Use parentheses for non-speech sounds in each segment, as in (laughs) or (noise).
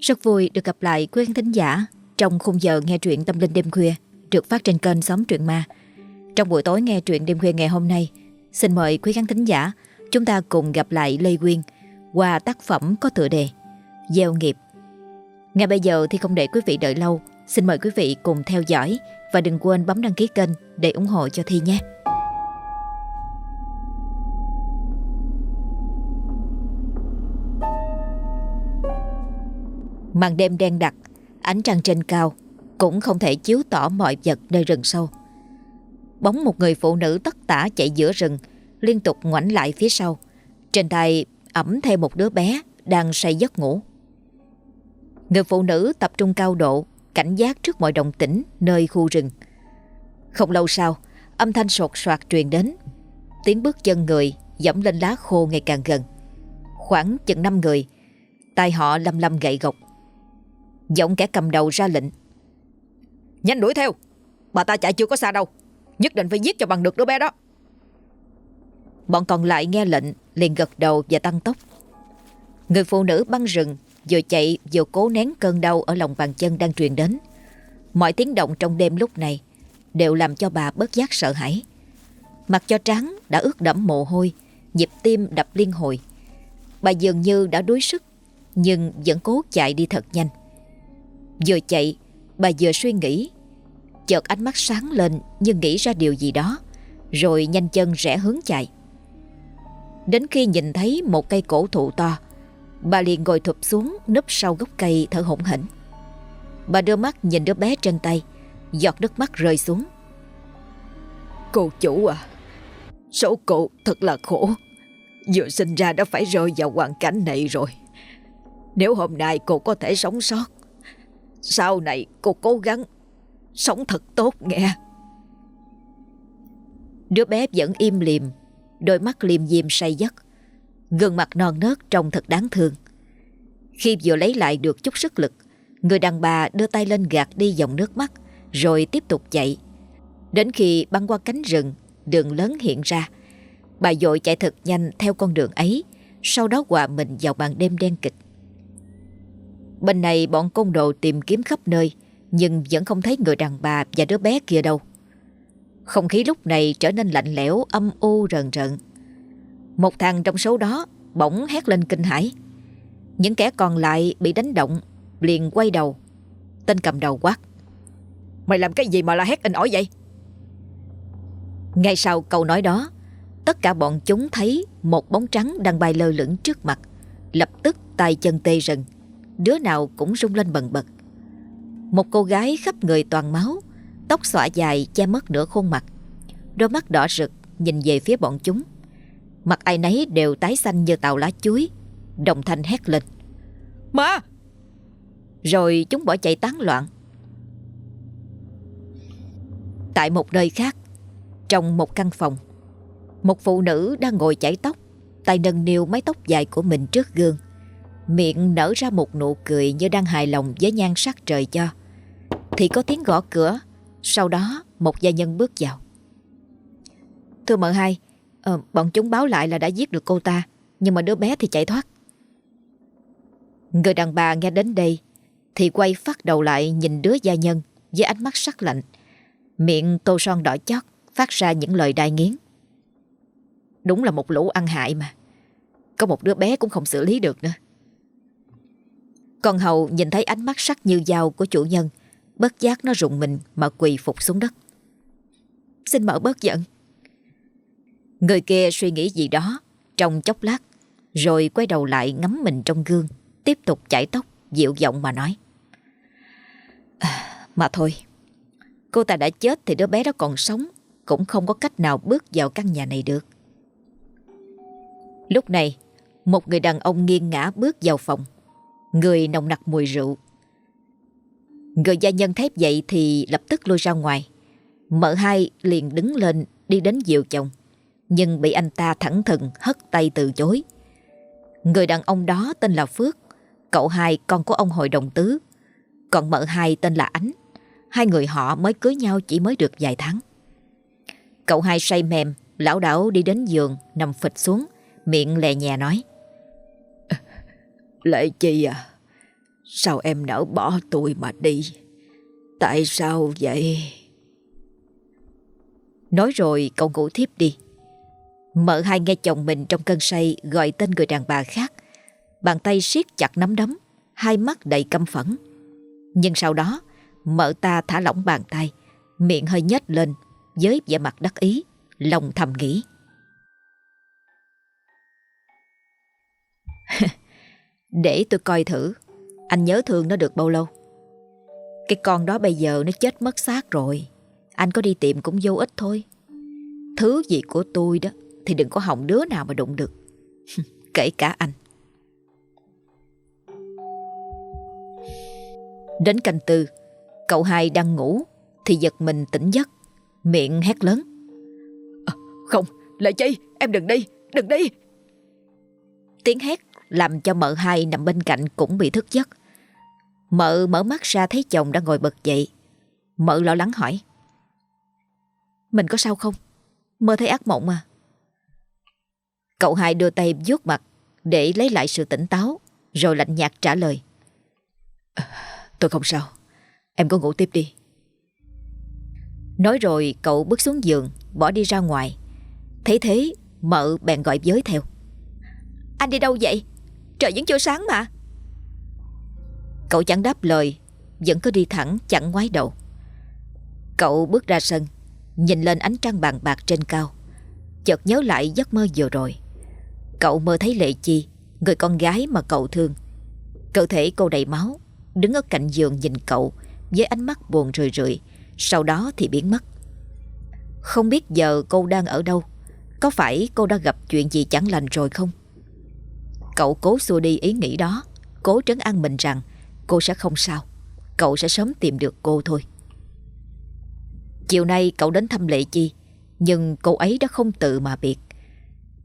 Rất vui được gặp lại quý khán thính giả trong khung giờ nghe truyện tâm linh đêm khuya được phát trên kênh Xóm Truyện Ma. Trong buổi tối nghe truyện đêm khuya ngày hôm nay, xin mời quý khán thính giả chúng ta cùng gặp lại Lê Quyên qua tác phẩm có tựa đề Gieo nghiệp. Ngay bây giờ thì không để quý vị đợi lâu, xin mời quý vị cùng theo dõi và đừng quên bấm đăng ký kênh để ủng hộ cho Thi nhé. Màn đêm đen đặc, ánh trăng trên cao cũng không thể chiếu tỏ mọi vật nơi rừng sâu. Bóng một người phụ nữ tất tả chạy giữa rừng, liên tục ngoảnh lại phía sau. Trên tay ẩm thêm một đứa bé đang say giấc ngủ. Người phụ nữ tập trung cao độ, cảnh giác trước mọi động tĩnh nơi khu rừng. Không lâu sau, âm thanh sột soạt truyền đến. Tiếng bước chân người dẫm lên lá khô ngày càng gần. Khoảng chừng năm người, tay họ lâm lâm gậy gộc. Giọng kẻ cầm đầu ra lệnh. Nhanh đuổi theo, bà ta chạy chưa có xa đâu. Nhất định phải giết cho bằng được đứa bé đó. Bọn còn lại nghe lệnh liền gật đầu và tăng tốc. Người phụ nữ băng rừng vừa chạy vừa cố nén cơn đau ở lòng bàn chân đang truyền đến. Mọi tiếng động trong đêm lúc này đều làm cho bà bớt giác sợ hãi. Mặt cho trắng đã ướt đẫm mồ hôi, nhịp tim đập liên hồi. Bà dường như đã đuối sức, nhưng vẫn cố chạy đi thật nhanh. Vừa chạy, bà vừa suy nghĩ. Chợt ánh mắt sáng lên như nghĩ ra điều gì đó, rồi nhanh chân rẽ hướng chạy. Đến khi nhìn thấy một cây cổ thụ to, bà liền ngồi thụp xuống núp sau gốc cây thở hổn hển. Bà đưa mắt nhìn đứa bé trên tay, giọt nước mắt rơi xuống. Cô chủ à, số cô thật là khổ. Vừa sinh ra đã phải rơi vào hoàn cảnh này rồi. Nếu hôm nay cô có thể sống sót, sau này cô cố gắng sống thật tốt nghe. Đứa bé vẫn im liềm, đôi mắt liềm diêm say giấc. Gương mặt non nớt trông thật đáng thương. Khi vừa lấy lại được chút sức lực, người đàn bà đưa tay lên gạt đi dòng nước mắt, rồi tiếp tục chạy. Đến khi băng qua cánh rừng, đường lớn hiện ra, bà dội chạy thật nhanh theo con đường ấy, sau đó hòa mình vào màn đêm đen kịch. Bên này bọn côn đồ tìm kiếm khắp nơi, nhưng vẫn không thấy người đàn bà và đứa bé kia đâu. Không khí lúc này trở nên lạnh lẽo, âm u rần rợn. Một thằng trong số đó bỗng hét lên kinh hãi. Những kẻ còn lại bị đánh động, liền quay đầu. Tên cầm đầu quát. Mày làm cái gì mà la hét in ỏi vậy? Ngay sau câu nói đó, tất cả bọn chúng thấy một bóng trắng đang bay lơ lửng trước mặt. Lập tức tay chân tê rần, đứa nào cũng rung lên bần bật. Một cô gái khắp người toàn máu, tóc xõa dài che mất nửa khuôn mặt. Đôi mắt đỏ rực nhìn về phía bọn chúng. Mặt ai nấy đều tái xanh như tàu lá chuối, đồng thanh hét lên. Mà! Rồi chúng bỏ chạy tán loạn. Tại một nơi khác, trong một căn phòng, một phụ nữ đang ngồi chải tóc, tay nâng niu mái tóc dài của mình trước gương. Miệng nở ra một nụ cười như đang hài lòng với nhan sắc trời cho. Thì có tiếng gõ cửa, sau đó một gia nhân bước vào. Thưa mợ hai, ờ, bọn chúng báo lại là đã giết được cô ta, nhưng mà đứa bé thì chạy thoát. Người đàn bà nghe đến đây thì quay phát đầu lại nhìn đứa gia nhân với ánh mắt sắc lạnh. Miệng tô son đỏ chót phát ra những lời đai nghiến. Đúng là một lũ ăn hại mà. Có một đứa bé cũng không xử lý được nữa. Con hầu nhìn thấy ánh mắt sắc như dao của chủ nhân, bất giác nó rụng mình mà quỳ phục xuống đất. Xin mở bớt giận. Người kia suy nghĩ gì đó trong chốc lát, rồi quay đầu lại ngắm mình trong gương, tiếp tục chải tóc, dịu giọng mà nói. À, mà thôi, cô ta đã chết thì đứa bé đó còn sống, cũng không có cách nào bước vào căn nhà này được. Lúc này, một người đàn ông nghiêng ngã bước vào phòng. Người nồng nặc mùi rượu. Người gia nhân thấy vậy thì lập tức lôi ra ngoài. Mợ hai liền đứng lên đi đến dìu chồng. Nhưng bị anh ta thẳng thừng hất tay từ chối. Người đàn ông đó tên là Phước. Cậu hai con của ông hội đồng tứ. Còn mợ hai tên là Ánh. Hai người họ mới cưới nhau chỉ mới được vài tháng. Cậu hai say mềm, lão đảo đi đến giường, nằm phịch xuống, miệng lè nhẹ nói. Lệ chi à, Sao em nỡ bỏ tôi mà đi? Tại sao vậy? Nói rồi cậu ngủ thiếp đi. Mợ hai nghe chồng mình trong cơn say Gọi tên người đàn bà khác. Bàn tay siết chặt nắm đấm Hai mắt đầy căm phẫn. Nhưng sau đó Mợ ta thả lỏng bàn tay Miệng hơi nhếch lên Với vẻ mặt đắc ý Lòng thầm nghĩ. (laughs) Để tôi coi thử. Anh nhớ thương nó được bao lâu? Cái con đó bây giờ nó chết mất xác rồi. Anh có đi tìm cũng vô ích thôi. Thứ gì của tôi đó Thì đừng có hỏng đứa nào mà đụng được. (laughs) Kể cả anh. Đến canh tư Cậu hai đang ngủ Thì giật mình tỉnh giấc Miệng hét lớn. À, Không, Lệ Chi, em đừng đi, đừng đi. Tiếng hét làm cho mợ hai nằm bên cạnh cũng bị thức giấc. Mợ mở mắt ra thấy chồng đã ngồi bật dậy. Mợ lo lắng hỏi. Mình có sao không? Mơ thấy ác mộng à? Cậu hai đưa tay vuốt mặt để lấy lại sự tỉnh táo, rồi lạnh nhạt trả lời. Ờ, tôi không sao, em có ngủ tiếp đi. Nói rồi cậu bước xuống giường, bỏ đi ra ngoài. Thấy thế, mợ bèn gọi giới theo. Anh đi đâu vậy? Trời vẫn chưa sáng mà. Cậu chẳng đáp lời, Vẫn cứ đi thẳng, chẳng ngoái đầu. Cậu bước ra sân, Nhìn lên ánh trăng bàn bạc trên cao. Chợt nhớ lại giấc mơ vừa rồi. Cậu mơ thấy Lệ Chi, Người con gái mà cậu thương. Cơ thể cô đầy máu, Đứng ở cạnh giường nhìn cậu, Với ánh mắt buồn rười rượi, Sau đó thì biến mất. Không biết giờ cô đang ở đâu, Có phải cô đã gặp chuyện gì chẳng lành rồi không? Cậu cố xua đi ý nghĩ đó. Cố trấn an mình rằng, Cô sẽ không sao. Cậu sẽ sớm tìm được cô thôi. Chiều nay cậu đến thăm Lệ Chi, Nhưng cô ấy đã không tự mà biệt.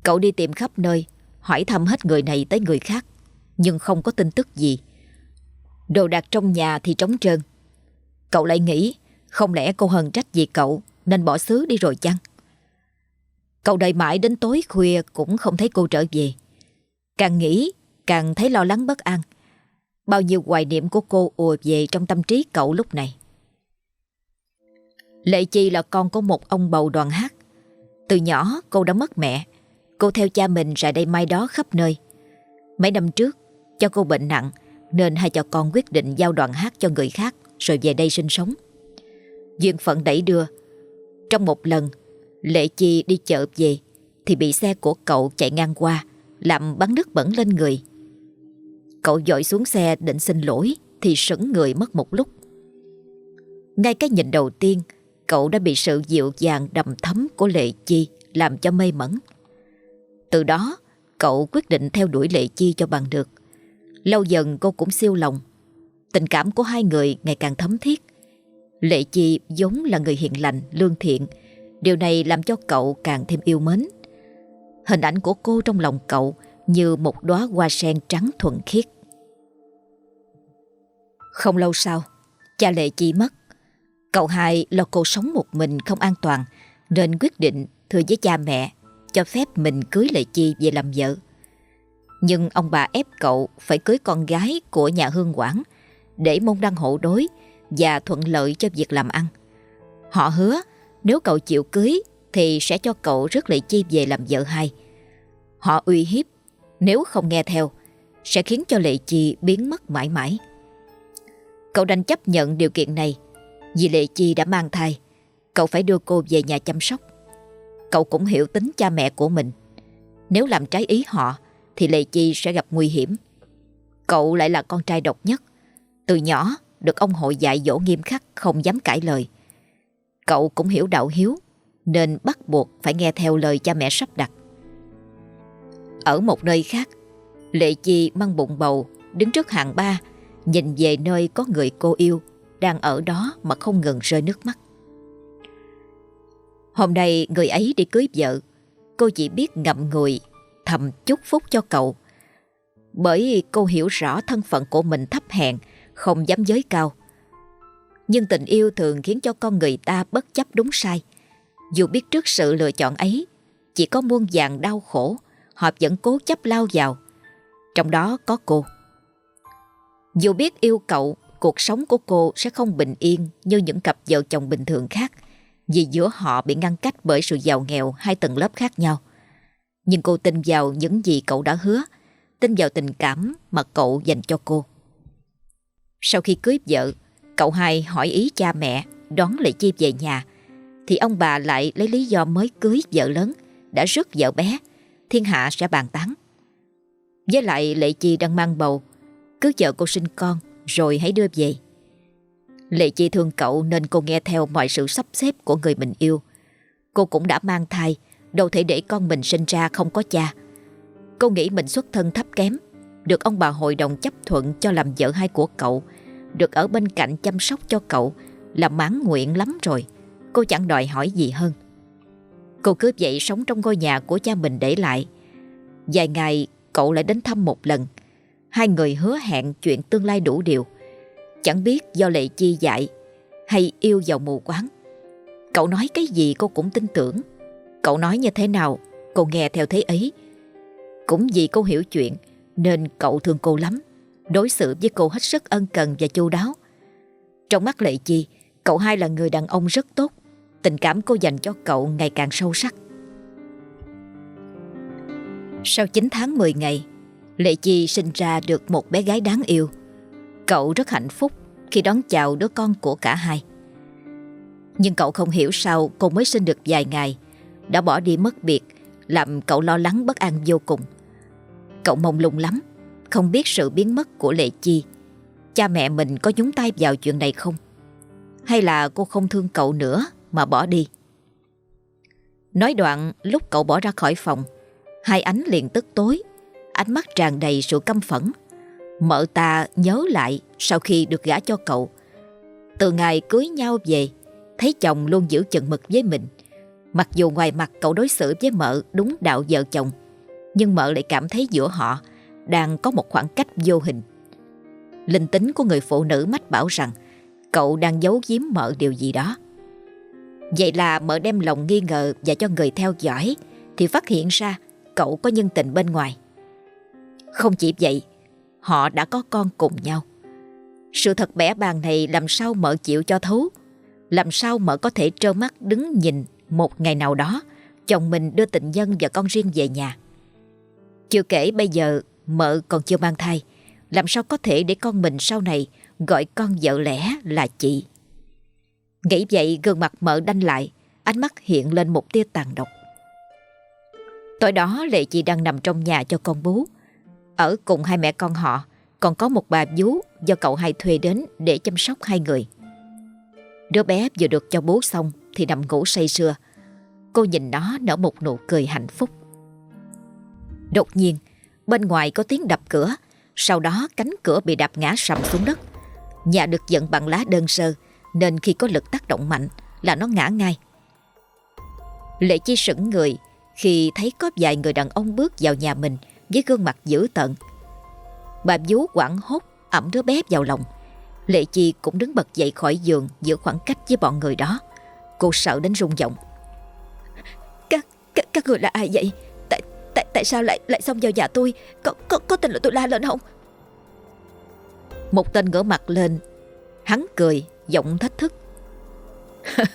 Cậu đi tìm khắp nơi, Hỏi thăm hết người này tới người khác, Nhưng không có tin tức gì. Đồ đạc trong nhà thì trống trơn. Cậu lại nghĩ, Không lẽ cô hờn trách gì cậu, Nên bỏ xứ đi rồi chăng? Cậu đợi mãi đến tối khuya Cũng không thấy cô trở về. Càng nghĩ, càng thấy lo lắng bất an. Bao nhiêu hoài niệm của cô ùa về trong tâm trí cậu lúc này. Lệ Chi là con của một ông bầu đoàn hát. Từ nhỏ cô đã mất mẹ. Cô theo cha mình ra đây mai đó khắp nơi. Mấy năm trước, cho cô bệnh nặng nên hai cha con quyết định giao đoàn hát cho người khác rồi về đây sinh sống. Duyên phận đẩy đưa. Trong một lần, Lệ Chi đi chợ về thì bị xe của cậu chạy ngang qua làm bắn nước bẩn lên người. Cậu dội xuống xe định xin lỗi thì sững người mất một lúc. Ngay cái nhìn đầu tiên, cậu đã bị sự dịu dàng đầm thấm của Lệ Chi làm cho mê mẩn. Từ đó, cậu quyết định theo đuổi Lệ Chi cho bằng được. Lâu dần cô cũng siêu lòng. Tình cảm của hai người ngày càng thấm thiết. Lệ Chi giống là người hiền lành, lương thiện. Điều này làm cho cậu càng thêm yêu mến. Hình ảnh của cô trong lòng cậu như một đóa hoa sen trắng thuần khiết. Không lâu sau, cha Lệ Chi mất. Cậu hai lo cô sống một mình không an toàn nên quyết định thưa với cha mẹ cho phép mình cưới Lệ Chi về làm vợ. Nhưng ông bà ép cậu phải cưới con gái của nhà hương quảng để môn đăng hộ đối và thuận lợi cho việc làm ăn. Họ hứa nếu cậu chịu cưới thì sẽ cho cậu rước Lệ Chi về làm vợ hai. Họ uy hiếp, nếu không nghe theo, sẽ khiến cho Lệ Chi biến mất mãi mãi. Cậu đành chấp nhận điều kiện này, vì Lệ Chi đã mang thai, cậu phải đưa cô về nhà chăm sóc. Cậu cũng hiểu tính cha mẹ của mình. Nếu làm trái ý họ, thì Lệ Chi sẽ gặp nguy hiểm. Cậu lại là con trai độc nhất. Từ nhỏ, được ông hội dạy dỗ nghiêm khắc, không dám cãi lời. Cậu cũng hiểu đạo hiếu, nên bắt buộc phải nghe theo lời cha mẹ sắp đặt. Ở một nơi khác, Lệ Chi mang bụng bầu, đứng trước hàng ba, nhìn về nơi có người cô yêu, đang ở đó mà không ngừng rơi nước mắt. Hôm nay người ấy đi cưới vợ, cô chỉ biết ngậm ngùi, thầm chúc phúc cho cậu. Bởi cô hiểu rõ thân phận của mình thấp hèn, không dám giới cao. Nhưng tình yêu thường khiến cho con người ta bất chấp đúng sai. Dù biết trước sự lựa chọn ấy, chỉ có muôn vàng đau khổ, họ vẫn cố chấp lao vào. Trong đó có cô. Dù biết yêu cậu, cuộc sống của cô sẽ không bình yên như những cặp vợ chồng bình thường khác vì giữa họ bị ngăn cách bởi sự giàu nghèo hai tầng lớp khác nhau. Nhưng cô tin vào những gì cậu đã hứa, tin vào tình cảm mà cậu dành cho cô. Sau khi cưới vợ, cậu hai hỏi ý cha mẹ đón Lệ Chi về nhà, thì ông bà lại lấy lý do mới cưới vợ lớn, đã rước vợ bé, thiên hạ sẽ bàn tán. Với lại Lệ Chi đang mang bầu, cứ chờ cô sinh con rồi hãy đưa về. Lệ Chi thương cậu nên cô nghe theo mọi sự sắp xếp của người mình yêu. Cô cũng đã mang thai, đâu thể để con mình sinh ra không có cha. Cô nghĩ mình xuất thân thấp kém, được ông bà hội đồng chấp thuận cho làm vợ hai của cậu, được ở bên cạnh chăm sóc cho cậu là mãn nguyện lắm rồi. Cô chẳng đòi hỏi gì hơn. Cô cứ vậy sống trong ngôi nhà của cha mình để lại. Vài ngày cậu lại đến thăm một lần. Hai người hứa hẹn chuyện tương lai đủ điều. Chẳng biết do lệ chi dạy hay yêu vào mù quáng. Cậu nói cái gì cô cũng tin tưởng. Cậu nói như thế nào cô nghe theo thế ấy. Cũng vì cô hiểu chuyện nên cậu thương cô lắm. Đối xử với cô hết sức ân cần và chu đáo. Trong mắt Lệ Chi, cậu hai là người đàn ông rất tốt. Tình cảm cô dành cho cậu ngày càng sâu sắc. Sau 9 tháng 10 ngày, Lệ Chi sinh ra được một bé gái đáng yêu. Cậu rất hạnh phúc khi đón chào đứa con của cả hai. Nhưng cậu không hiểu sao cô mới sinh được vài ngày, đã bỏ đi mất biệt, làm cậu lo lắng bất an vô cùng. Cậu mông lung lắm, không biết sự biến mất của Lệ Chi. Cha mẹ mình có nhúng tay vào chuyện này không? Hay là cô không thương cậu nữa mà bỏ đi? Nói đoạn lúc cậu bỏ ra khỏi phòng, hai ánh liền tức tối, ánh mắt tràn đầy sự căm phẫn. Mợ ta nhớ lại sau khi được gả cho cậu. Từ ngày cưới nhau về, thấy chồng luôn giữ chừng mực với mình. Mặc dù ngoài mặt cậu đối xử với mợ đúng đạo vợ chồng, nhưng mợ lại cảm thấy giữa họ đang có một khoảng cách vô hình. Linh tính của người phụ nữ mách bảo rằng cậu đang giấu giếm mợ điều gì đó. Vậy là mợ đem lòng nghi ngờ và cho người theo dõi thì phát hiện ra cậu có nhân tình bên ngoài. Không chỉ vậy, họ đã có con cùng nhau. Sự thật bẻ bàn này làm sao mợ chịu cho thấu, làm sao mợ có thể trơ mắt đứng nhìn một ngày nào đó chồng mình đưa tình nhân và con riêng về nhà. Chưa kể bây giờ mợ còn chưa mang thai, làm sao có thể để con mình sau này gọi con vợ lẽ là chị. Nghĩ vậy gương mặt mợ đanh lại, ánh mắt hiện lên một tia tàn độc. Tối đó Lệ chị đang nằm trong nhà cho con bú. Ở cùng hai mẹ con họ, còn có một bà vú do cậu hai thuê đến để chăm sóc hai người. Đứa bé vừa được cho bú xong thì nằm ngủ say sưa. Cô nhìn nó nở một nụ cười hạnh phúc. Đột nhiên, bên ngoài có tiếng đập cửa, sau đó cánh cửa bị đạp ngã sầm xuống đất. Nhà được dựng bằng lá đơn sơ, nên khi có lực tác động mạnh là nó ngã ngay. Lệ Chi sững người khi thấy có vài người đàn ông bước vào nhà mình với gương mặt dữ tợn. Bà vú quảng hốt ẩm đứa bé vào lòng. Lệ Chi cũng đứng bật dậy khỏi giường giữ khoảng cách với bọn người đó. Cô sợ đến rung giọng. Các, các, các người là ai vậy? Tại, tại, tại sao lại lại xông vào nhà tôi? Có, có, có tin là tôi la lên không? Một tên ngỡ mặt lên Hắn cười giọng thách thức. (laughs)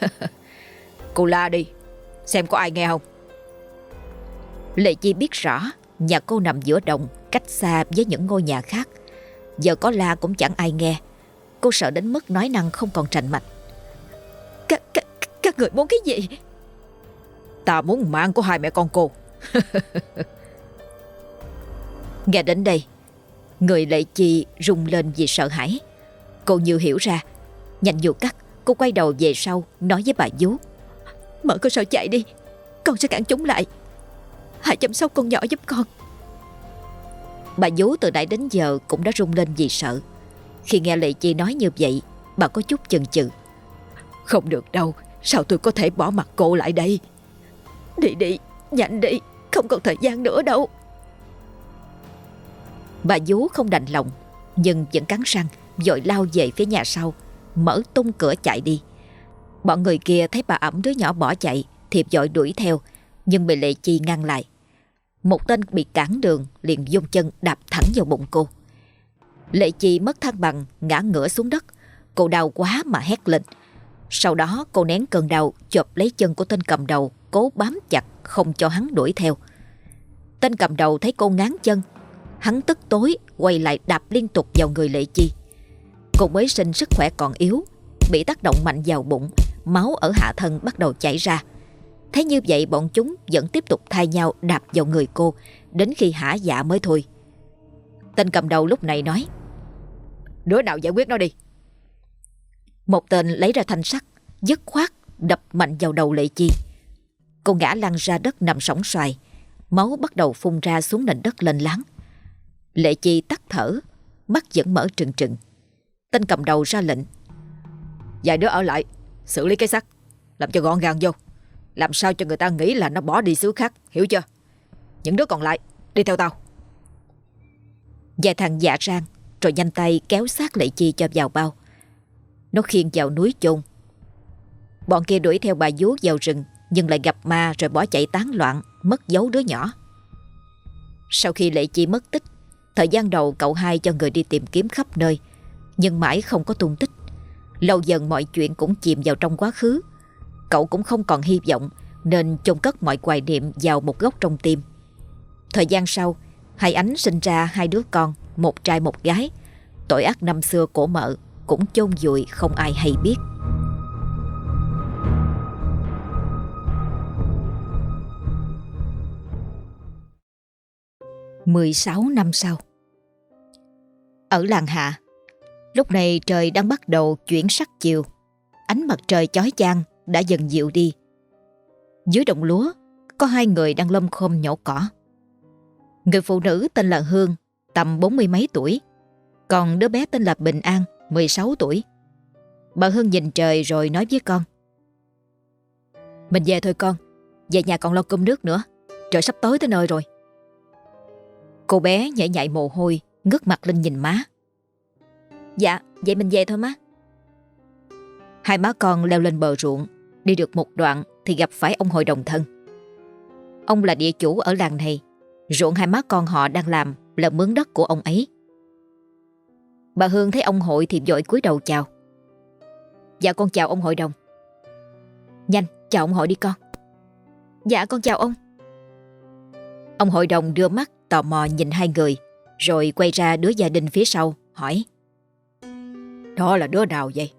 Cô la đi Xem có ai nghe không? Lệ Chi biết rõ Nhà cô nằm giữa đồng Cách xa với những ngôi nhà khác. Giờ có la cũng chẳng ai nghe. Cô sợ đến mức nói năng không còn trành mạch. Các, các, các người muốn cái gì? Ta muốn mạng của hai mẹ con cô. (laughs) Nghe đến đây Người Lệ Chi rung lên vì sợ hãi. Cô như hiểu ra Nhanh dù cắt Cô quay đầu về sau Nói với bà vú. Mở cơ sở chạy đi Con sẽ cản chúng lại. Hãy chăm sóc con nhỏ giúp con. Bà vú từ nãy đến giờ Cũng đã rung lên vì sợ. Khi nghe Lệ Chi nói như vậy Bà có chút chần chừ. Không được đâu Sao tôi có thể bỏ mặt cô lại đây? Đi đi Nhanh đi Không còn thời gian nữa đâu. Bà vú không đành lòng Nhưng vẫn cắn răng Dội lao về phía nhà sau Mở tung cửa chạy đi Bọn người kia thấy bà ẩm đứa nhỏ bỏ chạy Thiệp dội đuổi theo Nhưng bị Lệ Chi ngăn lại Một tên bị cản đường liền dung chân đạp thẳng vào bụng cô Lệ Chi mất thăng bằng, ngã ngửa xuống đất. Cô đau quá mà hét lên. Sau đó cô nén cơn đau, chộp lấy chân của tên cầm đầu, cố bám chặt, không cho hắn đuổi theo. Tên cầm đầu thấy cô ngán chân, hắn tức tối, quay lại đạp liên tục vào người Lệ Chi. Cô mới sinh sức khỏe còn yếu, bị tác động mạnh vào bụng, máu ở hạ thân bắt đầu chảy ra. Thấy như vậy bọn chúng vẫn tiếp tục thay nhau đạp vào người cô Đến khi hả dạ mới thôi. Tên cầm đầu lúc này nói Đứa nào giải quyết nó đi? Một tên lấy ra thanh sắt Dứt khoát đập mạnh vào đầu Lệ Chi. Cô ngã lăn ra đất nằm sóng xoài Máu bắt đầu phun ra xuống nền đất lên láng. Lệ Chi tắt thở Mắt vẫn mở trừng trừng. Tên cầm đầu ra lệnh. Vài đứa ở lại, Xử lý cái xác, Làm cho gọn gàng vô. Làm sao cho người ta nghĩ là nó bỏ đi xứ khác, Hiểu chưa? Những đứa còn lại, đi theo tao. Vài thằng dạ rang, Rồi nhanh tay kéo xác Lệ Chi cho vào bao. Nó khiêng vào núi chôn. Bọn kia đuổi theo bà vú vào rừng, Nhưng lại gặp ma rồi bỏ chạy tán loạn, Mất dấu đứa nhỏ. Sau khi Lệ Chi mất tích, Thời gian đầu cậu hai cho người đi tìm kiếm khắp nơi nhưng mãi không có tung tích. Lâu dần mọi chuyện cũng chìm vào trong quá khứ. Cậu cũng không còn hy vọng Nên chôn cất mọi hoài niệm vào một góc trong tim. Thời gian sau, Hai ánh sinh ra hai đứa con, Một trai một gái. Tội ác năm xưa của mợ Cũng chôn vùi không ai hay biết. Mười sáu năm sau. Ở làng hạ Lúc này trời đang bắt đầu chuyển sắc chiều Ánh mặt trời chói chang đã dần dịu đi. Dưới đồng lúa, có hai người đang lâm khom nhổ cỏ. Người phụ nữ tên là Hương, tầm bốn mươi mấy tuổi. Còn đứa bé tên là Bình An, 16 tuổi. Bà Hương nhìn trời rồi nói với con. Mình về thôi con, về nhà còn lo cơm nước nữa. Trời sắp tối tới nơi rồi. Cô bé nhảy nhảy mồ hôi, ngước mặt lên nhìn má. Dạ, vậy mình về thôi má. Hai má con leo lên bờ ruộng Đi được một đoạn thì gặp phải ông hội đồng thân. Ông là địa chủ ở làng này, ruộng hai má con họ đang làm là mướn đất của ông ấy. Bà Hương thấy ông hội thì vội cúi đầu chào. Dạ con chào ông hội đồng. Nhanh, chào ông hội đi con. Dạ con chào ông. Ông hội đồng đưa mắt tò mò nhìn hai người, rồi quay ra đứa gia đình phía sau, hỏi. Đó là đứa nào vậy?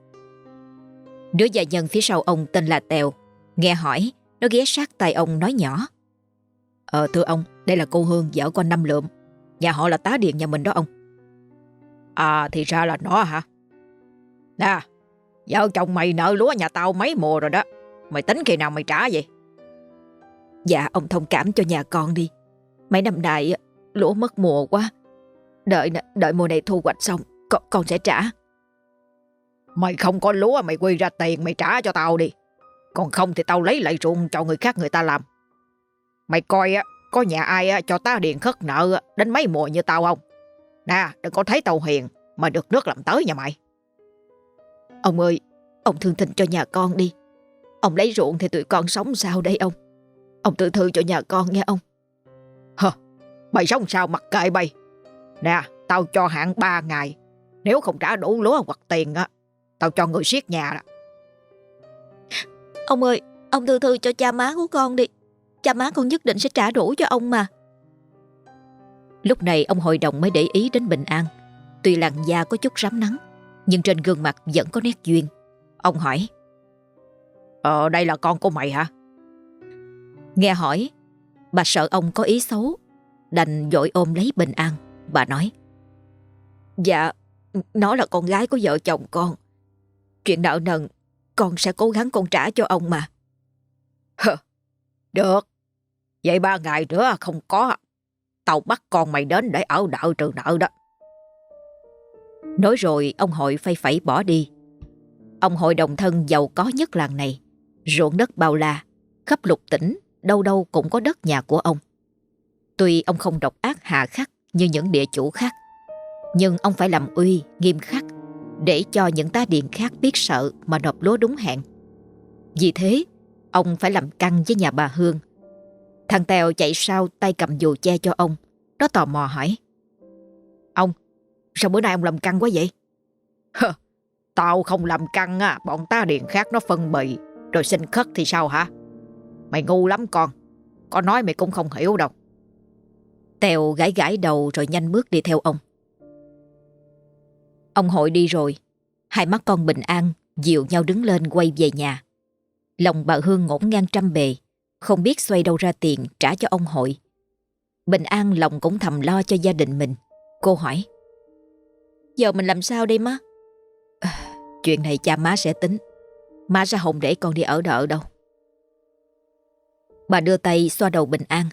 Đứa gia nhân phía sau ông tên là Tèo. Nghe hỏi Nó ghé sát tay ông nói nhỏ. Ờ thưa ông Đây là cô Hương vợ con Năm Lượm. Nhà họ là tá điện nhà mình đó ông. À thì ra là nó hả? Nè Vợ chồng mày nợ lúa nhà tao mấy mùa rồi đó. Mày tính khi nào mày trả vậy? Dạ ông thông cảm cho nhà con đi. Mấy năm nay lúa mất mùa quá. Đợi đợi mùa này thu hoạch xong Con, con sẽ trả. Mày không có lúa mày quy ra tiền mày trả cho tao đi. Còn không thì tao lấy lại ruộng cho người khác người ta làm. Mày coi á, có nhà ai á, cho ta điện khất nợ đến mấy mùa như tao không? Nè, đừng có thấy tao hiền mà được nước làm tới nhà mày. Ông ơi, ông thương tình cho nhà con đi. Ông lấy ruộng thì tụi con sống sao đây ông? Ông tự thư cho nhà con nghe ông. Hờ, mày sống sao mặc kệ bay. Nè, tao cho hạn 3 ngày. Nếu không trả đủ lúa hoặc tiền á, Tao cho người siết nhà đó. Ông ơi, ông thư thư cho cha má của con đi. Cha má con nhất định sẽ trả đủ cho ông mà. Lúc này ông hội đồng mới để ý đến Bình An. Tuy làn da có chút rám nắng, nhưng trên gương mặt vẫn có nét duyên. Ông hỏi. Ờ, đây là con của mày hả? Nghe hỏi, bà sợ ông có ý xấu, đành dội ôm lấy Bình An. Bà nói. Dạ, nó là con gái của vợ chồng con. Chuyện nợ nần Con sẽ cố gắng con trả cho ông mà. Hờ, Được. Vậy ba ngày nữa không có Tao bắt con mày đến để ở đợi trừ nợ đó. Nói rồi ông hội phay phẩy bỏ đi. Ông hội đồng thân giàu có nhất làng này Ruộng đất bao la Khắp lục tỉnh Đâu đâu cũng có đất nhà của ông. Tuy ông không độc ác hà khắc Như những địa chủ khác Nhưng ông phải làm uy, nghiêm khắc để cho những tá điện khác biết sợ mà nộp lúa đúng hẹn. Vì thế, ông phải làm căng với nhà bà Hương. Thằng Tèo chạy sau tay cầm dù che cho ông. Nó tò mò hỏi. Ông, Sao bữa nay ông làm căng quá vậy Tao không làm căng á Bọn tá điện khác nó phân bì Rồi xin khất thì sao hả Mày ngu lắm con Có nói mày cũng không hiểu đâu Tèo gãi gãi đầu rồi nhanh bước đi theo ông. Ông hội đi rồi, hai mắt con bình an, dịu nhau đứng lên quay về nhà. Lòng bà Hương ngổn ngang trăm bề, không biết xoay đâu ra tiền trả cho ông hội. Bình an lòng cũng thầm lo cho gia đình mình. Cô hỏi. Giờ mình làm sao đây má? À, (sighs) chuyện này cha má sẽ tính. Má sẽ không để con đi ở đợ đâu. Bà đưa tay xoa đầu Bình An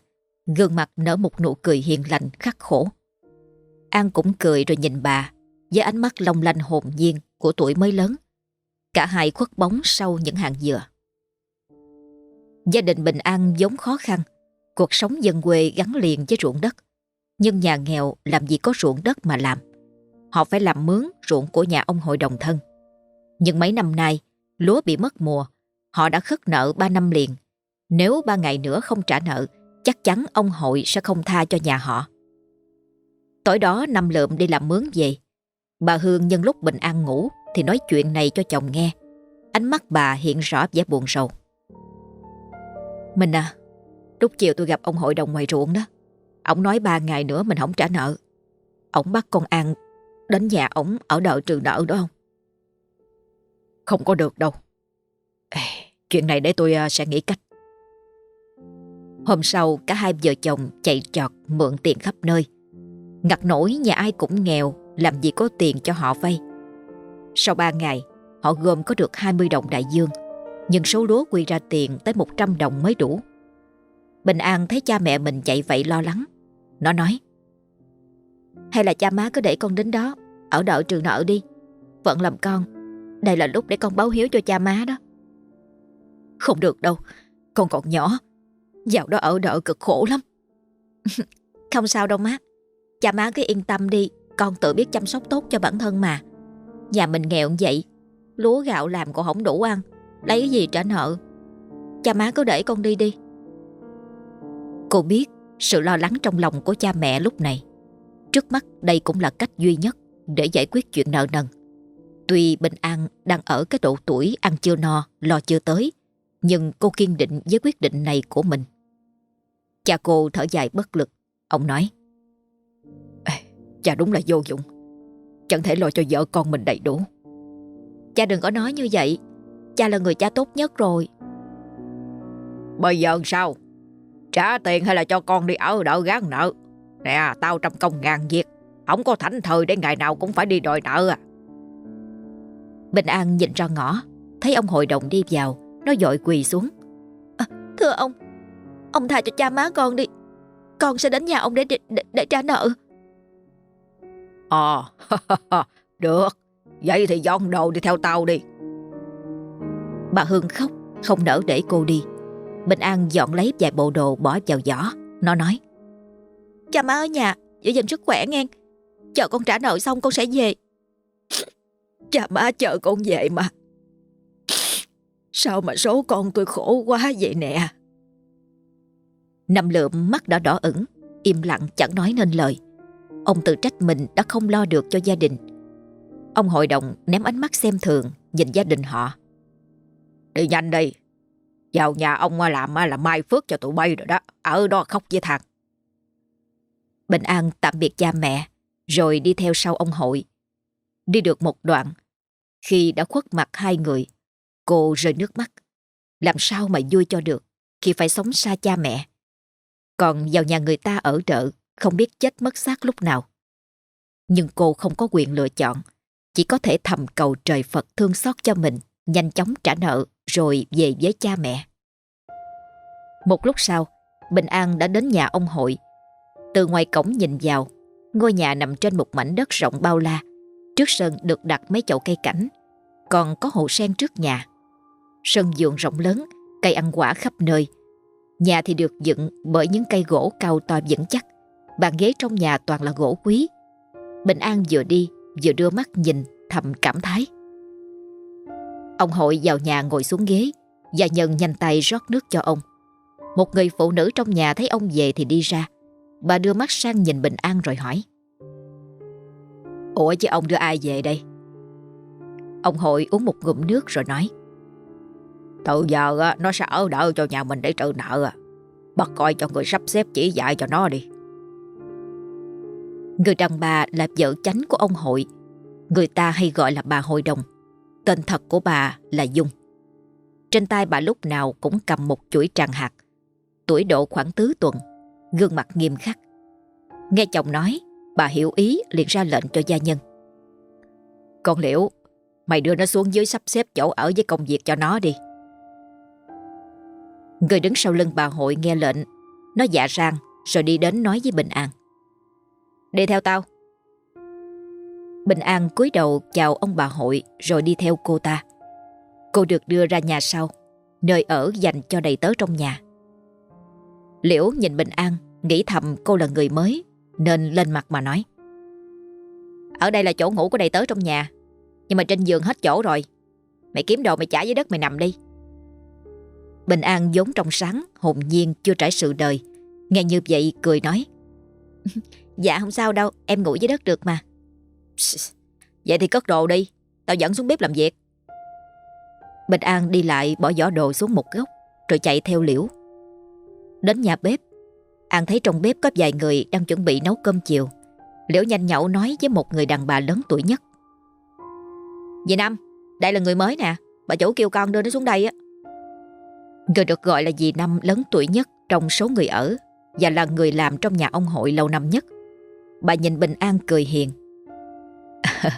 Gương mặt nở một nụ cười hiền lành khắc khổ An cũng cười rồi nhìn bà với ánh mắt long lanh hồn nhiên Của tuổi mới lớn. Cả hai khuất bóng sau những hàng dừa. Gia đình Bình An vốn khó khăn, Cuộc sống dân quê gắn liền với ruộng đất. Nhưng nhà nghèo làm gì có ruộng đất mà làm? Họ phải làm mướn ruộng của nhà ông hội đồng thân. Nhưng mấy năm nay, Lúa bị mất mùa, Họ đã khất nợ 3 năm liền. Nếu ba ngày nữa không trả nợ, chắc chắn ông hội sẽ không tha cho nhà họ. Tối đó năm lượm đi làm mướn về. Bà Hương nhân lúc Bình An ngủ thì nói chuyện này cho chồng nghe. Ánh mắt bà hiện rõ vẻ buồn rầu. Mình à, lúc chiều tôi gặp ông hội đồng ngoài ruộng đó. Ông nói ba ngày nữa mình không trả nợ. Ông bắt con An đến nhà ông ở đợi trừ nợ đó không? Không có được đâu. Ê, chuyện này để tôi à, sẽ nghĩ cách. Hôm sau cả hai vợ chồng chạy trọt mượn tiền khắp nơi. Ngặt nổi nhà ai cũng nghèo, làm gì có tiền cho họ vay. Sau ba ngày, họ gom có được 20 đồng đại dương, nhưng số lúa quy ra tiền tới 100 đồng mới đủ. Bình An thấy cha mẹ mình chạy vậy lo lắng. Nó nói, hay là cha má cứ để con đến đó, ở đợi trường nợ đi. Vẫn làm con, đây là lúc để con báo hiếu cho cha má đó. Không được đâu, con còn nhỏ, vào đó ở đợi cực khổ lắm (laughs) Không sao đâu má Cha má cứ yên tâm đi con tự biết chăm sóc tốt cho bản thân mà. Nhà mình nghèo vậy Lúa gạo làm còn không đủ ăn Lấy gì trả nợ? Cha má cứ để con đi đi. Cô biết sự lo lắng trong lòng của cha mẹ lúc này. Trước mắt đây cũng là cách duy nhất Để giải quyết chuyện nợ nần. Tuy Bình An đang ở cái độ tuổi ăn chưa no, lo chưa tới Nhưng cô kiên định với quyết định này của mình. Cha cô thở dài bất lực. Ông nói. Cha đúng là vô dụng. Chẳng thể lo cho vợ con mình đầy đủ. Cha đừng có nói như vậy. Cha là người cha tốt nhất rồi. Bây giờ sao? Trả tiền hay là cho con đi ở đỡ gán nợ? Nè, tao trăm công ngàn việc. Không có thảnh thời để ngày nào cũng phải đi đòi nợ à. Bình An nhìn ra ngõ, thấy ông hội đồng đi vào, nó dội quỳ xuống. À, thưa ông, Ông tha cho cha má con đi Con sẽ đến nhà ông để để, để, để trả nợ Ờ. (laughs) Được. Vậy thì dọn đồ đi theo tao đi. Bà Hương khóc Không nỡ để cô đi. Bình An dọn lấy vài bộ đồ bỏ vào giỏ. Nó nói Cha má ở nhà giữ gìn sức khỏe nghe. Chờ con trả nợ xong con sẽ về. (laughs) Cha má chờ con về mà. Sao mà số con tôi khổ quá vậy nè? Năm lượm mắt đã đỏ ửng, im lặng chẳng nói nên lời. Ông tự trách mình đã không lo được cho gia đình. Ông hội đồng ném ánh mắt xem thường nhìn gia đình họ. Đi nhanh đi, vào nhà ông làm là mai phước cho tụi bay rồi đó, ở đó khóc với thằng. Bình An tạm biệt cha mẹ, rồi đi theo sau ông hội. Đi được một đoạn, khi đã khuất mặt hai người, cô rơi nước mắt. Làm sao mà vui cho được khi phải sống xa cha mẹ. Còn vào nhà người ta ở trợ. Không biết chết mất xác lúc nào. Nhưng cô không có quyền lựa chọn, Chỉ có thể thầm cầu trời Phật thương xót cho mình, Nhanh chóng trả nợ, Rồi về với cha mẹ. Một lúc sau, Bình An đã đến nhà ông hội. Từ ngoài cổng nhìn vào, Ngôi nhà nằm trên một mảnh đất rộng bao la. Trước sân được đặt mấy chậu cây cảnh, Còn có hồ sen trước nhà. Sân vườn rộng lớn, Cây ăn quả khắp nơi. Nhà thì được dựng bởi những cây gỗ cao to vững chắc. Bàn ghế trong nhà toàn là gỗ quý. Bình An vừa đi, vừa đưa mắt nhìn, thầm cảm thái. Ông hội vào nhà ngồi xuống ghế, và nhân nhanh tay rót nước cho ông. Một người phụ nữ trong nhà thấy ông về thì đi ra. Bà đưa mắt sang nhìn Bình An rồi hỏi. Ủa chứ ông đưa ai về đây? Ông hội uống một ngụm nước rồi nói. Từ giờ nó sẽ ở đợi cho nhà mình để trừ nợ à. Bắt coi cho người sắp xếp chỉ dạy cho nó đi. Người đàn bà là vợ chánh của ông hội. Người ta hay gọi là bà hội đồng. Tên thật của bà là Dung. Trên tay bà lúc nào cũng cầm một chuỗi tràng hạt. Tuổi độ khoảng tứ tuần, gương mặt nghiêm khắc. Nghe chồng nói, bà hiểu ý liền ra lệnh cho gia nhân. Con Liễu, mày đưa nó xuống dưới sắp xếp chỗ ở với công việc cho nó đi. Người đứng sau lưng bà hội nghe lệnh, nó dạ rang rồi đi đến nói với Bình An. Đi theo tao. Bình An cúi đầu chào ông bà hội rồi đi theo cô ta. Cô được đưa ra nhà sau, nơi ở dành cho đầy tớ trong nhà. Liễu nhìn Bình An, nghĩ thầm cô là người mới, nên lên mặt mà nói. Ở đây là chỗ ngủ của đầy tớ trong nhà, nhưng mà trên giường hết chỗ rồi. Mày kiếm đồ mày trả dưới đất mày nằm đi. Bình An vốn trong sáng, hồn nhiên chưa trải sự đời. Nghe như vậy cười nói dạ không sao đâu, em ngủ dưới đất được mà. Vậy thì cất đồ đi, tao dẫn xuống bếp làm việc. Bình An đi lại bỏ giỏ đồ xuống một góc, rồi chạy theo liễu. Đến nhà bếp, An thấy trong bếp có vài người đang chuẩn bị nấu cơm chiều. Liễu nhanh nhậu nói với một người đàn bà lớn tuổi nhất. Dì Năm, đây là người mới nè, bà chủ kêu con đưa nó xuống đây á. Người được gọi là dì Năm lớn tuổi nhất trong số người ở và là người làm trong nhà ông hội lâu năm nhất. Bà nhìn Bình An cười hiền. (laughs)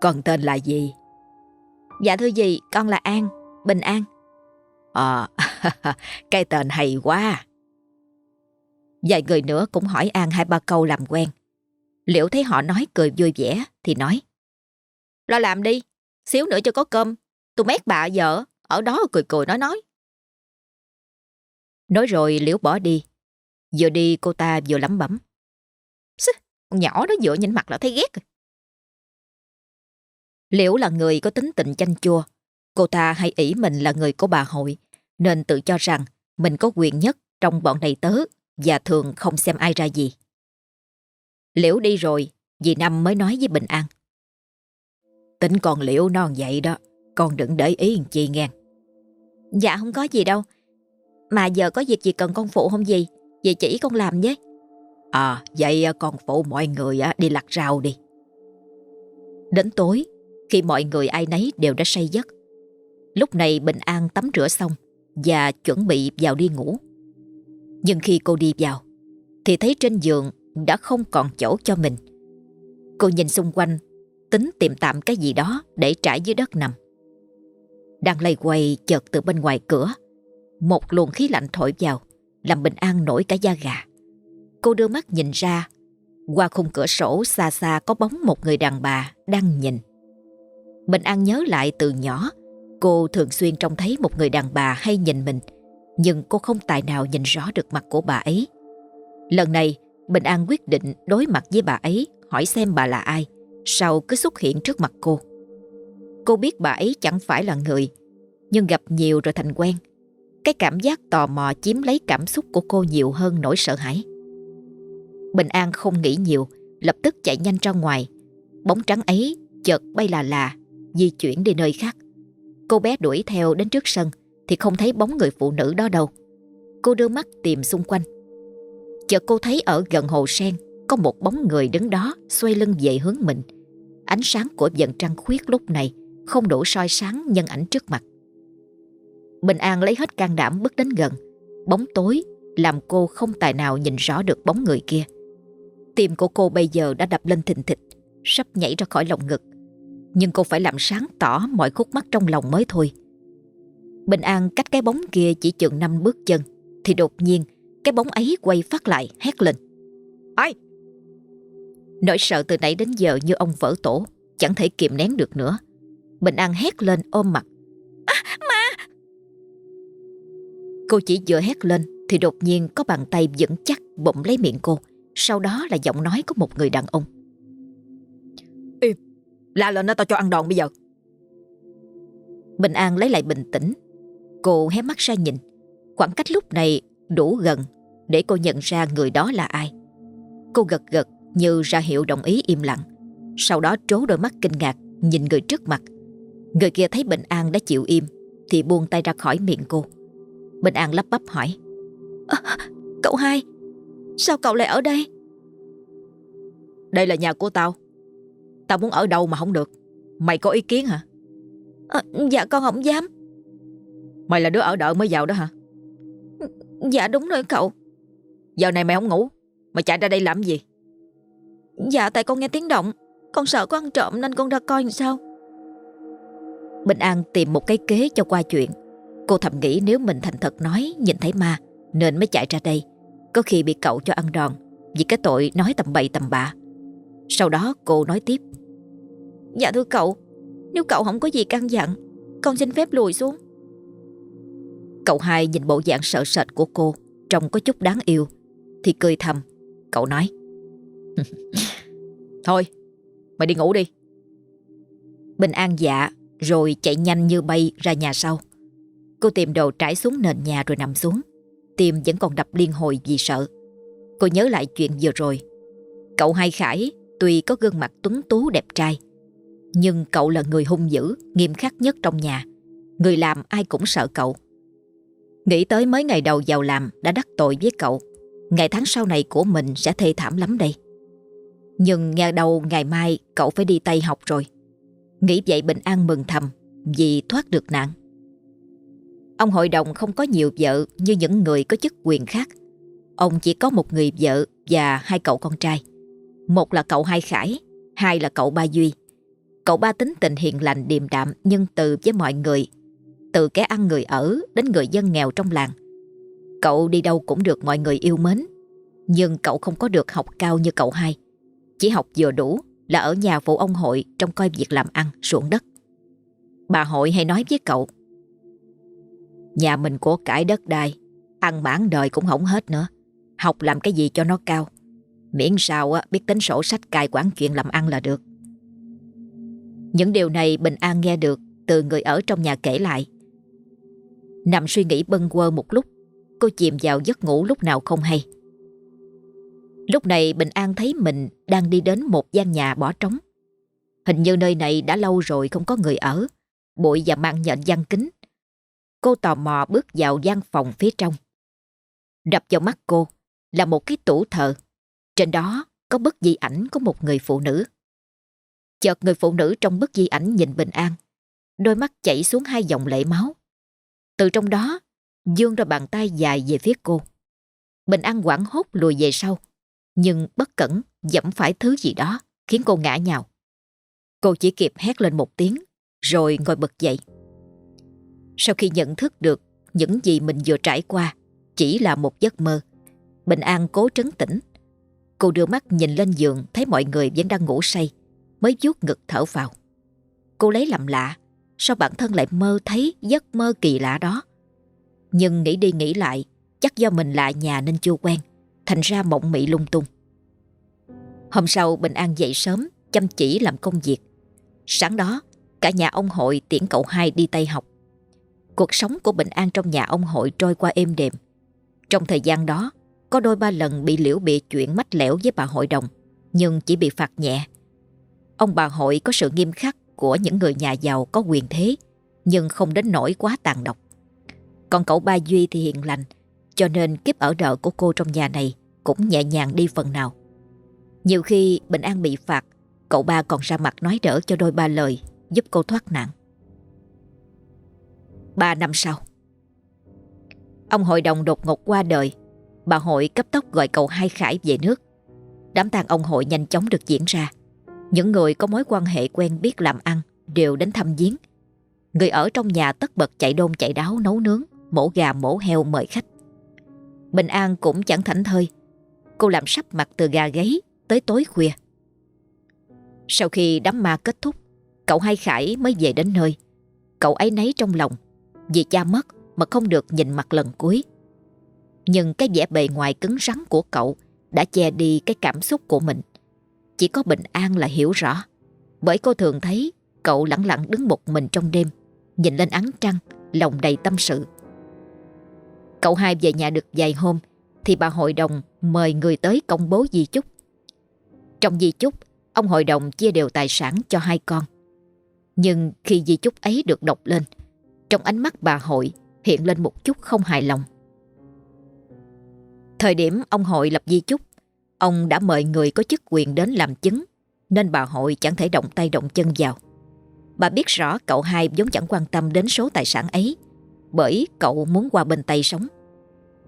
con tên là gì? Dạ thưa dì, con là An, Bình An. Ờ, (laughs) cái tên hay quá. Vài người nữa cũng hỏi An hai ba câu làm quen. Liễu thấy họ nói cười vui vẻ thì nói. Lo làm đi, xíu nữa cho có cơm. Tôi mét bà vợ, ở đó cười cười nói nói. Nói rồi Liễu bỏ đi. Vừa đi cô ta vừa lẩm bẩm. Con nhỏ đó dựa nhìn mặt là thấy ghét rồi. Liễu là người có tính tình chanh chua. Cô ta hay ỷ mình là người của bà hội, nên tự cho rằng mình có quyền nhất trong bọn đầy tớ và thường không xem ai ra gì. Liễu đi rồi, dì Năm mới nói với Bình An. Tính con Liễu non vậy đó, con đừng để ý làm chi nghe. Dạ không có gì đâu, mà giờ có việc gì cần con phụ không gì, vậy chỉ con làm nhé. À, vậy à, con phụ mọi người à, đi lặt rau đi. Đến tối, khi mọi người ai nấy đều đã say giấc, lúc này Bình An tắm rửa xong và chuẩn bị vào đi ngủ. Nhưng khi cô đi vào, thì thấy trên giường đã không còn chỗ cho mình. Cô nhìn xung quanh, tính tìm tạm cái gì đó để trải dưới đất nằm. Đang lây quay chợt từ bên ngoài cửa, một luồng khí lạnh thổi vào, làm Bình An nổi cả da gà. Cô đưa mắt nhìn ra, qua khung cửa sổ xa xa có bóng một người đàn bà đang nhìn. Bình An nhớ lại từ nhỏ, cô thường xuyên trông thấy một người đàn bà hay nhìn mình, nhưng cô không tài nào nhìn rõ được mặt của bà ấy. Lần này, Bình An quyết định đối mặt với bà ấy, hỏi xem bà là ai, sau cứ xuất hiện trước mặt cô. Cô biết bà ấy chẳng phải là người, nhưng gặp nhiều rồi thành quen. Cái cảm giác tò mò chiếm lấy cảm xúc của cô nhiều hơn nỗi sợ hãi. Bình An không nghĩ nhiều, lập tức chạy nhanh ra ngoài. Bóng trắng ấy chợt bay là là, di chuyển đi nơi khác. Cô bé đuổi theo đến trước sân thì không thấy bóng người phụ nữ đó đâu. Cô đưa mắt tìm xung quanh. Chợt cô thấy ở gần hồ sen có một bóng người đứng đó xoay lưng về hướng mình. Ánh sáng của dần trăng khuyết lúc này không đủ soi sáng nhân ảnh trước mặt. Bình An lấy hết can đảm bước đến gần. Bóng tối làm cô không tài nào nhìn rõ được bóng người kia. Tim của cô bây giờ đã đập lên thình thịch, sắp nhảy ra khỏi lồng ngực. Nhưng cô phải làm sáng tỏ mọi khúc mắc trong lòng mới thôi. Bình An cách cái bóng kia chỉ chừng năm bước chân, thì đột nhiên cái bóng ấy quay phát lại hét lên. Ai? Nỗi sợ từ nãy đến giờ như ông vỡ tổ, chẳng thể kiềm nén được nữa. Bình An hét lên ôm mặt. À, ma! Cô chỉ vừa hét lên thì đột nhiên có bàn tay vững chắc bỗng lấy miệng cô. Sau đó là giọng nói của một người đàn ông. Im, la lên nó tao cho ăn đòn bây giờ. Bình An lấy lại bình tĩnh. Cô hé mắt ra nhìn. Khoảng cách lúc này đủ gần để cô nhận ra người đó là ai. Cô gật gật như ra hiệu đồng ý im lặng. Sau đó trố đôi mắt kinh ngạc Nhìn người trước mặt Người kia thấy Bình An đã chịu im Thì buông tay ra khỏi miệng cô Bình An lắp bắp hỏi à, Cậu hai Sao cậu lại ở đây? Đây là nhà của tao. Tao muốn ở đâu mà không được. Mày có ý kiến hả? À, Dạ con không dám. Mày là đứa ở đợi mới vào đó hả? Dạ đúng rồi cậu. Giờ này mày không ngủ. Mày chạy ra đây làm gì? Dạ tại con nghe tiếng động. Con sợ có ăn trộm nên con ra coi làm sao. Bình An tìm một cái kế cho qua chuyện. Cô thầm nghĩ nếu mình thành thật nói Nhìn thấy ma Nên mới chạy ra đây Có khi bị cậu cho ăn đòn Vì cái tội nói tầm bậy tầm bạ. Sau đó cô nói tiếp. Dạ thưa cậu Nếu cậu không có gì căn dặn Con xin phép lùi xuống. Cậu hai nhìn bộ dạng sợ sệt của cô Trông có chút đáng yêu Thì cười thầm. Cậu nói (laughs) Thôi Mày đi ngủ đi. Bình An dạ Rồi chạy nhanh như bay ra nhà sau. Cô tìm đồ trải xuống nền nhà rồi nằm xuống Tim vẫn còn đập liên hồi vì sợ. Cô nhớ lại chuyện vừa rồi. Cậu hai Khải Tuy có gương mặt tuấn tú đẹp trai, Nhưng cậu là người hung dữ, Nghiêm khắc nhất trong nhà. Người làm ai cũng sợ cậu. Nghĩ tới mấy ngày đầu vào làm Đã đắc tội với cậu, Ngày tháng sau này của mình sẽ thê thảm lắm đây. Nhưng nghe đầu ngày mai Cậu phải đi Tây học rồi. Nghĩ vậy Bình An mừng thầm Vì thoát được nạn. Ông hội đồng không có nhiều vợ Như những người có chức quyền khác Ông chỉ có một người vợ Và hai cậu con trai Một là cậu Hai Khải Hai là cậu Ba Duy Cậu ba tính tình hiền lành điềm đạm nhân từ với mọi người từ kẻ ăn người ở đến người dân nghèo trong làng. Cậu đi đâu cũng được mọi người yêu mến, nhưng cậu không có được học cao như cậu hai. Chỉ học vừa đủ là ở nhà phụ ông hội trong coi việc làm ăn, ruộng đất. Bà hội hay nói với cậu, Nhà mình của cải đất đai, ăn mãn đời cũng hỏng hết nữa. Học làm cái gì cho nó cao. Miễn sao biết tính sổ sách cài quản chuyện làm ăn là được. Những điều này Bình An nghe được từ người ở trong nhà kể lại. Nằm suy nghĩ bâng quơ một lúc Cô chìm vào giấc ngủ lúc nào không hay Lúc này Bình An thấy mình đang đi đến một gian nhà bỏ trống Hình như nơi này đã lâu rồi không có người ở Bụi và mang nhện gian kính Cô tò mò bước vào gian phòng phía trong Đập vào mắt cô là một cái tủ thờ Trên đó có bức di ảnh của một người phụ nữ Chợt người phụ nữ trong bức di ảnh nhìn Bình An Đôi mắt chảy xuống hai dòng lệ máu từ trong đó, dương ra bàn tay dài về phía cô. Bình An quảng hốt lùi về sau, nhưng bất cẩn dẫm phải thứ gì đó khiến cô ngã nhào. Cô chỉ kịp hét lên một tiếng, rồi ngồi bật dậy. Sau khi nhận thức được những gì mình vừa trải qua chỉ là một giấc mơ, Bình An cố trấn tĩnh. Cô đưa mắt nhìn lên giường thấy mọi người vẫn đang ngủ say, mới vuốt ngực thở vào. Cô lấy làm lạ, Sao bản thân lại mơ thấy giấc mơ kỳ lạ đó Nhưng nghĩ đi nghĩ lại Chắc do mình lạ nhà nên chưa quen Thành ra mộng mị lung tung Hôm sau Bình An dậy sớm Chăm chỉ làm công việc Sáng đó Cả nhà ông hội tiễn cậu hai đi Tây học Cuộc sống của Bình An trong nhà ông hội trôi qua êm đềm Trong thời gian đó, Có đôi ba lần bị liễu bị chuyện mách lẻo với bà hội đồng, Nhưng chỉ bị phạt nhẹ Ông bà hội có sự nghiêm khắc của những người nhà giàu có quyền thế, nhưng không đến nỗi quá tàn độc. Còn cậu ba Duy thì hiền lành, cho nên kiếp ở đợ của cô trong nhà này cũng nhẹ nhàng đi phần nào. Nhiều khi Bình An bị phạt, cậu ba còn ra mặt nói đỡ cho đôi ba lời, giúp cô thoát nạn. Ba năm sau Ông hội đồng đột ngột qua đời Bà hội cấp tốc gọi cậu hai Khải về nước Đám tang ông hội nhanh chóng được diễn ra những người có mối quan hệ quen biết làm ăn đều đến thăm viếng. Người ở trong nhà tất bật chạy đôn chạy đáo nấu nướng, mổ gà mổ heo mời khách. Bình An cũng chẳng thảnh thơi. Cô làm sắp mặt từ gà gáy tới tối khuya. Sau khi đám ma kết thúc, cậu hai Khải mới về đến nơi. Cậu ấy nấy trong lòng, vì cha mất mà không được nhìn mặt lần cuối. Nhưng cái vẻ bề ngoài cứng rắn của cậu đã che đi cái cảm xúc của mình. Chỉ có Bình An là hiểu rõ Bởi cô thường thấy cậu lặng lặng đứng một mình trong đêm Nhìn lên ánh trăng Lòng đầy tâm sự Cậu hai về nhà được vài hôm Thì bà hội đồng mời người tới công bố di chúc Trong di chúc Ông hội đồng chia đều tài sản cho hai con. Nhưng khi di chúc ấy được đọc lên, trong ánh mắt bà hội hiện lên một chút không hài lòng. Thời điểm ông hội lập di chúc, ông đã mời người có chức quyền đến làm chứng, nên bà hội chẳng thể động tay động chân vào. Bà biết rõ cậu hai vốn chẳng quan tâm đến số tài sản ấy, bởi cậu muốn qua bên Tây sống.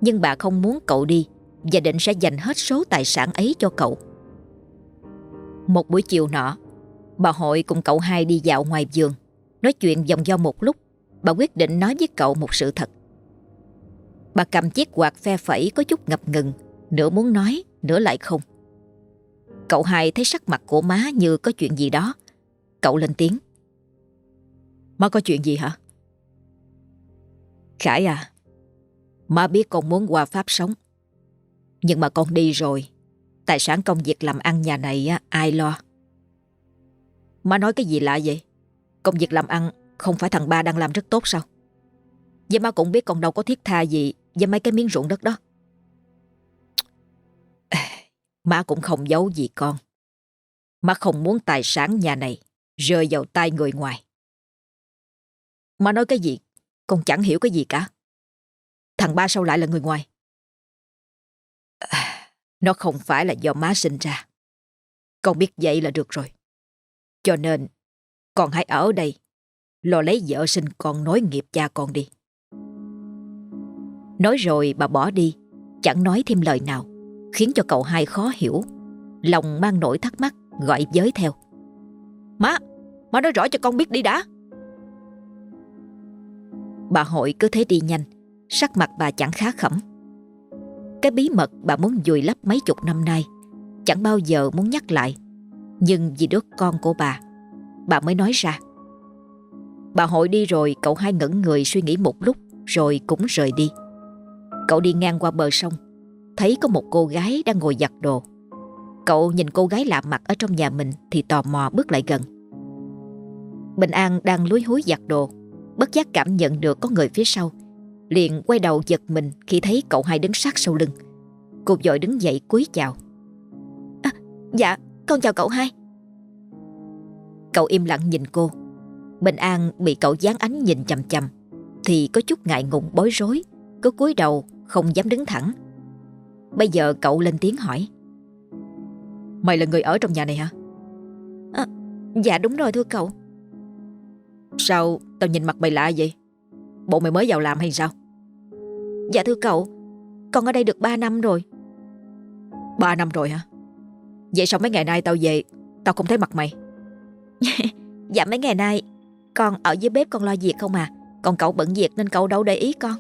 Nhưng bà không muốn cậu đi và định sẽ dành hết số tài sản ấy cho cậu. Một buổi chiều nọ, bà hội cùng cậu hai đi dạo ngoài vườn, nói chuyện vòng do một lúc, bà quyết định nói với cậu một sự thật. Bà cầm chiếc quạt phe phẩy có chút ngập ngừng, nửa muốn nói, nửa lại không. Cậu hai thấy sắc mặt của má như có chuyện gì đó. Cậu lên tiếng. Má có chuyện gì hả? Khải à, má biết con muốn qua Pháp sống. Nhưng mà con đi rồi, tài sản công việc làm ăn nhà này ai lo? Má nói cái gì lạ vậy? Công việc làm ăn không phải thằng ba đang làm rất tốt sao? Vậy má cũng biết con đâu có thiết tha gì với mấy cái miếng ruộng đất đó. (sighs) Má cũng không giấu gì con. Má không muốn tài sản nhà này rơi vào tay người ngoài. Má nói cái gì? Con chẳng hiểu cái gì cả. Thằng ba sao lại là người ngoài? (sighs) Nó không phải là do má sinh ra. Con biết vậy là được rồi. Cho nên, con hãy ở đây, lo lấy vợ sinh con nối nghiệp cha con đi. Nói rồi bà bỏ đi, chẳng nói thêm lời nào, khiến cho cậu hai khó hiểu. Lòng mang nỗi thắc mắc, gọi giới theo. Má, má nói rõ cho con biết đi đã. Bà hội cứ thế đi nhanh, sắc mặt bà chẳng khá khẩm. Cái bí mật bà muốn dùi lấp mấy chục năm nay, chẳng bao giờ muốn nhắc lại. Nhưng vì đứa con của bà, bà mới nói ra. Bà hội đi rồi, cậu hai ngẩn người suy nghĩ một lúc, rồi cũng rời đi. Cậu đi ngang qua bờ sông Thấy có một cô gái đang ngồi giặt đồ. Cậu nhìn cô gái lạ mặt ở trong nhà mình Thì tò mò bước lại gần. Bình An đang lúi húi giặt đồ Bất giác cảm nhận được có người phía sau Liền quay đầu giật mình Khi thấy cậu hai đứng sát sau lưng. Cô vội đứng dậy cúi chào. À, Dạ con chào cậu hai. Cậu im lặng nhìn cô. Bình An bị cậu dán ánh nhìn chầm chầm Thì có chút ngại ngùng bối rối Cứ cúi đầu không dám đứng thẳng. Bây giờ cậu lên tiếng hỏi. Mày là người ở trong nhà này hả? À, dạ đúng rồi thưa cậu. Sao tao nhìn mặt mày lạ vậy? Bộ mày mới vào làm hay sao? Dạ thưa cậu, con ở đây được 3 năm rồi. 3 năm rồi hả? Vậy sao mấy ngày nay tao về, tao không thấy mặt mày? (laughs) dạ mấy ngày nay, con ở dưới bếp con lo việc không à. Còn cậu bận việc nên cậu đâu để ý con.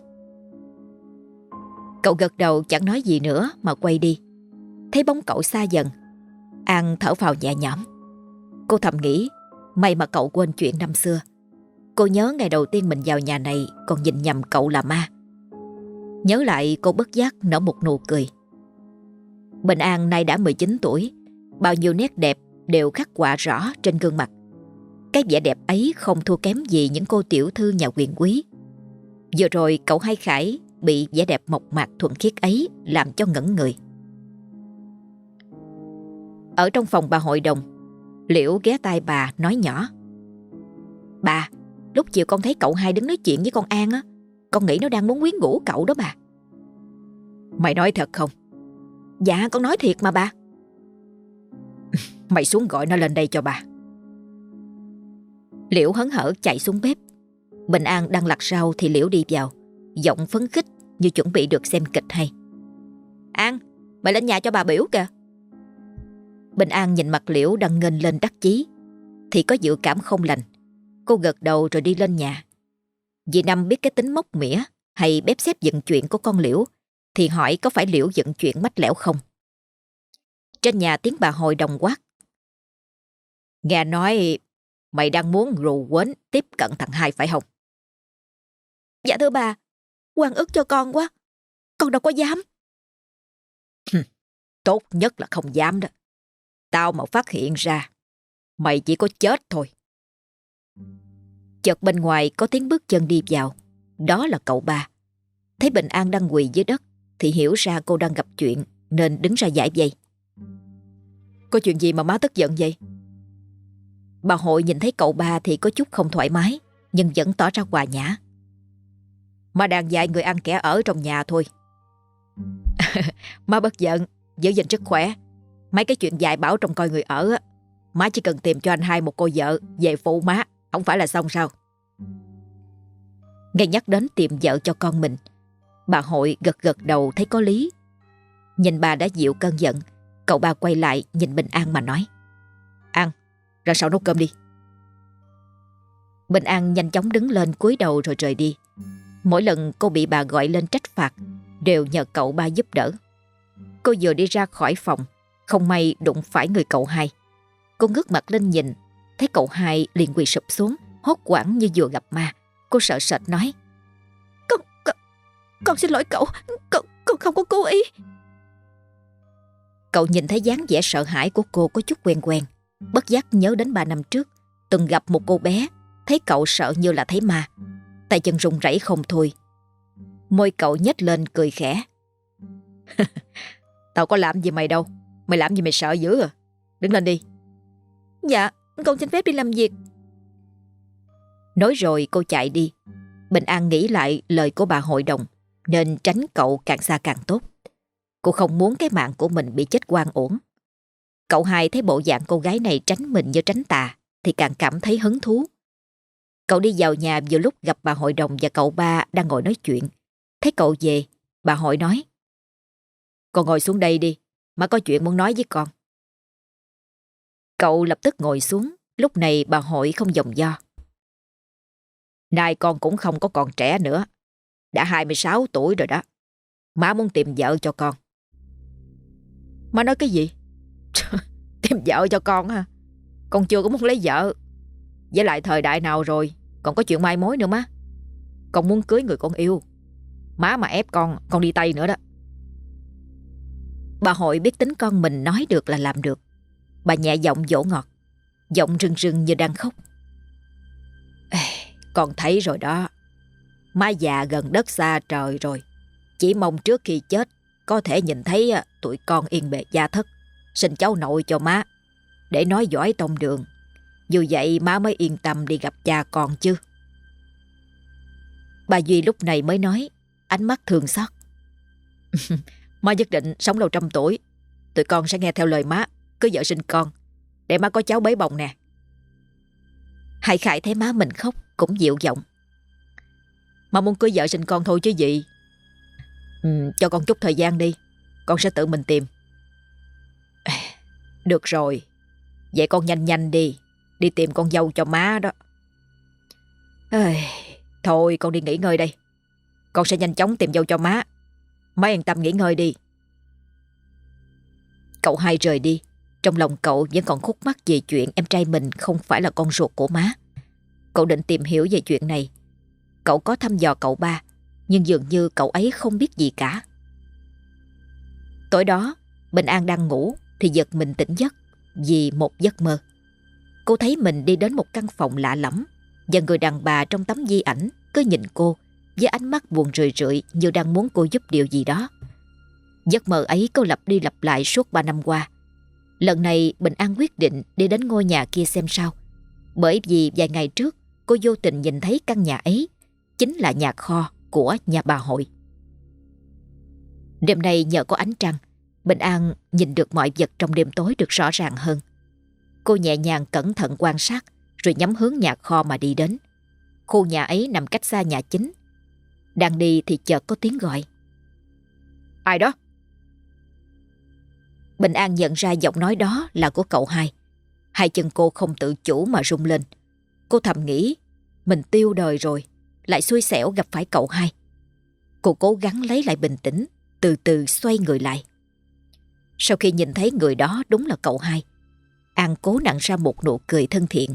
Cậu gật đầu chẳng nói gì nữa mà quay đi. Thấy bóng cậu xa dần. An thở vào nhẹ nhõm. Cô thầm nghĩ, may mà cậu quên chuyện năm xưa. Cô nhớ ngày đầu tiên mình vào nhà này còn nhìn nhầm cậu là ma. Nhớ lại cô bất giác nở một nụ cười. Bình An nay đã 19 tuổi, bao nhiêu nét đẹp đều khắc họa rõ trên gương mặt. Cái vẻ đẹp ấy không thua kém gì những cô tiểu thư nhà quyền quý. Vừa rồi cậu hai Khải bị vẻ đẹp mộc mạc thuần khiết ấy làm cho ngẩn người. Ở trong phòng bà hội đồng, Liễu ghé tai bà nói nhỏ. Bà, lúc chiều con thấy cậu hai đứng nói chuyện với con An á, con nghĩ nó đang muốn quyến ngủ cậu đó bà. Mày nói thật không? Dạ con nói thiệt mà bà. (laughs) Mày xuống gọi nó lên đây cho bà. Liễu hấn hở chạy xuống bếp. Bình An đang lặt rau thì Liễu đi vào. Giọng phấn khích như chuẩn bị được xem kịch hay. An, mày lên nhà cho bà biểu kìa. Bình An nhìn mặt Liễu đang nghênh lên đắc chí thì có dự cảm không lành. Cô gật đầu rồi đi lên nhà. Dì Năm biết cái tính mốc mỉa hay bếp xếp dựng chuyện của con Liễu thì hỏi có phải Liễu dựng chuyện mách lẻo không. Trên nhà tiếng bà hồi đồng quát. Nghe nói mày đang muốn rù quến tiếp cận thằng hai phải không? Dạ thưa bà, quan ức cho con quá. Con đâu có dám. Tốt nhất là không dám đó. Tao mà phát hiện ra, mày chỉ có chết thôi. Chợt bên ngoài có tiếng bước chân đi vào. Đó là cậu ba. Thấy Bình An đang quỳ dưới đất thì hiểu ra cô đang gặp chuyện nên đứng ra giải vây. Có chuyện gì mà má tức giận vậy? Bà hội nhìn thấy cậu ba thì có chút không thoải mái, Nhưng vẫn tỏ ra hòa nhã. Mà đang dạy người ăn kẻ ở trong nhà thôi. (laughs) Má bất giận, Giữ gìn sức khỏe. Mấy cái chuyện dạy bảo trong coi người ở Má chỉ cần tìm cho anh hai một cô vợ Về phụ má, Không phải là xong sao? Nghe nhắc đến tìm vợ cho con mình, Bà hội gật gật đầu thấy có lý. Nhìn bà đã dịu cơn giận, Cậu ba quay lại nhìn Bình An mà nói. An ra sau nấu cơm đi. Bình An nhanh chóng đứng lên cúi đầu rồi rời đi. Mỗi lần cô bị bà gọi lên trách phạt Đều nhờ cậu ba giúp đỡ. Cô vừa đi ra khỏi phòng Không may đụng phải người cậu hai. Cô ngước mặt lên nhìn Thấy cậu hai liền quỳ sụp xuống Hốt quảng như vừa gặp ma. Cô sợ sệt nói Con, con, con xin lỗi cậu Con, con không có cố ý. Cậu nhìn thấy dáng vẻ sợ hãi của cô có chút quen quen. Bất giác nhớ đến ba năm trước Từng gặp một cô bé Thấy cậu sợ như là thấy ma. Tay chân run rẩy không thôi. Môi cậu nhếch lên cười khẽ. (laughs) Tao có làm gì mày đâu? Mày làm gì mày sợ dữ à? Đứng lên đi. Dạ con xin phép đi làm việc. Nói rồi cô chạy đi. Bình An nghĩ lại lời của bà hội đồng Nên tránh cậu càng xa càng tốt. Cô không muốn cái mạng của mình bị chết quan uổng Cậu hai thấy bộ dạng cô gái này tránh mình như tránh tà Thì càng cảm thấy hứng thú. Cậu đi vào nhà vừa lúc gặp bà hội đồng và cậu ba đang ngồi nói chuyện. Thấy cậu về, bà hội nói Con ngồi xuống đây đi, má có chuyện muốn nói với con. Cậu lập tức ngồi xuống, lúc này bà hội không dòng do. Nay con cũng không có còn trẻ nữa Đã 26 tuổi rồi đó Má muốn tìm vợ cho con. Má nói cái gì? (laughs) tìm vợ cho con hả? Con chưa có muốn lấy vợ. Với lại thời đại nào rồi Còn có chuyện mai mối nữa má. Con muốn cưới người con yêu. Má mà ép con, con đi Tây nữa đó. Bà hội biết tính con mình nói được là làm được. Bà nhẹ giọng dỗ ngọt Giọng rưng rưng như đang khóc. Ê, Con thấy rồi đó. Má già gần đất xa trời rồi. Chỉ mong trước khi chết Có thể nhìn thấy à, tụi con yên bề gia thất. Sinh cháu nội cho má Để nói giỏi tông đường. Dù vậy má mới yên tâm đi gặp cha con chứ. Bà Duy lúc này mới nói Ánh mắt thường xót. (laughs) Má nhất định sống lâu trăm tuổi. Tụi con sẽ nghe theo lời má Cứ vợ sinh con Để má có cháu bế bồng nè. Hải Khải thấy má mình khóc Cũng dịu giọng. Má muốn cưới vợ sinh con thôi chứ gì? Ừ, Cho con chút thời gian đi Con sẽ tự mình tìm. Được rồi. Vậy con nhanh nhanh đi. Đi tìm con dâu cho má đó. Ê, Thôi con đi nghỉ ngơi đây. Con sẽ nhanh chóng tìm dâu cho má. Má yên tâm nghỉ ngơi đi. Cậu hai rời đi. Trong lòng cậu vẫn còn khúc mắc về chuyện Em trai mình không phải là con ruột của má. Cậu định tìm hiểu về chuyện này. Cậu có thăm dò cậu ba Nhưng dường như cậu ấy không biết gì cả. Tối đó Bình An đang ngủ. Thì giật mình tỉnh giấc Vì một giấc mơ. Cô thấy mình đi đến một căn phòng lạ lẫm Và người đàn bà trong tấm di ảnh Cứ nhìn cô Với ánh mắt buồn rười rượi Như đang muốn cô giúp điều gì đó. Giấc mơ ấy cô lặp đi lặp lại suốt 3 năm qua. Lần này Bình An quyết định đi đến ngôi nhà kia xem sao, Bởi vì vài ngày trước Cô vô tình nhìn thấy căn nhà ấy, Chính là nhà kho của nhà bà hội. Đêm nay nhờ có ánh trăng Bình An nhìn được mọi vật trong đêm tối được rõ ràng hơn Cô nhẹ nhàng cẩn thận quan sát Rồi nhắm hướng nhà kho mà đi đến Khu nhà ấy nằm cách xa nhà chính Đang đi thì chợt có tiếng gọi Ai đó? Bình An nhận ra giọng nói đó là của cậu hai. Hai chân cô không tự chủ mà rung lên. Cô thầm nghĩ, mình tiêu đời rồi, lại xui xẻo gặp phải cậu hai. Cô cố gắng lấy lại bình tĩnh, từ từ xoay người lại. Sau khi nhìn thấy người đó đúng là cậu hai, An cố nặng ra một nụ cười thân thiện.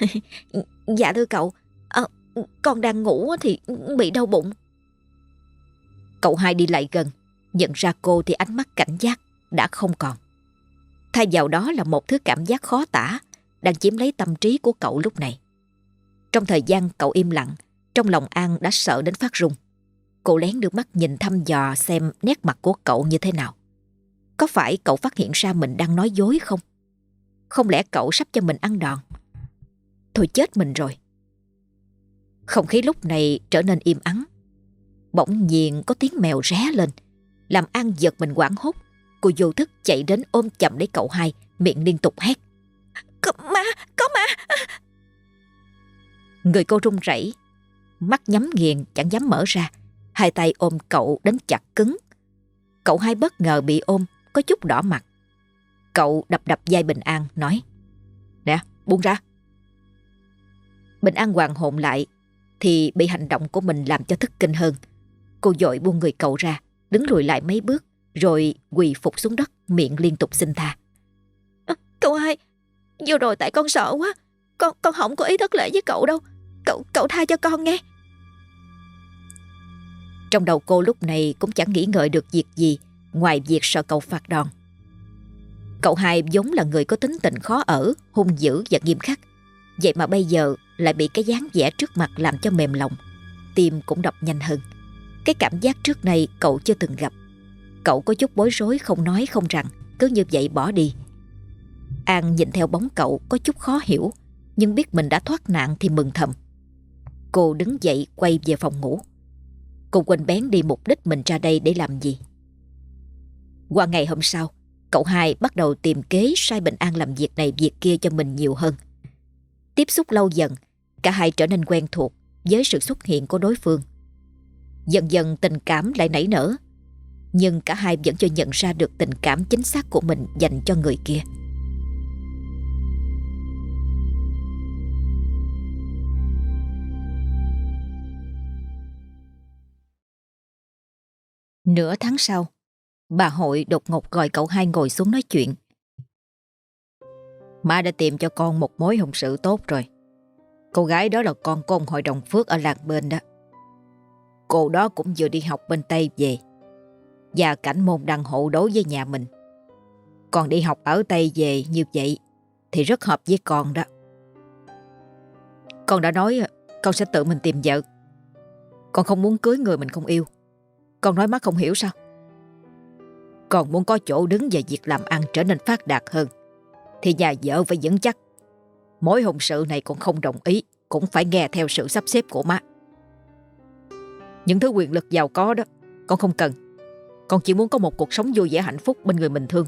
(laughs) dạ thưa cậu, à, con đang ngủ thì bị đau bụng. Cậu hai đi lại gần, nhận ra cô thì ánh mắt cảnh giác đã không còn. Thay vào đó là một thứ cảm giác khó tả đang chiếm lấy tâm trí của cậu lúc này. Trong thời gian cậu im lặng, trong lòng An đã sợ đến phát run. Cô lén đưa mắt nhìn thăm dò xem nét mặt của cậu như thế nào. Có phải cậu phát hiện ra mình đang nói dối không? Không lẽ cậu sắp cho mình ăn đòn? Thôi chết mình rồi. Không khí lúc này trở nên im ắng. Bỗng nhiên có tiếng mèo ré lên, làm An giật mình quảng hốt. Cô vô thức chạy đến ôm chậm lấy cậu hai, miệng liên tục hét. Có ma, có ma. Người cô run rẩy, mắt nhắm nghiền chẳng dám mở ra, hai tay ôm cậu đến chặt cứng. Cậu hai bất ngờ bị ôm, có chút đỏ mặt. Cậu đập đập vai Bình An, nói Nè, buông ra. Bình An hoàng hồn lại, thì bị hành động của mình làm cho thức kinh hơn. Cô dội buông người cậu ra, đứng lùi lại mấy bước, rồi quỳ phục xuống đất, miệng liên tục xin tha. À, cậu hai, vừa rồi tại con sợ quá, con con không có ý thất lễ với cậu đâu. Cậu cậu tha cho con nghe. Trong đầu cô lúc này cũng chẳng nghĩ ngợi được việc gì ngoài việc sợ cậu phạt đòn. Cậu hai giống là người có tính tình khó ở, hung dữ và nghiêm khắc. Vậy mà bây giờ lại bị cái dáng vẻ trước mặt làm cho mềm lòng. Tim cũng đập nhanh hơn. Cái cảm giác trước này cậu chưa từng gặp. Cậu có chút bối rối không nói không rằng, cứ như vậy bỏ đi. An nhìn theo bóng cậu có chút khó hiểu, nhưng biết mình đã thoát nạn thì mừng thầm. Cô đứng dậy quay về phòng ngủ. Cô quên bén đi mục đích mình ra đây để làm gì. Qua ngày hôm sau, cậu hai bắt đầu tìm kế sai Bình An làm việc này việc kia cho mình nhiều hơn. Tiếp xúc lâu dần, cả hai trở nên quen thuộc với sự xuất hiện của đối phương. Dần dần tình cảm lại nảy nở, nhưng cả hai vẫn chưa nhận ra được tình cảm chính xác của mình dành cho người kia. Nửa tháng sau, bà hội đột ngột gọi cậu hai ngồi xuống nói chuyện. Má đã tìm cho con một mối hôn sự tốt rồi. Cô gái đó là con của ông hội đồng phước ở làng bên đó. Cô đó cũng vừa đi học bên Tây về. Và cảnh môn đăng hộ đối với nhà mình. Còn đi học ở Tây về như vậy thì rất hợp với con đó. Con đã nói, con sẽ tự mình tìm vợ. Con không muốn cưới người mình không yêu. Con nói má không hiểu sao? Còn muốn có chỗ đứng và việc làm ăn trở nên phát đạt hơn, thì nhà vợ phải vững chắc. Mối hôn sự này cũng không đồng ý, cũng phải nghe theo sự sắp xếp của má. Những thứ quyền lực giàu có đó, con không cần. Con chỉ muốn có một cuộc sống vui vẻ hạnh phúc bên người mình thương.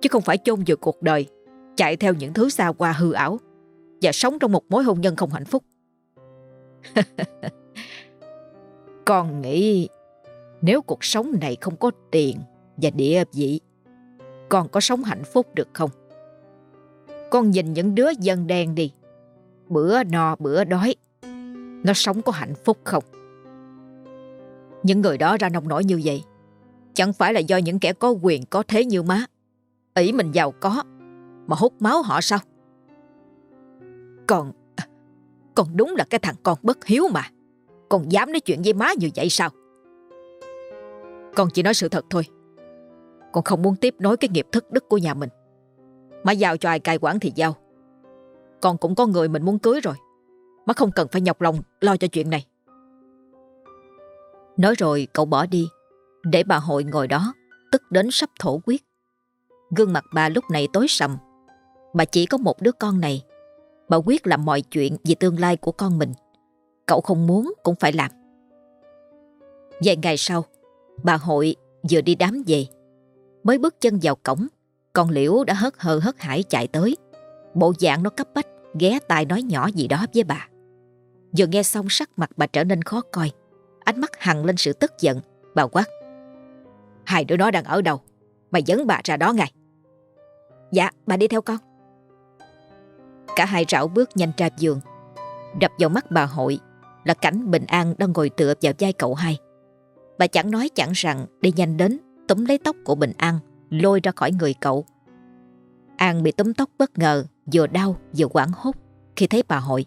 Chứ không phải chôn vùi cuộc đời, chạy theo những thứ xa qua hư ảo và sống trong một mối hôn nhân không hạnh phúc. (laughs) con nghĩ nếu cuộc sống này không có tiền và địa vị, con có sống hạnh phúc được không? Con nhìn những đứa dân đen đi, bữa no bữa đói, nó sống có hạnh phúc không? Những người đó ra nông nổi như vậy, chẳng phải là do những kẻ có quyền có thế như má, ý mình giàu có, mà hút máu họ sao? Còn, còn đúng là cái thằng con bất hiếu mà, còn dám nói chuyện với má như vậy sao? Con chỉ nói sự thật thôi con không muốn tiếp nối cái nghiệp thất đức của nhà mình. Má giao cho ai cai quản thì giao. Con cũng có người mình muốn cưới rồi. Má không cần phải nhọc lòng lo cho chuyện này. Nói rồi cậu bỏ đi, Để bà hội ngồi đó, Tức đến sắp thổ quyết Gương mặt bà lúc này tối sầm. Bà chỉ có một đứa con này. Bà quyết làm mọi chuyện vì tương lai của con mình. Cậu không muốn cũng phải làm. Vài ngày sau, Bà hội vừa đi đám về. Mới bước chân vào cổng, Con liễu đã hớt hờ hớt hải chạy tới. Bộ dạng nó cấp bách, Ghé tai nói nhỏ gì đó với bà. Vừa nghe xong sắc mặt bà trở nên khó coi. Ánh mắt hằn lên sự tức giận. Bà quát, Hai đứa nó đang ở đâu? Mày dẫn bà ra đó ngay. Dạ bà đi theo con. Cả hai rảo bước nhanh ra giường. Đập vào mắt bà hội Là cảnh bình an đang ngồi tựa vào vai cậu hai. Bà chẳng nói chẳng rằng đi nhanh đến túm lấy tóc của Bình An, lôi ra khỏi người cậu. An bị túm tóc bất ngờ, vừa đau vừa quảng hốt khi thấy bà hội.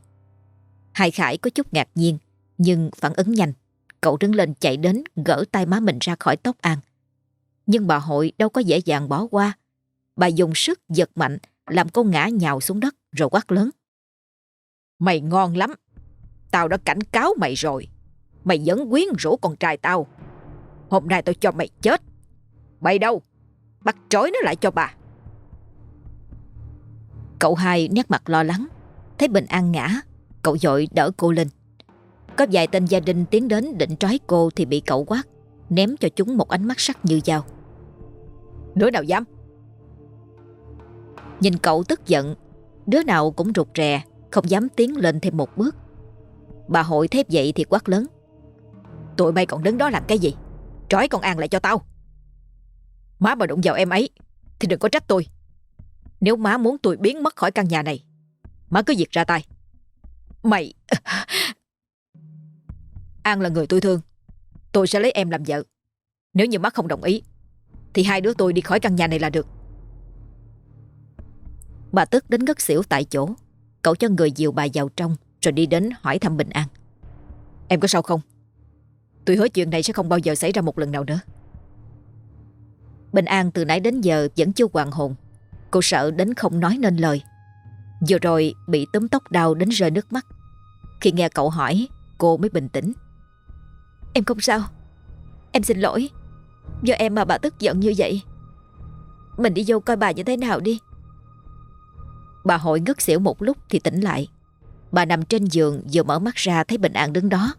Hai Khải có chút ngạc nhiên, nhưng phản ứng nhanh. Cậu đứng lên chạy đến, gỡ tay má mình ra khỏi tóc An. Nhưng bà hội đâu có dễ dàng bỏ qua. Bà dùng sức giật mạnh, làm cô ngã nhào xuống đất rồi quát lớn. Mày ngon lắm. Tao đã cảnh cáo mày rồi. Mày vẫn quyến rũ con trai tao Hôm nay tao cho mày chết bay đâu? Bắt trói nó lại cho bà. Cậu hai nét mặt lo lắng, Thấy Bình An ngã, Cậu dội đỡ cô lên. Có vài tên gia đình tiến đến định trói cô Thì bị cậu quát, Ném cho chúng một ánh mắt sắc như dao. Đứa nào dám? Nhìn cậu tức giận, Đứa nào cũng rụt rè, Không dám tiến lên thêm một bước. Bà hội thép vậy thì quát lớn. Tụi bay còn đứng đó làm cái gì? Trói con An lại cho tao. Má mà đụng vào em ấy, Thì đừng có trách tôi. Nếu má muốn tôi biến mất khỏi căn nhà này, Má cứ việc ra tay. Mày! (laughs) An là người tôi thương. Tôi sẽ lấy em làm vợ. Nếu như má không đồng ý, Thì hai đứa tôi đi khỏi căn nhà này là được. Bà tức đến ngất xỉu tại chỗ. Cậu cho người dìu bà vào trong, Rồi đi đến hỏi thăm Bình An. Em có sao không? Tôi hứa chuyện này sẽ không bao giờ xảy ra một lần nào nữa. Bình An từ nãy đến giờ vẫn chưa hoàn hồn. Cô sợ đến không nói nên lời. Vừa rồi bị túm tóc đau đến rơi nước mắt. Khi nghe cậu hỏi, Cô mới bình tĩnh. Em không sao. Em xin lỗi. Do em mà bà tức giận như vậy. Mình đi vô coi bà như thế nào đi. Bà hội ngất xỉu một lúc thì tỉnh lại. Bà nằm trên giường vừa mở mắt ra thấy Bình An đứng đó.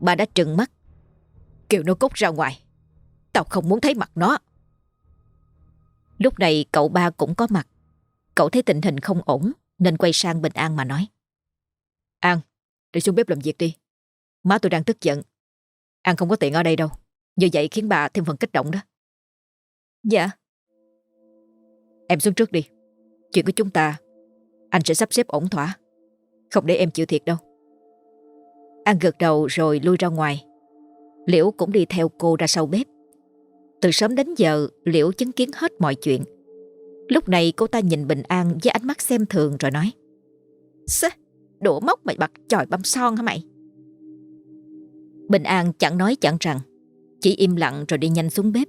Bà đã trừng mắt. Kiều nó cút ra ngoài. Tao không muốn thấy mặt nó. Lúc này cậu ba cũng có mặt. Cậu thấy tình hình không ổn Nên quay sang Bình An mà nói. An, đi xuống bếp làm việc đi. Má tôi đang tức giận. An không có tiện ở đây đâu. Như vậy khiến bà thêm phần kích động đó. Dạ. Em xuống trước đi. Chuyện của chúng ta Anh sẽ sắp xếp ổn thỏa. Không để em chịu thiệt đâu. An gật đầu rồi lui ra ngoài. Liễu cũng đi theo cô ra sau bếp từ sớm đến giờ Liễu chứng kiến hết mọi chuyện. Lúc này cô ta nhìn Bình An với ánh mắt xem thường rồi nói Xế, đổ mốc mày bật chòi băm son hả mày? Bình An chẳng nói chẳng rằng Chỉ im lặng rồi đi nhanh xuống bếp.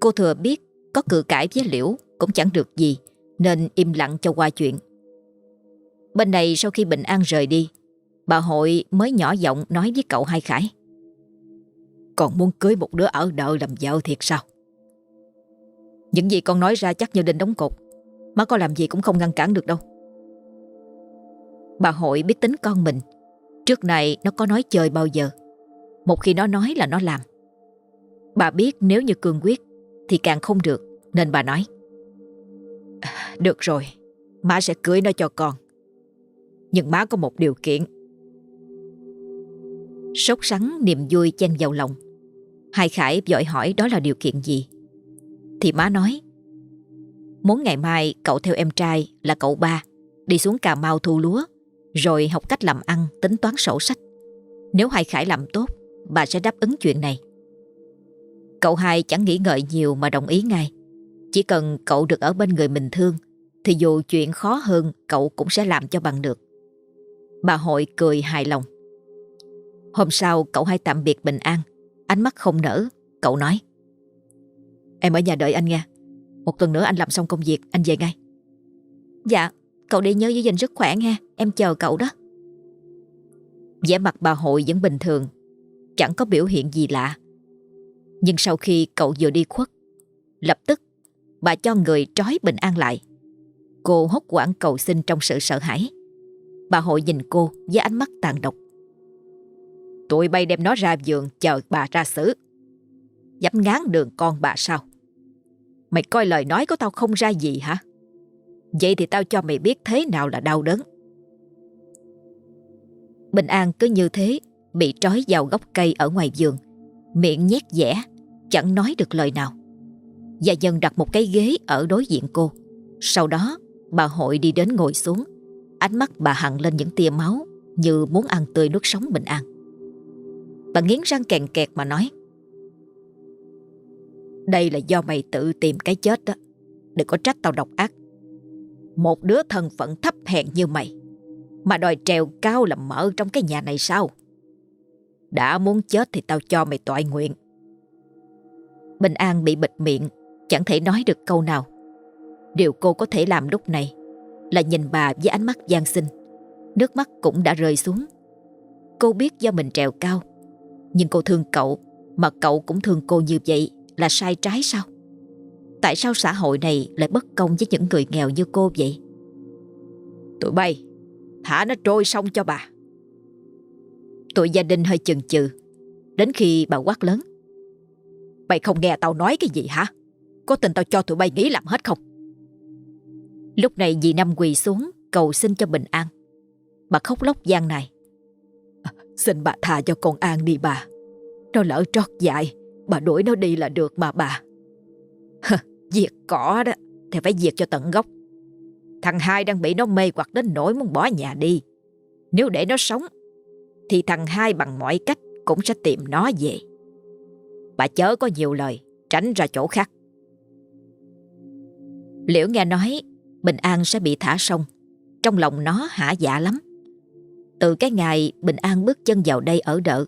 Cô thừa biết có cự cãi với Liễu cũng chẳng được gì Nên im lặng cho qua chuyện. Bên này sau khi Bình An rời đi Bà hội mới nhỏ giọng nói với cậu Hai Khải còn muốn cưới một đứa ở đợi làm vợ thiệt sao? Những gì con nói ra chắc như đinh đóng cột Má có làm gì cũng không ngăn cản được đâu. Bà hội biết tính con mình. Trước này nó có nói chơi bao giờ, Một khi nó nói là nó làm. Bà biết nếu như cương quyết Thì càng không được, Nên bà nói, Được rồi, Má sẽ cưới nó cho con. Nhưng má có một điều kiện Sốt sắng, niềm vui chen vào lòng. Hai Khải vội hỏi đó là điều kiện gì? Thì má nói, Muốn ngày mai cậu theo em trai là cậu ba, Đi xuống Cà Mau thu lúa, Rồi học cách làm ăn, tính toán sổ sách. Nếu hai Khải làm tốt, Bà sẽ đáp ứng chuyện này. Cậu hai chẳng nghĩ ngợi nhiều mà đồng ý ngay. Chỉ cần cậu được ở bên người mình thương, Thì dù chuyện khó hơn, Cậu cũng sẽ làm cho bằng được. Bà hội cười hài lòng. Hôm sau cậu hai tạm biệt bình an. Ánh mắt không nở Cậu nói. Em ở nhà đợi anh nha. Một tuần nữa anh làm xong công việc Anh về ngay. Dạ Cậu đi nhớ giữ gìn sức khỏe nha. Em chờ cậu đó. Vẻ mặt bà hội vẫn bình thường Chẳng có biểu hiện gì lạ. Nhưng sau khi cậu vừa đi khuất Lập tức Bà cho người trói Bình An lại. Cô hốt quảng cầu xin trong sự sợ hãi. Bà hội nhìn cô với ánh mắt tàn độc Tụi bay đem nó ra giường chờ bà ra xử. Dám ngán đường con bà sao? Mày coi lời nói của tao không ra gì hả? Vậy thì tao cho mày biết thế nào là đau đớn. Bình An cứ như thế, Bị trói vào gốc cây ở ngoài giường, Miệng nhét dẻ Chẳng nói được lời nào. Gia dần đặt một cái ghế ở đối diện cô. Sau đó, bà hội đi đến ngồi xuống. Ánh mắt bà hằn lên những tia máu Như muốn ăn tươi nuốt sống Bình An. Bà nghiến răng kèn kẹt mà nói. Đây là do mày tự tìm cái chết đó. Đừng có trách tao độc ác. Một đứa thân phận thấp hèn như mày, Mà đòi trèo cao làm mỡ trong cái nhà này sao? Đã muốn chết thì tao cho mày tội nguyện. Bình An bị bịt miệng, Chẳng thể nói được câu nào. Điều cô có thể làm lúc này Là nhìn bà với ánh mắt gian sinh. Nước mắt cũng đã rơi xuống. Cô biết do mình trèo cao nhưng cô thương cậu Mà cậu cũng thương cô như vậy Là sai trái sao Tại sao xã hội này lại bất công với những người nghèo như cô vậy? Tụi bay, thả nó trôi xong cho bà. Tụi gia đình hơi chần chừ, đến khi bà quát lớn. Mày không nghe tao nói cái gì hả? Có tin tao cho tụi bay nghỉ làm hết không? Lúc này dì Năm quỳ xuống cầu xin cho bình an. Bà khóc lóc gian này. Xin bà tha cho con An đi bà. Nó lỡ trót dại, bà đuổi nó đi là được mà bà. diệt cỏ đó, thì phải diệt cho tận gốc. Thằng hai đang bị nó mê hoặc đến nỗi muốn bỏ nhà đi. Nếu để nó sống, thì thằng hai bằng mọi cách cũng sẽ tìm nó về. Bà chớ có nhiều lời, tránh ra chỗ khác. Liễu nghe nói Bình An sẽ bị thả sông. Trong lòng nó hả dạ lắm. Từ cái ngày Bình An bước chân vào đây ở đợ,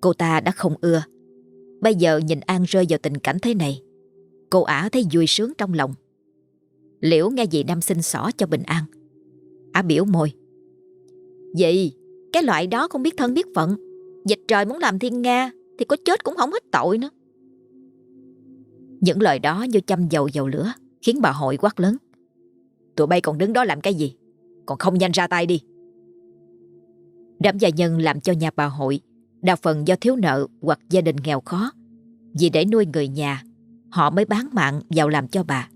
cô ta đã không ưa. Bây giờ nhìn An rơi vào tình cảnh thế này, cô ả thấy vui sướng trong lòng. Liễu nghe dì Năm xin xỏ cho Bình An. Ả biểu môi. Dì, cái loại đó không biết thân biết phận. Dịch trời muốn làm thiên nga thì có chết cũng không hết tội nữa. Những lời đó như châm dầu dầu lửa khiến bà hội quát lớn. Tụi bay còn đứng đó làm cái gì? Còn không nhanh ra tay đi. Đám gia nhân làm cho nhà bà hội đa phần do thiếu nợ hoặc gia đình nghèo khó. Vì để nuôi người nhà, họ mới bán mạng vào làm cho bà.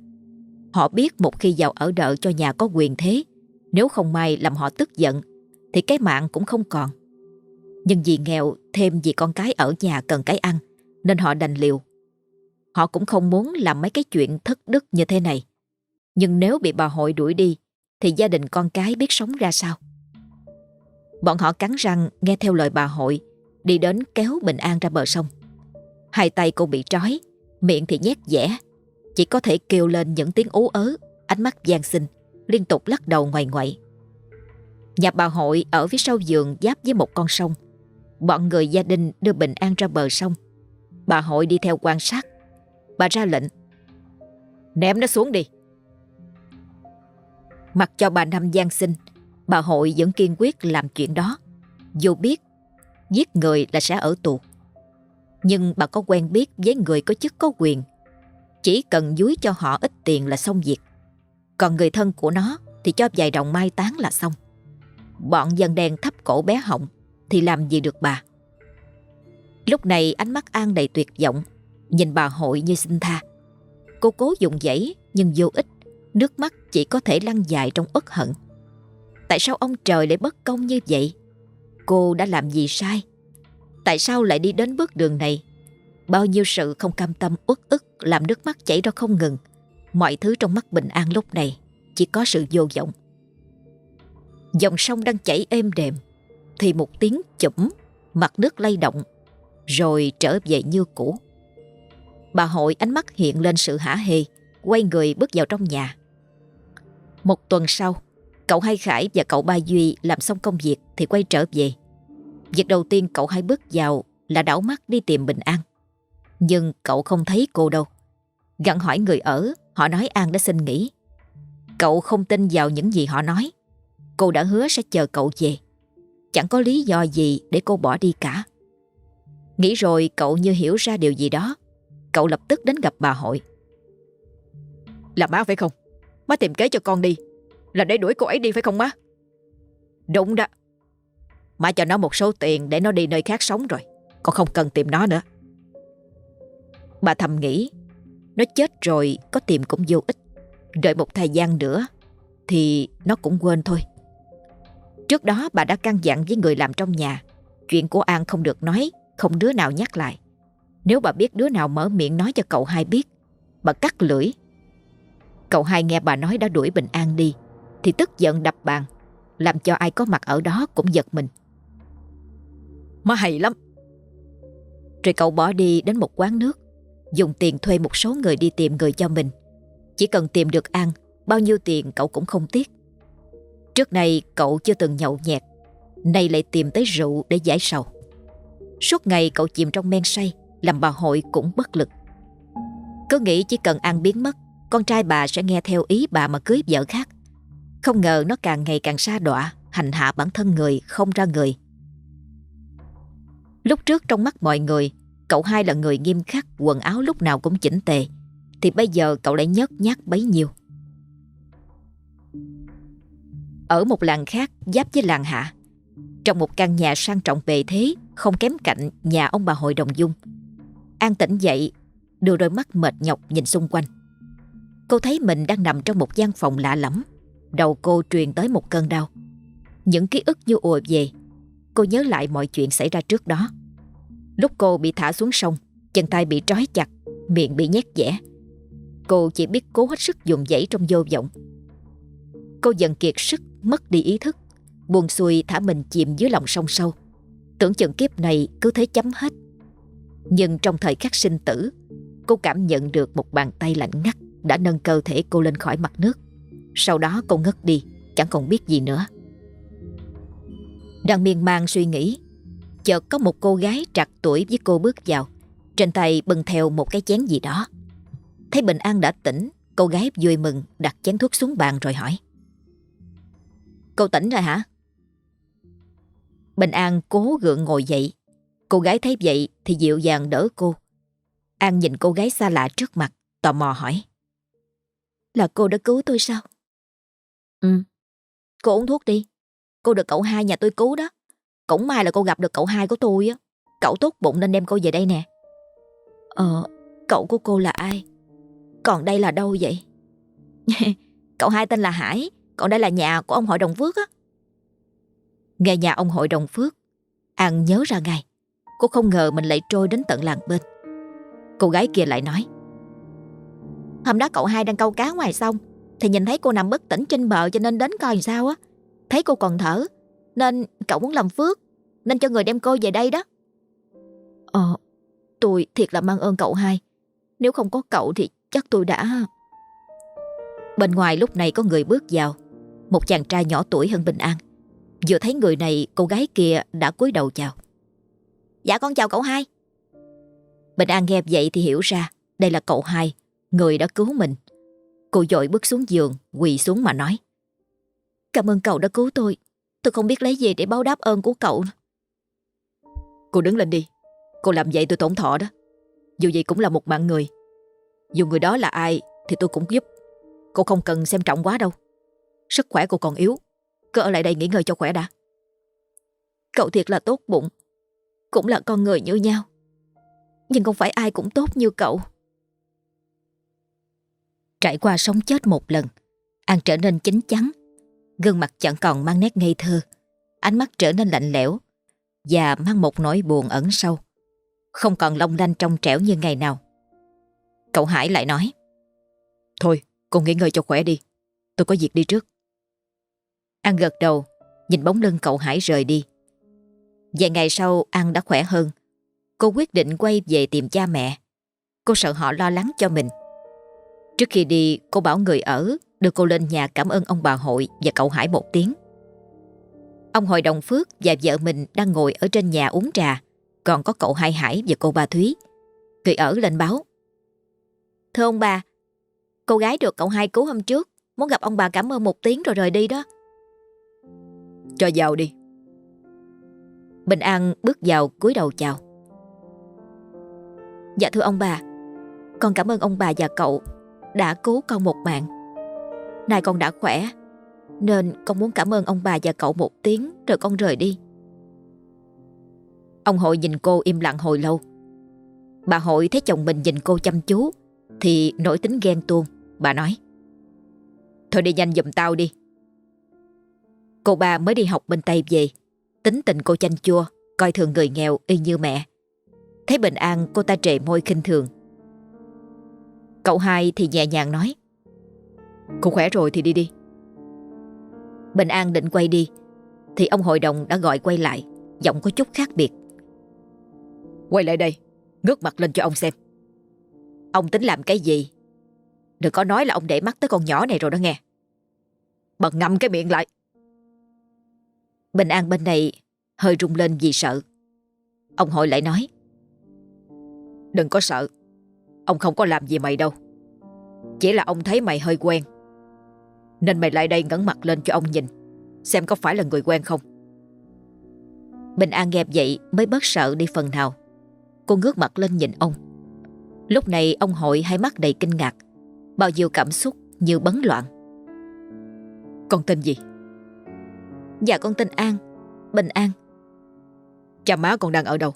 Họ biết một khi vào ở đợi cho nhà có quyền thế, nếu không may làm họ tức giận, thì cái mạng cũng không còn. Nhưng vì nghèo thêm vì con cái ở nhà cần cái ăn, nên họ đành liều. Họ cũng không muốn làm mấy cái chuyện thất đức như thế này. Nhưng nếu bị bà hội đuổi đi, thì gia đình con cái biết sống ra sao? Bọn họ cắn răng nghe theo lời bà hội, đi đến kéo Bình An ra bờ sông. Hai tay cô bị trói, miệng thì nhét dẻ, chỉ có thể kêu lên những tiếng ú ớ, ánh mắt gian xinh, liên tục lắc đầu ngoài ngoại. Nhà bà hội ở phía sau giường giáp với một con sông. Bọn người gia đình đưa Bình An ra bờ sông. Bà hội đi theo quan sát. Bà ra lệnh. Ném nó xuống đi. Mặc cho bà Năm gian sinh, bà hội vẫn kiên quyết làm chuyện đó. Dù biết giết người là sẽ ở tù. Nhưng bà có quen biết với người có chức có quyền. Chỉ cần dúi cho họ ít tiền là xong việc. Còn người thân của nó thì cho vài đồng mai táng là xong. Bọn dân đen thấp cổ bé họng thì làm gì được bà. Lúc này ánh mắt An đầy tuyệt vọng, nhìn bà hội như xin tha. Cô cố dùng dãy nhưng vô ích, nước mắt chỉ có thể lăn dài trong uất hận. Tại sao ông trời lại bất công như vậy? Cô đã làm gì sai? Tại sao lại đi đến bước đường này? Bao nhiêu sự không cam tâm, uất ức, làm nước mắt chảy ra không ngừng. Mọi thứ trong mắt bình an lúc này chỉ có sự vô vọng. Dòng sông đang chảy êm đềm, thì một tiếng chủm mặt nước lay động, rồi trở về như cũ. Bà hội ánh mắt hiện lên sự hả hê, quay người bước vào trong nhà. Một tuần sau Cậu hai Khải và cậu ba Duy làm xong công việc thì quay trở về. Việc đầu tiên cậu hai bước vào là đảo mắt đi tìm Bình An. Nhưng cậu không thấy cô đâu. Gặn hỏi người ở, họ nói An đã xin nghỉ. Cậu không tin vào những gì họ nói. Cô đã hứa sẽ chờ cậu về. Chẳng có lý do gì để cô bỏ đi cả. Nghĩ rồi cậu như hiểu ra điều gì đó. Cậu lập tức đến gặp bà hội. Là má phải không? Má tìm kế cho con đi là để đuổi cô ấy đi, phải không má? Đúng đó. Má cho nó một số tiền để nó đi nơi khác sống rồi. Con không cần tìm nó nữa. Bà thầm nghĩ, Nó chết rồi có tìm cũng vô ích. Đợi một thời gian nữa Thì nó cũng quên thôi. Trước đó bà đã căn dặn với người làm trong nhà. Chuyện của An không được nói, Không đứa nào nhắc lại. Nếu bà biết đứa nào mở miệng nói cho cậu hai biết, Bà cắt lưỡi. Cậu hai nghe bà nói đã đuổi Bình An đi thì tức giận đập bàn, làm cho ai có mặt ở đó cũng giật mình. Má hay lắm. Rồi cậu bỏ đi đến một quán nước, dùng tiền thuê một số người đi tìm người cho mình. Chỉ cần tìm được An, bao nhiêu tiền cậu cũng không tiếc. Trước này cậu chưa từng nhậu nhẹt, nay lại tìm tới rượu để giải sầu. Suốt ngày cậu chìm trong men say, làm bà hội cũng bất lực. Cứ nghĩ chỉ cần An biến mất, con trai bà sẽ nghe theo ý bà mà cưới vợ khác. Không ngờ nó càng ngày càng xa đọa, hành hạ bản thân người không ra người. Lúc trước trong mắt mọi người, cậu hai là người nghiêm khắc, quần áo lúc nào cũng chỉnh tề. Thì bây giờ cậu lại nhớt nhát bấy nhiêu Ở một làng khác giáp với làng Hạ Trong một căn nhà sang trọng bề thế Không kém cạnh nhà ông bà hội đồng dung An tỉnh dậy Đưa đôi mắt mệt nhọc nhìn xung quanh Cô thấy mình đang nằm trong một gian phòng lạ lẫm Đầu cô truyền tới một cơn đau. Những ký ức như ùa về, Cô nhớ lại mọi chuyện xảy ra trước đó. Lúc cô bị thả xuống sông, Chân tay bị trói chặt, Miệng bị nhét dẻ, Cô chỉ biết cố hết sức dùng dãy trong vô vọng. Cô dần kiệt sức, Mất đi ý thức, Buồn xuôi thả mình chìm dưới lòng sông sâu. Tưởng chừng kiếp này cứ thế chấm hết. Nhưng trong thời khắc sinh tử, Cô cảm nhận được một bàn tay lạnh ngắt Đã nâng cơ thể cô lên khỏi mặt nước. Sau đó cô ngất đi, Chẳng còn biết gì nữa. Đang miên man suy nghĩ, Chợt có một cô gái trạc tuổi với cô bước vào, Trên tay bưng theo một cái chén gì đó. Thấy Bình An đã tỉnh, Cô gái vui mừng đặt chén thuốc xuống bàn rồi hỏi. Cô tỉnh rồi hả? Bình An cố gượng ngồi dậy. Cô gái thấy vậy thì dịu dàng đỡ cô. An nhìn cô gái xa lạ trước mặt, Tò mò hỏi. Là cô đã cứu tôi sao? Ừ. Cô uống thuốc đi. Cô được cậu hai nhà tôi cứu đó. Cũng may là cô gặp được cậu hai của tôi á. Cậu tốt bụng nên đem cô về đây nè. Ờ Cậu của cô là ai? Còn đây là đâu vậy? (laughs) Cậu hai tên là Hải, Còn đây là nhà của ông hội đồng Phước á. Nghe nhà ông hội đồng Phước, An nhớ ra ngay. Cô không ngờ mình lại trôi đến tận làng bên. Cô gái kia lại nói, Hôm đó cậu hai đang câu cá ngoài sông thì nhìn thấy cô nằm bất tỉnh trên bờ cho nên đến coi sao á. Thấy cô còn thở nên cậu muốn làm phước Nên cho người đem cô về đây đó. Ờ Tôi thiệt là mang ơn cậu hai. Nếu không có cậu thì chắc tôi đã Bên ngoài lúc này có người bước vào. Một chàng trai nhỏ tuổi hơn Bình An. Vừa thấy người này Cô gái kia đã cúi đầu chào. Dạ con chào cậu hai. Bình An nghe vậy thì hiểu ra Đây là cậu hai Người đã cứu mình Cô dội bước xuống giường, Quỳ xuống mà nói. Cảm ơn cậu đã cứu tôi. Tôi không biết lấy gì để báo đáp ơn của cậu Cô đứng lên đi. Cô làm vậy tôi tổn thọ đó. Dù gì cũng là một mạng người. Dù người đó là ai thì tôi cũng giúp. Cô không cần xem trọng quá đâu. Sức khỏe cô còn yếu. Cứ ở lại đây nghỉ ngơi cho khỏe đã. Cậu thiệt là tốt bụng. Cũng là con người như nhau. Nhưng không phải ai cũng tốt như cậu. Trải qua sống chết một lần. An trở nên chín chắn, Gương mặt chẳng còn mang nét ngây thơ, Ánh mắt trở nên lạnh lẽo Và mang một nỗi buồn ẩn sâu. Không còn long lanh trong trẻo như ngày nào. Cậu Hải lại nói, Thôi, cô nghỉ ngơi cho khỏe đi, Tôi có việc đi trước. An gật đầu, Nhìn bóng lưng cậu Hải rời đi. Vài ngày sau, An đã khỏe hơn. Cô quyết định quay về tìm cha mẹ. Cô sợ họ lo lắng cho mình. Trước khi đi cô bảo người ở đưa cô lên nhà cảm ơn ông bà hội và cậu Hải một tiếng. Ông hội đồng Phước và vợ mình đang ngồi ở trên nhà uống trà, còn có cậu Hai Hải và cô ba Thúy. Người ở lên báo. Thưa ông bà, cô gái được cậu hai cứu hôm trước, muốn gặp ông bà cảm ơn một tiếng rồi rời đi đó. Cho vào đi. Bình An bước vào cúi đầu chào. Dạ thưa ông bà, con cảm ơn ông bà và cậu đã cứu con một mạng. Nay con đã khỏe, Nên con muốn cảm ơn ông bà và cậu một tiếng Rồi con rời đi. Ông hội nhìn cô im lặng hồi lâu. Bà hội thấy chồng mình nhìn cô chăm chú, Thì nổi tính ghen tuông. Bà nói, Thôi đi nhanh giùm tao đi. Cô ba mới đi học bên Tây về, Tính tình cô chanh chua, Coi thường người nghèo y như mẹ. Thấy bình an, cô ta trề môi khinh thường. Cậu hai thì nhẹ nhàng nói. Cô khỏe rồi thì đi đi. Bình An định quay đi Thì ông hội đồng đã gọi quay lại Giọng có chút khác biệt. Quay lại đây Ngước mặt lên cho ông xem. Ông tính làm cái gì? Đừng có nói là ông để mắt tới con nhỏ này rồi đó nghe. Bà ngậm cái miệng lại. Bình An bên này hơi rung lên vì sợ. Ông hội lại nói. Đừng có sợ Ông không có làm gì mày đâu Chỉ là ông thấy mày hơi quen nên mày lại đây ngẩng mặt lên cho ông nhìn Xem có phải là người quen không Bình An nghe vậy mới bớt sợ đi phần nào Cô ngước mặt lên nhìn ông Lúc này ông hội hai mắt đầy kinh ngạc, bao nhiêu cảm xúc như bấn loạn. Con tên gì? Dạ con tên An, Bình An. Cha má con đang ở đâu?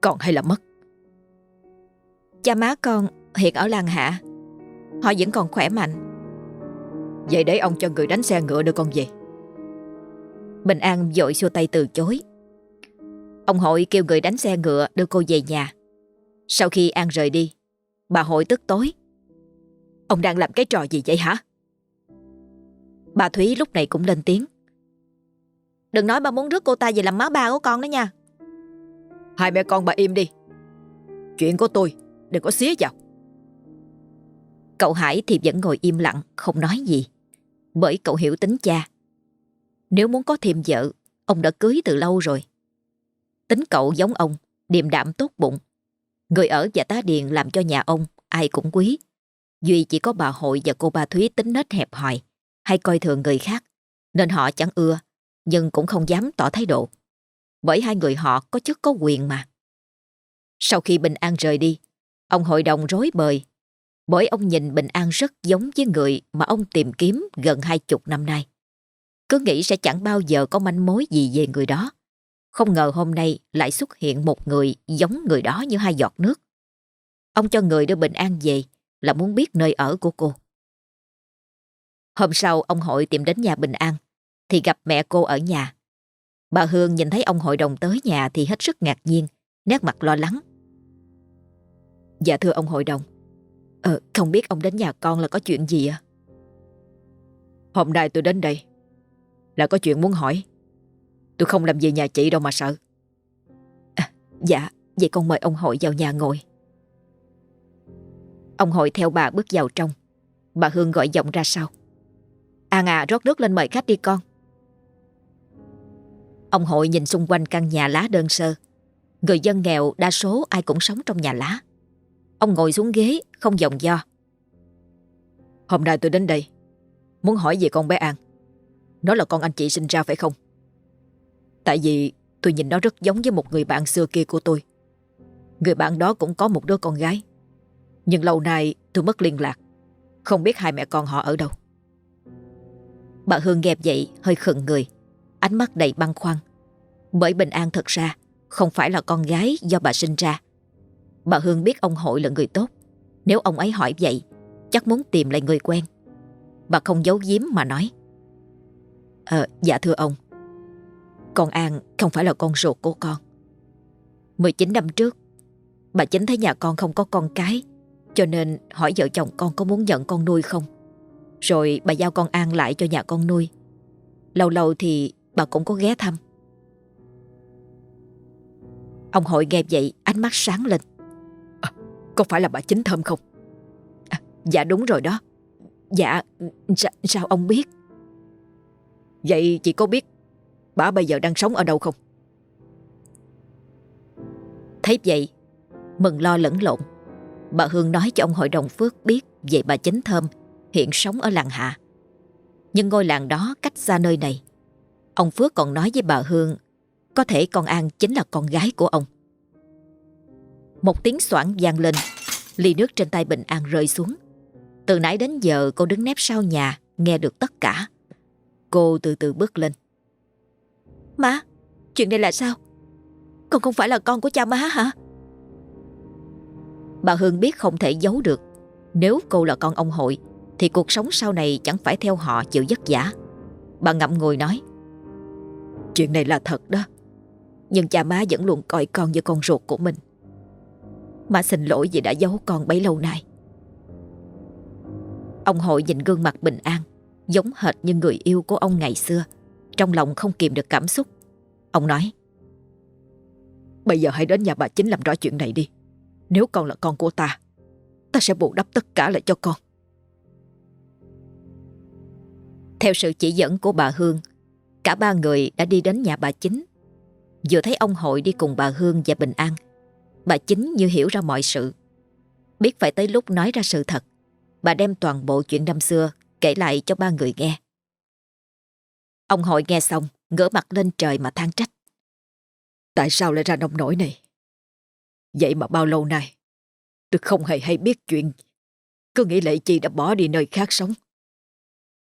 Còn hay là mất? Cha má con hiện ở làng hạ. Họ vẫn còn khỏe mạnh. Vậy để ông cho người đánh xe ngựa đưa con về. Bình An vội xua tay từ chối. Ông hội kêu người đánh xe ngựa đưa cô về nhà. Sau khi An rời đi, bà hội tức tối. Ông đang làm cái trò gì vậy hả? Bà Thúy lúc này cũng lên tiếng. Đừng nói bà muốn rước cô ta về làm má ba của con đó nha. Hai mẹ con bà im đi. Chuyện của tôi, đừng có xía vào. Cậu Hải thì vẫn ngồi im lặng, không nói gì. Bởi cậu hiểu tính cha. Nếu muốn có thêm vợ, ông đã cưới từ lâu rồi. Tính cậu giống ông, điềm đạm tốt bụng. Người ở và tá điền làm cho nhà ông, ai cũng quý. Duy chỉ có bà hội và cô bà Thúy tính nết hẹp hòi, hay coi thường người khác, nên họ chẳng ưa, nhưng cũng không dám tỏ thái độ. Bởi hai người họ có chức có quyền mà. Sau khi Bình An rời đi, ông hội đồng rối bời, bởi ông nhìn Bình An rất giống với người mà ông tìm kiếm gần hai chục năm nay. Cứ nghĩ sẽ chẳng bao giờ có manh mối gì về người đó. Không ngờ hôm nay lại xuất hiện một người giống người đó như hai giọt nước. Ông cho người đưa Bình An về là muốn biết nơi ở của cô. Hôm sau ông hội tìm đến nhà Bình An thì gặp mẹ cô ở nhà. Bà Hương nhìn thấy ông hội đồng tới nhà thì hết sức ngạc nhiên, nét mặt lo lắng. Dạ thưa ông hội đồng, ờ, không biết ông đến nhà con là có chuyện gì à? Hôm nay tôi đến đây là có chuyện muốn hỏi. Tôi không làm gì nhà chị đâu mà sợ. À, dạ, vậy con mời ông hội vào nhà ngồi. Ông hội theo bà bước vào trong. Bà Hương gọi giọng ra sau. An à, rót nước lên mời khách đi con. Ông hội nhìn xung quanh căn nhà lá đơn sơ. Người dân nghèo đa số ai cũng sống trong nhà lá. Ông ngồi xuống ghế, không dòng do. Hôm nay tôi đến đây, muốn hỏi về con bé An. Nó là con anh chị sinh ra phải không? Tại vì tôi nhìn nó rất giống với một người bạn xưa kia của tôi. Người bạn đó cũng có một đứa con gái. Nhưng lâu nay tôi mất liên lạc. Không biết hai mẹ con họ ở đâu. Bà Hương nghe vậy hơi khựng người, ánh mắt đầy băng khoăn. Bởi Bình An thật ra không phải là con gái do bà sinh ra. Bà Hương biết ông hội là người tốt. Nếu ông ấy hỏi vậy, chắc muốn tìm lại người quen. Bà không giấu giếm mà nói. Ờ, dạ thưa ông. Con An không phải là con ruột của con. 19 năm trước, bà chính thấy nhà con không có con cái, cho nên hỏi vợ chồng con có muốn nhận con nuôi không. Rồi bà giao con An lại cho nhà con nuôi. Lâu lâu thì bà cũng có ghé thăm. Ông hội nghe vậy ánh mắt sáng lên. Có phải là bà chính thơm không? À, dạ đúng rồi đó. Dạ, sa sao ông biết? Vậy chị có biết bà bây giờ đang sống ở đâu không? Thấy vậy, mừng lo lẫn lộn. Bà Hương nói cho ông hội đồng Phước biết về bà Chính Thơm hiện sống ở làng Hạ. Nhưng ngôi làng đó cách xa nơi này. Ông Phước còn nói với bà Hương có thể con An chính là con gái của ông. Một tiếng xoảng vang lên, ly nước trên tay Bình An rơi xuống. Từ nãy đến giờ cô đứng nép sau nhà, nghe được tất cả. Cô từ từ bước lên. Má, chuyện này là sao? Con không phải là con của cha má hả? Bà Hương biết không thể giấu được. Nếu cô là con ông hội, thì cuộc sống sau này chẳng phải theo họ chịu vất vả. Bà ngậm ngùi nói. Chuyện này là thật đó. Nhưng cha má vẫn luôn coi con như con ruột của mình. Má xin lỗi vì đã giấu con bấy lâu nay. Ông hội nhìn gương mặt bình an, giống hệt như người yêu của ông ngày xưa. Trong lòng không kìm được cảm xúc. Ông nói. Bây giờ hãy đến nhà bà chính làm rõ chuyện này đi. Nếu con là con của ta, ta sẽ bù đắp tất cả lại cho con. Theo sự chỉ dẫn của bà Hương, cả ba người đã đi đến nhà bà chính. Vừa thấy ông hội đi cùng bà Hương và Bình An, bà chính như hiểu ra mọi sự. Biết phải tới lúc nói ra sự thật, bà đem toàn bộ chuyện năm xưa kể lại cho ba người nghe. Ông hội nghe xong, ngỡ mặt lên trời mà than trách. Tại sao lại ra nông nổi này? Vậy mà bao lâu nay, Tôi không hề hay biết chuyện. Cứ nghĩ Lệ Chi đã bỏ đi nơi khác sống.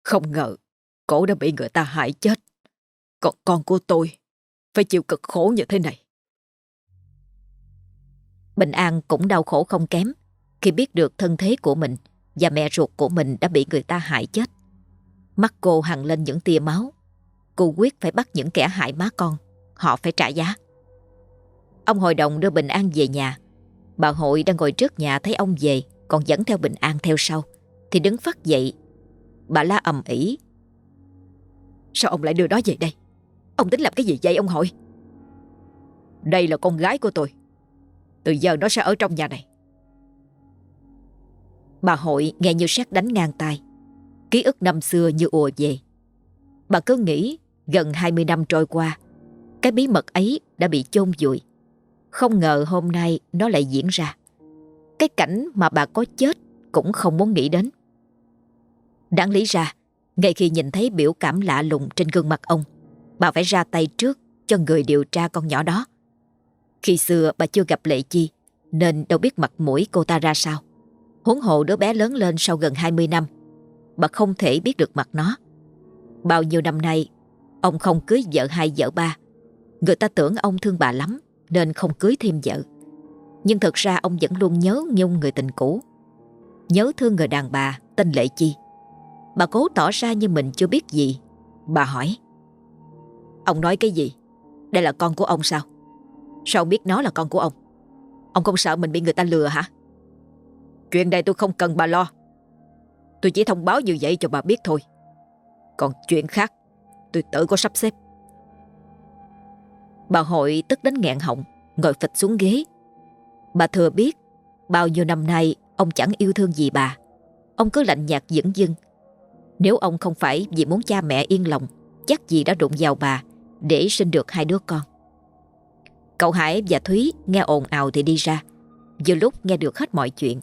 Không ngờ, cổ đã bị người ta hại chết. Còn con của tôi phải chịu cực khổ như thế này. Bình An cũng đau khổ không kém khi biết được thân thế của mình và mẹ ruột của mình đã bị người ta hại chết. Mắt cô hằn lên những tia máu. Cô quyết phải bắt những kẻ hại má con. Họ phải trả giá. Ông hội đồng đưa Bình An về nhà. Bà hội đang ngồi trước nhà thấy ông về, còn dẫn theo Bình An theo sau thì đứng phát dậy. Bà la ầm ĩ. Sao ông lại đưa đó về đây? Ông tính làm cái gì vậy ông hội? Đây là con gái của tôi. Từ giờ nó sẽ ở trong nhà này. Bà hội nghe như sét đánh ngang tai. Ký ức năm xưa như ùa về. Bà cứ nghĩ gần 20 năm trôi qua, cái bí mật ấy đã bị chôn vùi. Không ngờ hôm nay nó lại diễn ra. Cái cảnh mà bà có chết cũng không muốn nghĩ đến. Đáng lý ra, ngay khi nhìn thấy biểu cảm lạ lùng trên gương mặt ông, bà phải ra tay trước cho người điều tra con nhỏ đó. Khi xưa bà chưa gặp Lệ Chi, nên đâu biết mặt mũi cô ta ra sao. Huống hộ đứa bé lớn lên sau gần 20 năm, bà không thể biết được mặt nó. Bao nhiêu năm nay, ông không cưới vợ hai vợ ba. Người ta tưởng ông thương bà lắm, nên không cưới thêm vợ. Nhưng thật ra ông vẫn luôn nhớ nhung người tình cũ. Nhớ thương người đàn bà tên Lệ Chi. Bà cố tỏ ra như mình chưa biết gì. Bà hỏi. Ông nói cái gì? Đây là con của ông sao? Sao ông biết nó là con của ông? Ông không sợ mình bị người ta lừa hả? Chuyện này tôi không cần bà lo. Tôi chỉ thông báo như vậy cho bà biết thôi. Còn chuyện khác, tôi tự có sắp xếp. Bà hội tức đến nghẹn họng, ngồi phịch xuống ghế. Bà thừa biết, bao nhiêu năm nay ông chẳng yêu thương gì bà. Ông cứ lạnh nhạt dững dưng. Nếu ông không phải vì muốn cha mẹ yên lòng, chắc gì đã đụng vào bà để sinh được hai đứa con. Cậu Hải và Thúy nghe ồn ào thì đi ra. Vừa lúc nghe được hết mọi chuyện,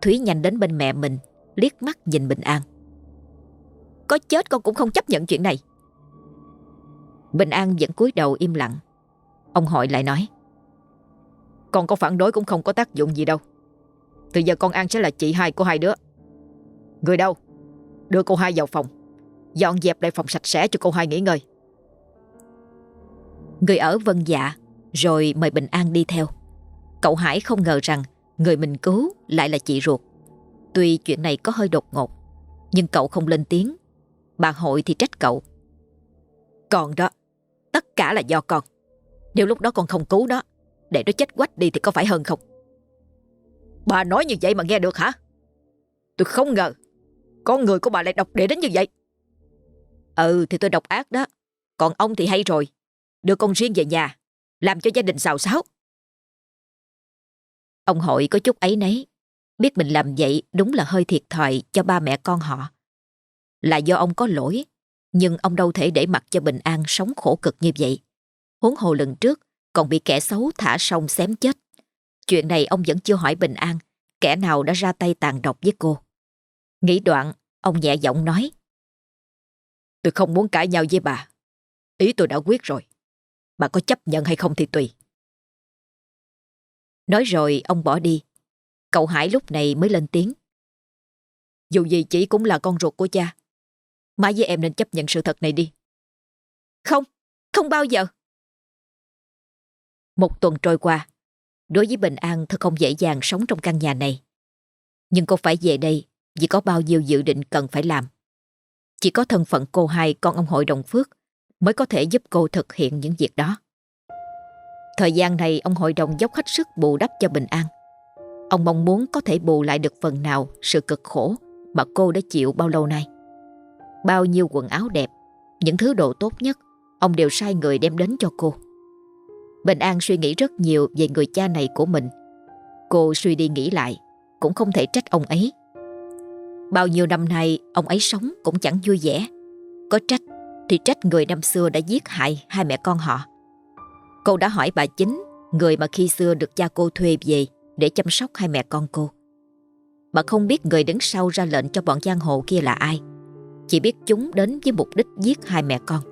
Thúy nhanh đến bên mẹ mình, liếc mắt nhìn Bình An. Có chết con cũng không chấp nhận chuyện này. Bình An vẫn cúi đầu im lặng. Ông hội lại nói. Con có phản đối cũng không có tác dụng gì đâu. Từ giờ con An sẽ là chị hai của hai đứa. Người đâu? Đưa cô hai vào phòng. Dọn dẹp lại phòng sạch sẽ cho cô hai nghỉ ngơi. Người ở vân dạ rồi mời Bình An đi theo. Cậu Hải không ngờ rằng người mình cứu lại là chị ruột. Tuy chuyện này có hơi đột ngột, nhưng cậu không lên tiếng. Bà hội thì trách cậu. Còn đó, tất cả là do con. Nếu lúc đó con không cứu nó, để nó chết quách đi thì có phải hơn không? Bà nói như vậy mà nghe được hả? Tôi không ngờ, con người của bà lại độc địa đến như vậy. Ừ thì tôi độc ác đó, còn ông thì hay rồi. Đưa con riêng về nhà, làm cho gia đình xào xáo. Ông hội có chút ấy nấy, biết mình làm vậy đúng là hơi thiệt thòi cho ba mẹ con họ. Là do ông có lỗi, nhưng ông đâu thể để mặc cho Bình An sống khổ cực như vậy. Huống hồ lần trước còn bị kẻ xấu thả sông xém chết. Chuyện này ông vẫn chưa hỏi Bình An kẻ nào đã ra tay tàn độc với cô. Nghĩ đoạn, ông nhẹ giọng nói. Tôi không muốn cãi nhau với bà. Ý tôi đã quyết rồi. Bà có chấp nhận hay không thì tùy. Nói rồi ông bỏ đi. Cậu Hải lúc này mới lên tiếng. Dù gì chỉ cũng là con ruột của cha. Má với em nên chấp nhận sự thật này đi. Không, không bao giờ. Một tuần trôi qua, đối với Bình An thật không dễ dàng sống trong căn nhà này. Nhưng cô phải về đây vì có bao nhiêu dự định cần phải làm. Chỉ có thân phận cô hai con ông hội đồng phước mới có thể giúp cô thực hiện những việc đó. Thời gian này ông hội đồng dốc hết sức bù đắp cho Bình An. Ông mong muốn có thể bù lại được phần nào sự cực khổ mà cô đã chịu bao lâu nay. Bao nhiêu quần áo đẹp, những thứ đồ tốt nhất, ông đều sai người đem đến cho cô. Bình An suy nghĩ rất nhiều về người cha này của mình. Cô suy đi nghĩ lại, cũng không thể trách ông ấy. Bao nhiêu năm nay, ông ấy sống cũng chẳng vui vẻ. Có trách thì trách người năm xưa đã giết hại hai mẹ con họ. Cô đã hỏi bà chính, người mà khi xưa được cha cô thuê về để chăm sóc hai mẹ con cô. Bà không biết người đứng sau ra lệnh cho bọn giang hồ kia là ai. Chỉ biết chúng đến với mục đích giết hai mẹ con.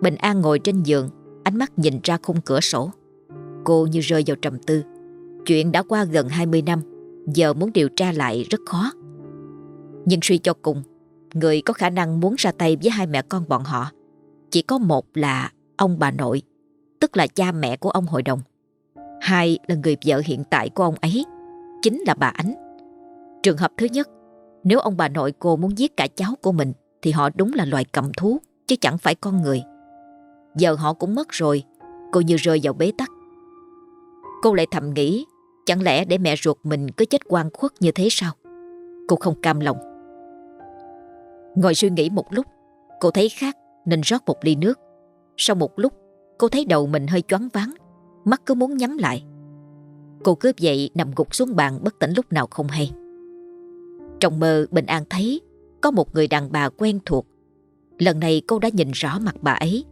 Bình An ngồi trên giường, ánh mắt nhìn ra khung cửa sổ. Cô như rơi vào trầm tư. Chuyện đã qua gần 20 năm, giờ muốn điều tra lại rất khó. Nhưng suy cho cùng, người có khả năng muốn ra tay với hai mẹ con bọn họ chỉ có một là ông bà nội, tức là cha mẹ của ông hội đồng. Hai là người vợ hiện tại của ông ấy, chính là bà Ánh. Trường hợp thứ nhất, nếu ông bà nội cô muốn giết cả cháu của mình thì họ đúng là loài cầm thú, chứ chẳng phải con người. Giờ họ cũng mất rồi, cô như rơi vào bế tắc. Cô lại thầm nghĩ, chẳng lẽ để mẹ ruột mình cứ chết quan khuất như thế sao? Cô không cam lòng. Ngồi suy nghĩ một lúc, cô thấy khác nên rót một ly nước. Sau một lúc, cô thấy đầu mình hơi choáng váng, mắt cứ muốn nhắm lại. Cô cướp dậy nằm gục xuống bàn bất tỉnh lúc nào không hay. Trong mơ Bình An thấy có một người đàn bà quen thuộc. Lần này cô đã nhìn rõ mặt bà ấy.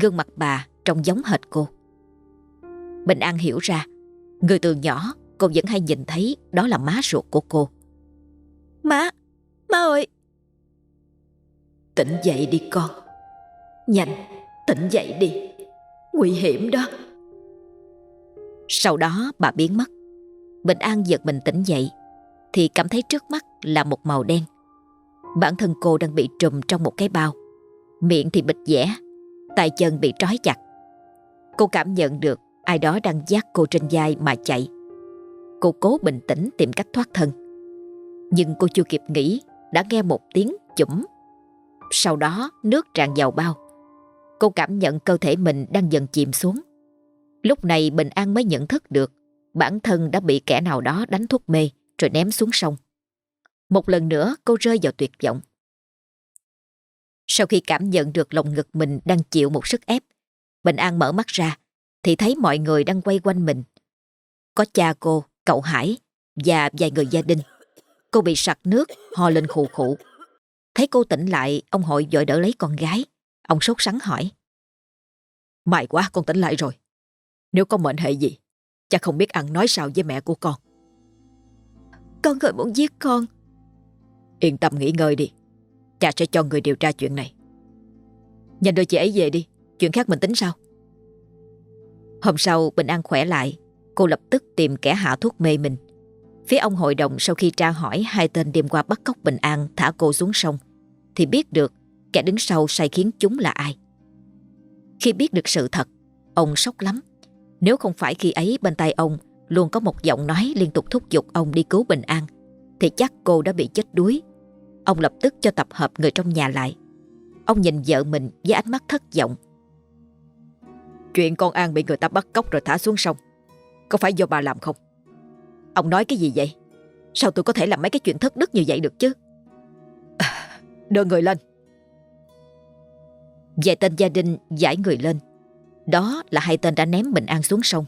Gương mặt bà trông giống hệt cô. Bình An hiểu ra, người từ nhỏ cô vẫn hay nhìn thấy đó là má ruột của cô. Má, má ơi! Tỉnh dậy đi con. Nhanh, tỉnh dậy đi. Nguy hiểm đó. Sau đó bà biến mất. Bình An giật mình tỉnh dậy thì cảm thấy trước mắt là một màu đen. Bản thân cô đang bị trùm trong một cái bao. Miệng thì bịt dẻ, tay chân bị trói chặt. Cô cảm nhận được ai đó đang giác cô trên vai mà chạy. Cô cố bình tĩnh tìm cách thoát thân. Nhưng cô chưa kịp nghĩ đã nghe một tiếng chủng. Sau đó nước tràn vào bao. Cô cảm nhận cơ thể mình đang dần chìm xuống. Lúc này Bình An mới nhận thức được bản thân đã bị kẻ nào đó đánh thuốc mê rồi ném xuống sông. Một lần nữa cô rơi vào tuyệt vọng. Sau khi cảm nhận được lòng ngực mình đang chịu một sức ép, Bình An mở mắt ra thì thấy mọi người đang quay quanh mình. Có cha cô, cậu Hải và vài người gia đình. Cô bị sặc nước, ho lên khụ khụ. Thấy cô tỉnh lại, ông hội dội đỡ lấy con gái. Ông sốt sắng hỏi. May quá con tỉnh lại rồi. Nếu có mệnh hệ gì, chắc không biết ăn nói sao với mẹ của con. Con người muốn giết con. Yên tâm nghỉ ngơi đi. Cha sẽ cho người điều tra chuyện này. Nhanh đưa chị ấy về đi. Chuyện khác mình tính sao? Hôm sau Bình An khỏe lại. Cô lập tức tìm kẻ hạ thuốc mê mình. Phía ông hội đồng sau khi tra hỏi hai tên đêm qua bắt cóc Bình An thả cô xuống sông thì biết được kẻ đứng sau sai khiến chúng là ai. Khi biết được sự thật, ông sốc lắm. Nếu không phải khi ấy bên tay ông luôn có một giọng nói liên tục thúc giục ông đi cứu Bình An, thì chắc cô đã bị chết đuối. Ông lập tức cho tập hợp người trong nhà lại. Ông nhìn vợ mình với ánh mắt thất vọng. Chuyện con An bị người ta bắt cóc rồi thả xuống sông, có phải do bà làm không? Ông nói cái gì vậy? Sao tôi có thể làm mấy cái chuyện thất đức như vậy được chứ? À, đưa người lên. Vài tên gia đình giải người lên. Đó là hai tên đã ném Bình An xuống sông.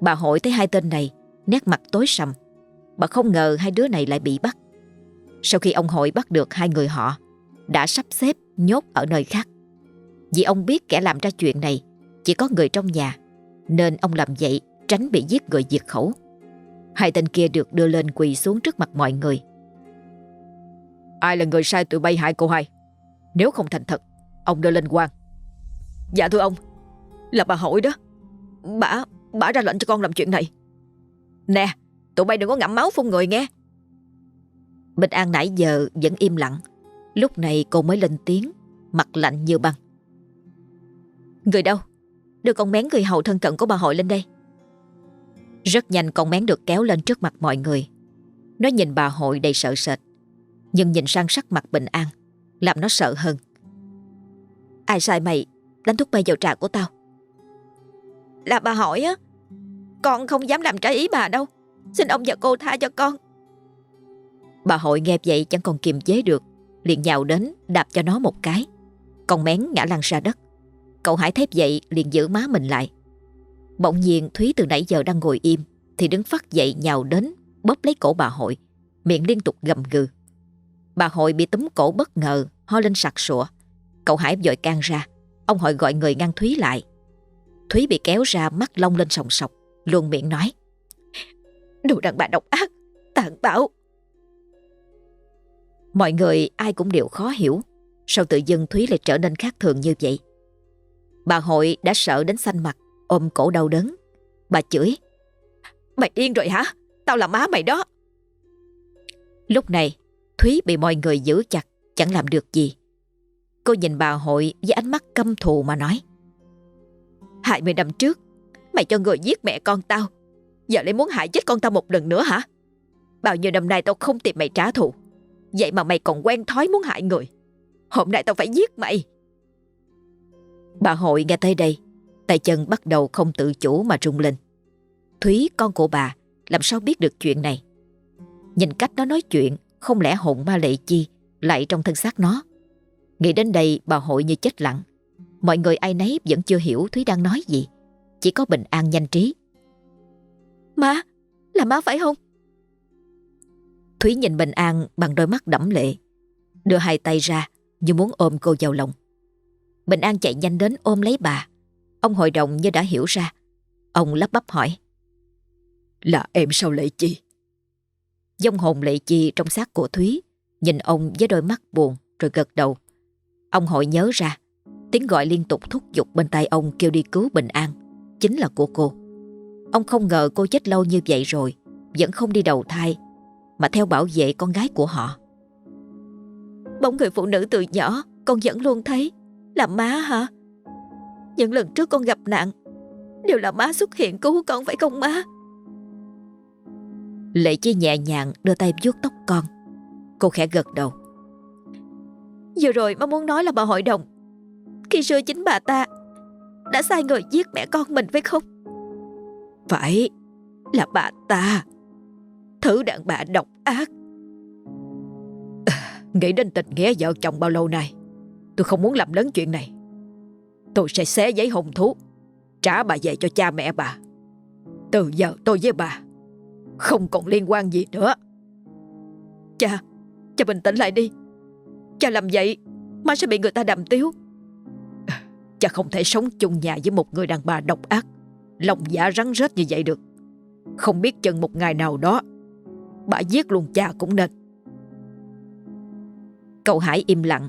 Bà hội thấy hai tên này nét mặt tối sầm. Bà không ngờ hai đứa này lại bị bắt. Sau khi ông hội bắt được hai người họ, đã sắp xếp nhốt ở nơi khác. Vì ông biết kẻ làm ra chuyện này chỉ có người trong nhà, nên ông làm vậy tránh bị giết người diệt khẩu. Hai tên kia được đưa lên quỳ xuống trước mặt mọi người. Ai là người sai tụi bay hại cô hai? Nếu không thành thật, ông đưa lên quan. Dạ thưa ông, là bà hội đó. Bà, bà ra lệnh cho con làm chuyện này. Nè, tụi bay đừng có ngậm máu phun người nghe. Bình An nãy giờ vẫn im lặng. Lúc này cô mới lên tiếng, mặt lạnh như băng. Người đâu? Đưa con mén người hầu thân cận của bà hội lên đây. Rất nhanh con mén được kéo lên trước mặt mọi người. Nó nhìn bà hội đầy sợ sệt. Nhưng nhìn sang sắc mặt bình an, làm nó sợ hơn. Ai sai mày đánh thuốc mê vào trà của tao? Là bà hỏi á. Con không dám làm trái ý bà đâu. Xin ông và cô tha cho con. Bà hội nghe vậy chẳng còn kiềm chế được. Liền nhào đến đạp cho nó một cái. Con mén ngã lăn ra đất. Cậu Hải thép dậy liền giữ má mình lại. Bỗng nhiên Thúy từ nãy giờ đang ngồi im thì đứng phát dậy nhào đến bóp lấy cổ bà hội miệng liên tục gầm gừ. Bà hội bị túm cổ bất ngờ ho lên sặc sụa. Cậu Hải vội can ra ông hội gọi người ngăn Thúy lại. Thúy bị kéo ra mắt long lên sòng sọc luôn miệng nói Đồ đàn bà độc ác, tàn bạo. Mọi người ai cũng đều khó hiểu sao tự dưng Thúy lại trở nên khác thường như vậy. Bà hội đã sợ đến xanh mặt ôm cổ đau đớn. Bà chửi. Mày điên rồi hả? Tao là má mày đó. Lúc này, Thúy bị mọi người giữ chặt, chẳng làm được gì. Cô nhìn bà hội với ánh mắt căm thù mà nói. 20 năm trước, mày cho người giết mẹ con tao. Giờ lại muốn hại chết con tao một lần nữa hả? Bao nhiêu năm nay tao không tìm mày trả thù. Vậy mà mày còn quen thói muốn hại người. Hôm nay tao phải giết mày. Bà hội nghe tới đây, tay chân bắt đầu không tự chủ mà rung lên. Thúy con của bà làm sao biết được chuyện này. Nhìn cách nó nói chuyện, không lẽ hồn ma lệ chi lại trong thân xác nó. Nghĩ đến đây bà hội như chết lặng. Mọi người ai nấy vẫn chưa hiểu Thúy đang nói gì. Chỉ có bình an nhanh trí. Má, là má phải không? Thúy nhìn Bình An bằng đôi mắt đẫm lệ. Đưa hai tay ra như muốn ôm cô vào lòng. Bình An chạy nhanh đến ôm lấy bà. Ông hội đồng như đã hiểu ra. Ông lắp bắp hỏi. Là em sao Lệ Chi? Dông hồn Lệ Chi trong xác của Thúy nhìn ông với đôi mắt buồn rồi gật đầu. Ông hội nhớ ra tiếng gọi liên tục thúc giục bên tay ông kêu đi cứu Bình An chính là của cô. Ông không ngờ cô chết lâu như vậy rồi vẫn không đi đầu thai mà theo bảo vệ con gái của họ. Bóng người phụ nữ từ nhỏ con vẫn luôn thấy là má hả? Những lần trước con gặp nạn đều là má xuất hiện cứu con phải không má? Lệ Chi nhẹ nhàng đưa tay vuốt tóc con. Cô khẽ gật đầu. Vừa rồi má muốn nói là bà hội đồng. Khi xưa chính bà ta đã sai người giết mẹ con mình phải không? Phải, là bà ta. Thứ đàn bà độc ác. Nghĩ đến tình nghĩa vợ chồng bao lâu nay, tôi không muốn làm lớn chuyện này. Tôi sẽ xé giấy hồng thú, trả bà về cho cha mẹ bà. Từ giờ tôi với bà không còn liên quan gì nữa. Cha, cha bình tĩnh lại đi. Cha làm vậy, má sẽ bị người ta đầm tiếu. Cha không thể sống chung nhà với một người đàn bà độc ác, lòng dạ rắn rết như vậy được. Không biết chừng một ngày nào đó, bà giết luôn cha cũng nên. Cậu Hải im lặng.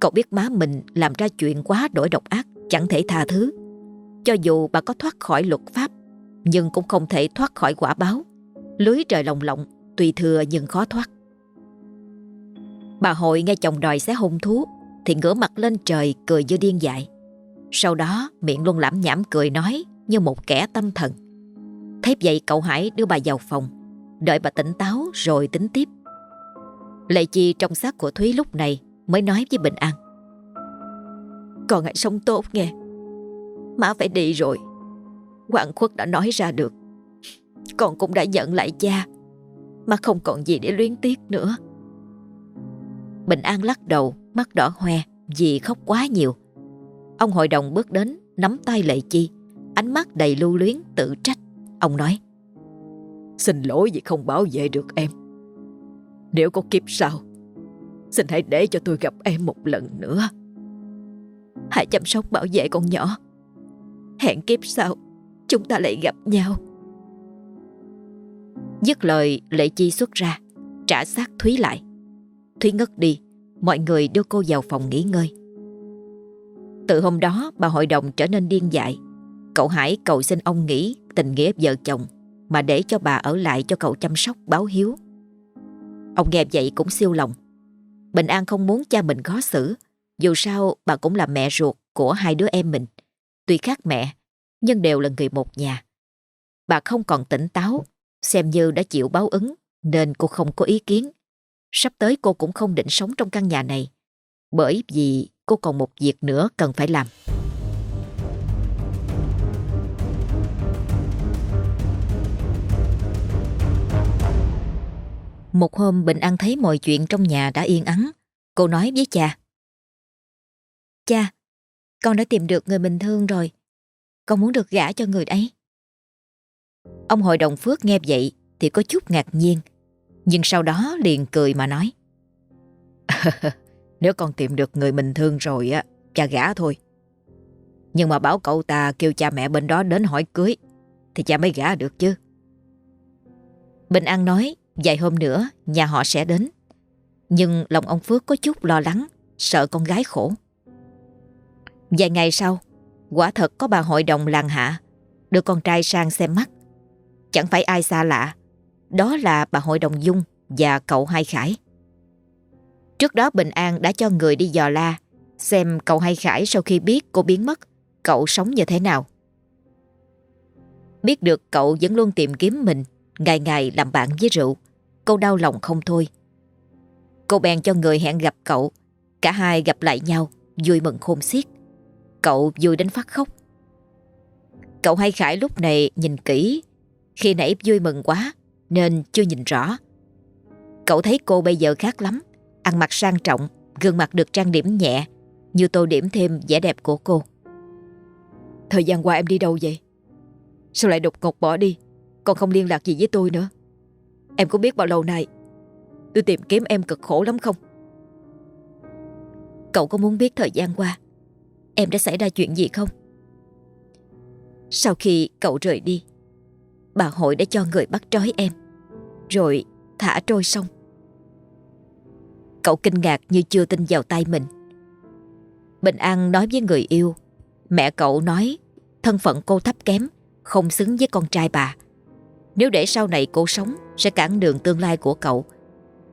Cậu biết má mình làm ra chuyện quá đổi độc ác, chẳng thể tha thứ. Cho dù bà có thoát khỏi luật pháp, nhưng cũng không thể thoát khỏi quả báo. Lưới trời lồng lộng, tùy thừa nhưng khó thoát. Bà hội nghe chồng đòi xé hung thú, thì ngửa mặt lên trời cười như điên dại. Sau đó miệng luôn lãm nhảm cười nói như một kẻ tâm thần. Thế vậy cậu Hải đưa bà vào phòng, đợi bà tỉnh táo rồi tính tiếp. Lệ Chi trong xác của Thúy lúc này mới nói với Bình An. Con hãy sống tốt nghe. Má phải đi rồi. Hoàng khuất đã nói ra được. Con cũng đã nhận lại cha. Má không còn gì để luyến tiếc nữa. Bình An lắc đầu, mắt đỏ hoe vì khóc quá nhiều. Ông hội đồng bước đến, nắm tay Lệ Chi, ánh mắt đầy lưu luyến tự trách. Ông nói Xin lỗi vì không bảo vệ được em Nếu có kiếp sau Xin hãy để cho tôi gặp em một lần nữa Hãy chăm sóc bảo vệ con nhỏ. Hẹn kiếp sau Chúng ta lại gặp nhau. Dứt lời Lệ Chi xuất ra Trả xác Thúy lại. Thúy ngất đi Mọi người đưa cô vào phòng nghỉ ngơi. Từ hôm đó bà hội đồng trở nên điên dại. Cậu Hải cầu xin ông nghỉ tình nghĩa vợ chồng mà để cho bà ở lại cho cậu chăm sóc báo hiếu. Ông nghe vậy cũng siêu lòng. Bình An không muốn cha mình khó xử, dù sao bà cũng là mẹ ruột của hai đứa em mình. Tuy khác mẹ, nhưng đều là người một nhà. Bà không còn tỉnh táo, xem như đã chịu báo ứng nên cô không có ý kiến. Sắp tới cô cũng không định sống trong căn nhà này, bởi vì cô còn một việc nữa cần phải làm. Một hôm Bình An thấy mọi chuyện trong nhà đã yên ắng. Cô nói với cha. Cha, con đã tìm được người mình thương rồi. Con muốn được gả cho người ấy. Ông hội đồng Phước nghe vậy thì có chút ngạc nhiên. Nhưng sau đó liền cười mà nói. (laughs) Nếu con tìm được người mình thương rồi á, cha gả thôi. Nhưng mà bảo cậu ta kêu cha mẹ bên đó đến hỏi cưới thì cha mới gả được chứ. Bình An nói Vài hôm nữa nhà họ sẽ đến Nhưng lòng ông Phước có chút lo lắng Sợ con gái khổ Vài ngày sau, Quả thật có bà hội đồng làng hạ, Đưa con trai sang xem mắt. Chẳng phải ai xa lạ, Đó là bà hội đồng Dung Và cậu Hai Khải. Trước đó Bình An đã cho người đi dò la, Xem cậu Hai Khải sau khi biết cô biến mất, Cậu sống như thế nào. Biết được cậu vẫn luôn tìm kiếm mình, Ngày ngày làm bạn với rượu, Cô đau lòng không thôi. Cô bèn cho người hẹn gặp cậu, Cả hai gặp lại nhau, Vui mừng khôn xiết. Cậu vui đến phát khóc. Cậu hay Khải lúc này nhìn kỹ. Khi nãy vui mừng quá, Nên chưa nhìn rõ. Cậu thấy cô bây giờ khác lắm. Ăn mặc sang trọng, Gương mặt được trang điểm nhẹ, Như tô điểm thêm vẻ đẹp của cô. Thời gian qua em đi đâu vậy? Sao lại đột ngột bỏ đi? Còn không liên lạc gì với tôi nữa. Em có biết bao lâu nay? Tôi tìm kiếm em cực khổ lắm không? Cậu có muốn biết thời gian qua? Em đã xảy ra chuyện gì không? Sau khi cậu rời đi, Bà hội đã cho người bắt trói em, Rồi thả trôi sông Cậu kinh ngạc như chưa tin vào tay mình. Bình An nói với người yêu, Mẹ cậu nói Thân phận cô thấp kém, Không xứng với con trai bà. Nếu để sau này cô sống, Sẽ cản đường tương lai của cậu.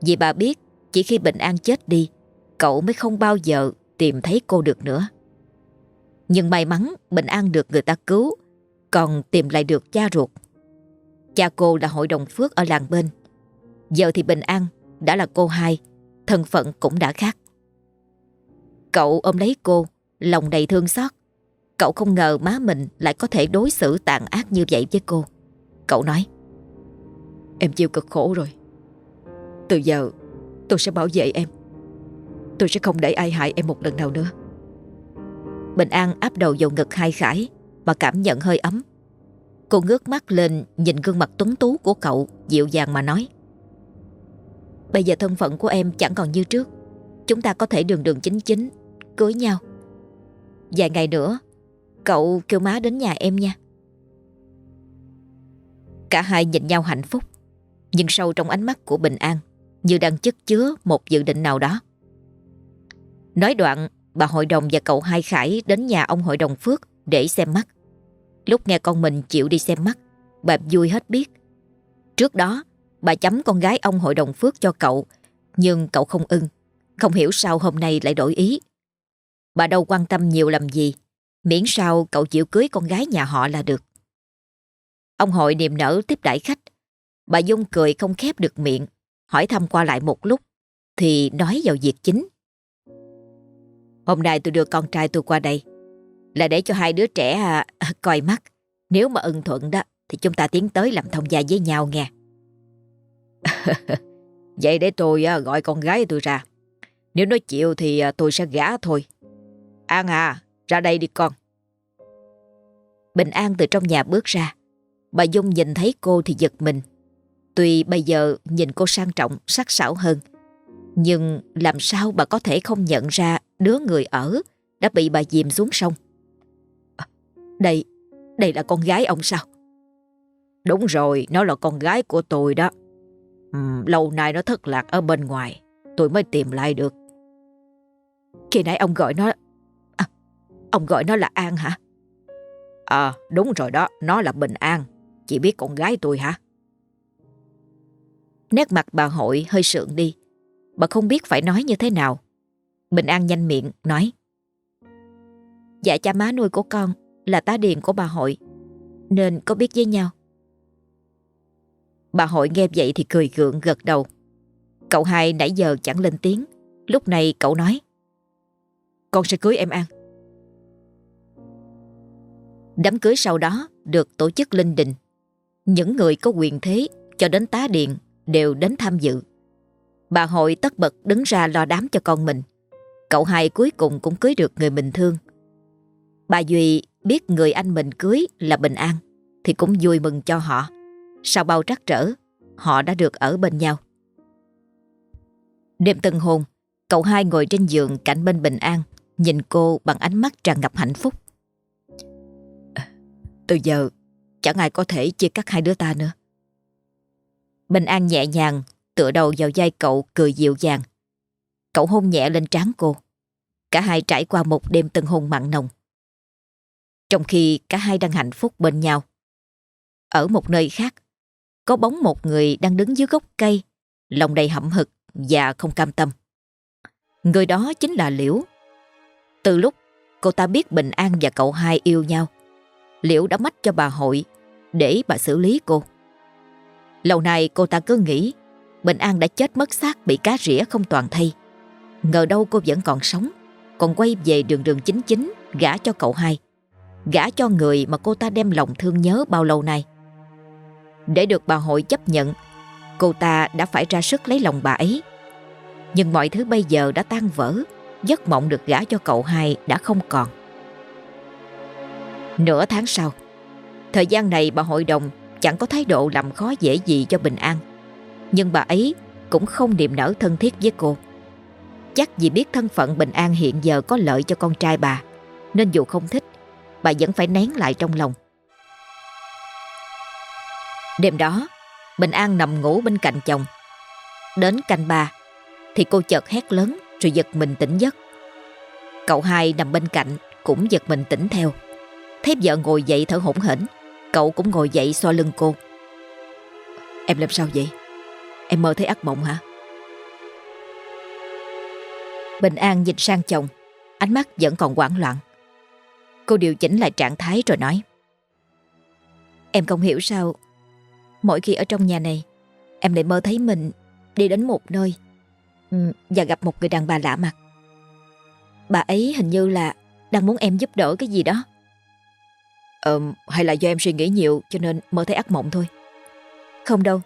Vì bà biết Chỉ khi Bình An chết đi, Cậu mới không bao giờ tìm thấy cô được nữa. Nhưng may mắn, Bình An được người ta cứu, Còn tìm lại được cha ruột. Cha cô là hội đồng phước ở làng bên. Giờ thì Bình An, đã là cô hai, Thân phận cũng đã khác. Cậu ôm lấy cô, Lòng đầy thương xót. Cậu không ngờ má mình lại có thể đối xử tàn ác như vậy với cô. Cậu nói, Em chịu cực khổ rồi. Từ giờ, tôi sẽ bảo vệ em. Tôi sẽ không để ai hại em một lần nào nữa. Bình An áp đầu vào ngực hai Khải mà cảm nhận hơi ấm. Cô ngước mắt lên nhìn gương mặt tuấn tú của cậu, Dịu dàng mà nói. Bây giờ thân phận của em chẳng còn như trước. Chúng ta có thể đường đường chính chính, Cưới nhau. Vài ngày nữa, Cậu kêu má đến nhà em nha. Cả hai nhìn nhau hạnh phúc, Nhưng sâu trong ánh mắt của Bình An Như đang chất chứa một dự định nào đó. Nói đoạn Bà hội đồng và cậu hai Khải Đến nhà ông hội đồng Phước để xem mắt. Lúc nghe con mình chịu đi xem mắt, Bà vui hết biết. Trước đó, bà chấm con gái ông hội đồng Phước cho cậu, Nhưng cậu không ưng. Không hiểu sao hôm nay lại đổi ý. Bà đâu quan tâm nhiều làm gì, Miễn sao cậu chịu cưới con gái nhà họ là được. Ông hội niềm nở tiếp đãi khách. Bà Dung cười không khép được miệng, Hỏi thăm qua lại một lúc, Thì nói vào việc chính. Hôm nay tôi đưa con trai tôi qua đây. Là để cho hai đứa trẻ à, (laughs) coi mắt. Nếu mà ưng thuận đó Thì chúng ta tiến tới làm thông gia với nhau nghe. (laughs) Vậy để tôi à, gọi con gái tôi ra. Nếu nó chịu thì à, tôi sẽ gả thôi. An à ra đây đi con. Bình An từ trong nhà bước ra. Bà Dung nhìn thấy cô thì giật mình. Tuy bây giờ nhìn cô sang trọng sắc sảo hơn Nhưng làm sao bà có thể không nhận ra Đứa người ở Đã bị bà dìm xuống sông. À, Đây Đây là con gái ông sao? Đúng rồi Nó là con gái của tôi đó. Uhm, Lâu nay nó thất lạc ở bên ngoài Tôi mới tìm lại được. Khi nãy ông gọi nó à, Ông gọi nó là An hả? À đúng rồi đó Nó là Bình An. Chị biết con gái tôi hả? Nét mặt bà hội hơi sượng đi. Bà không biết phải nói như thế nào. Bình An nhanh miệng, nói. Dạ cha má nuôi của con Là tá điền của bà hội, Nên có biết với nhau. Bà hội nghe vậy thì cười gượng gật đầu. Cậu hai nãy giờ chẳng lên tiếng, Lúc này cậu nói. Con sẽ cưới em An. Đám cưới sau đó được tổ chức linh đình. Những người có quyền thế cho đến tá điện đều đến tham dự. Bà hội tất bật đứng ra lo đám cho con mình. Cậu hai cuối cùng cũng cưới được người mình thương. Bà Duy biết người anh mình cưới là Bình An, Thì cũng vui mừng cho họ. Sau bao trắc trở, Họ đã được ở bên nhau. Đêm tân hôn, Cậu hai ngồi trên giường cạnh bên Bình An, Nhìn cô bằng ánh mắt tràn ngập hạnh phúc. Từ giờ, Chẳng ai có thể chia cắt hai đứa ta nữa. Bình An nhẹ nhàng Tựa đầu vào vai cậu cười dịu dàng. Cậu hôn nhẹ lên trán cô Cả hai trải qua một đêm tân hôn mặn nồng Trong khi cả hai đang hạnh phúc bên nhau Ở một nơi khác có bóng một người đang đứng dưới gốc cây, lòng đầy hậm hực và không cam tâm. Người đó chính là Liễu. Từ lúc cô ta biết Bình An và cậu hai yêu nhau, Liễu đã mách cho bà hội để bà xử lý cô. Lâu nay cô ta cứ nghĩ Bình An đã chết mất xác bị cá rỉa không toàn thây. Ngờ đâu cô vẫn còn sống, còn quay về đường đường chính chính gả cho cậu hai. Gả cho người mà cô ta đem lòng thương nhớ bao lâu nay. Để được bà hội chấp nhận, cô ta đã phải ra sức lấy lòng bà ấy. Nhưng mọi thứ bây giờ đã tan vỡ, giấc mộng được gả cho cậu hai đã không còn. Nửa tháng sau, thời gian này bà hội đồng chẳng có thái độ làm khó dễ gì cho Bình An. Nhưng bà ấy cũng không niềm nở thân thiết với cô. Chắc vì biết thân phận Bình An hiện giờ có lợi cho con trai bà, nên dù không thích, bà vẫn phải nén lại trong lòng. Đêm đó, Bình An nằm ngủ bên cạnh chồng. Đến canh ba, thì cô chợt hét lớn rồi giật mình tỉnh giấc. Cậu hai nằm bên cạnh cũng giật mình tỉnh theo. Thấy vợ ngồi dậy thở hổn hển, cậu cũng ngồi dậy xoa lưng cô. Em làm sao vậy? Em mơ thấy ác mộng hả? Bình An nhìn sang chồng, ánh mắt vẫn còn hoảng loạn. Cô điều chỉnh lại trạng thái rồi nói. Em không hiểu sao Mỗi khi ở trong nhà này Em lại mơ thấy mình đi đến một nơi Và gặp một người đàn bà lạ mặt. Bà ấy hình như là Đang muốn em giúp đỡ cái gì đó. Ờ, hay là do em suy nghĩ nhiều Cho nên mơ thấy ác mộng thôi. Không đâu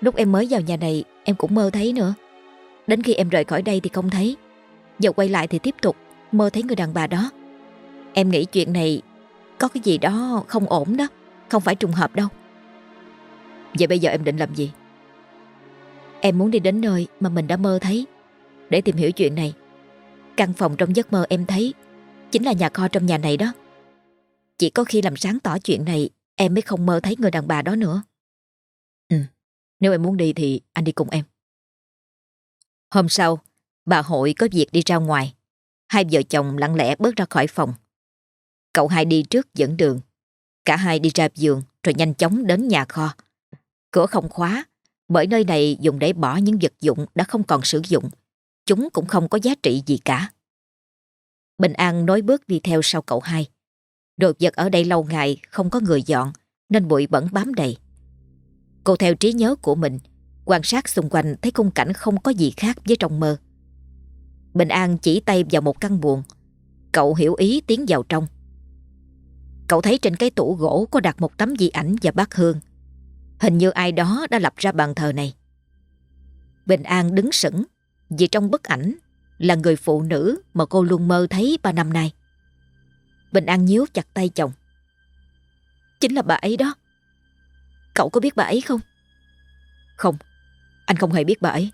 Lúc em mới vào nhà này em cũng mơ thấy nữa. Đến khi em rời khỏi đây thì không thấy. Giờ quay lại thì tiếp tục, Mơ thấy người đàn bà đó. Em nghĩ chuyện này Có cái gì đó không ổn đó, Không phải trùng hợp đâu. Vậy bây giờ em định làm gì? Em muốn đi đến nơi mà mình đã mơ thấy. Để tìm hiểu chuyện này. Căn phòng trong giấc mơ em thấy Chính là nhà kho trong nhà này đó. Chỉ có khi làm sáng tỏ chuyện này, Em mới không mơ thấy người đàn bà đó nữa. Ừ Nếu em muốn đi thì anh đi cùng em. Hôm sau Bà hội có việc đi ra ngoài Hai vợ chồng lặng lẽ bước ra khỏi phòng Cậu hai đi trước dẫn đường Cả hai đi ra giường Rồi nhanh chóng đến nhà kho Cửa không khóa, bởi nơi này dùng để bỏ những vật dụng đã không còn sử dụng. Chúng cũng không có giá trị gì cả. Bình An nói bước đi theo sau cậu hai. Đồ vật ở đây lâu ngày không có người dọn nên bụi bẩn bám đầy. Cô theo trí nhớ của mình quan sát xung quanh thấy khung cảnh không có gì khác với trong mơ. Bình An chỉ tay vào một căn buồng. Cậu hiểu ý tiến vào trong. Cậu thấy trên cái tủ gỗ có đặt một tấm di ảnh và bát hương. Hình như ai đó đã lập ra bàn thờ này. Bình An đứng sững vì trong bức ảnh là người phụ nữ mà cô luôn mơ thấy ba năm nay. Bình An nhíu chặt tay chồng. Chính là bà ấy đó. Cậu có biết bà ấy không? Không, anh không hề biết bà ấy.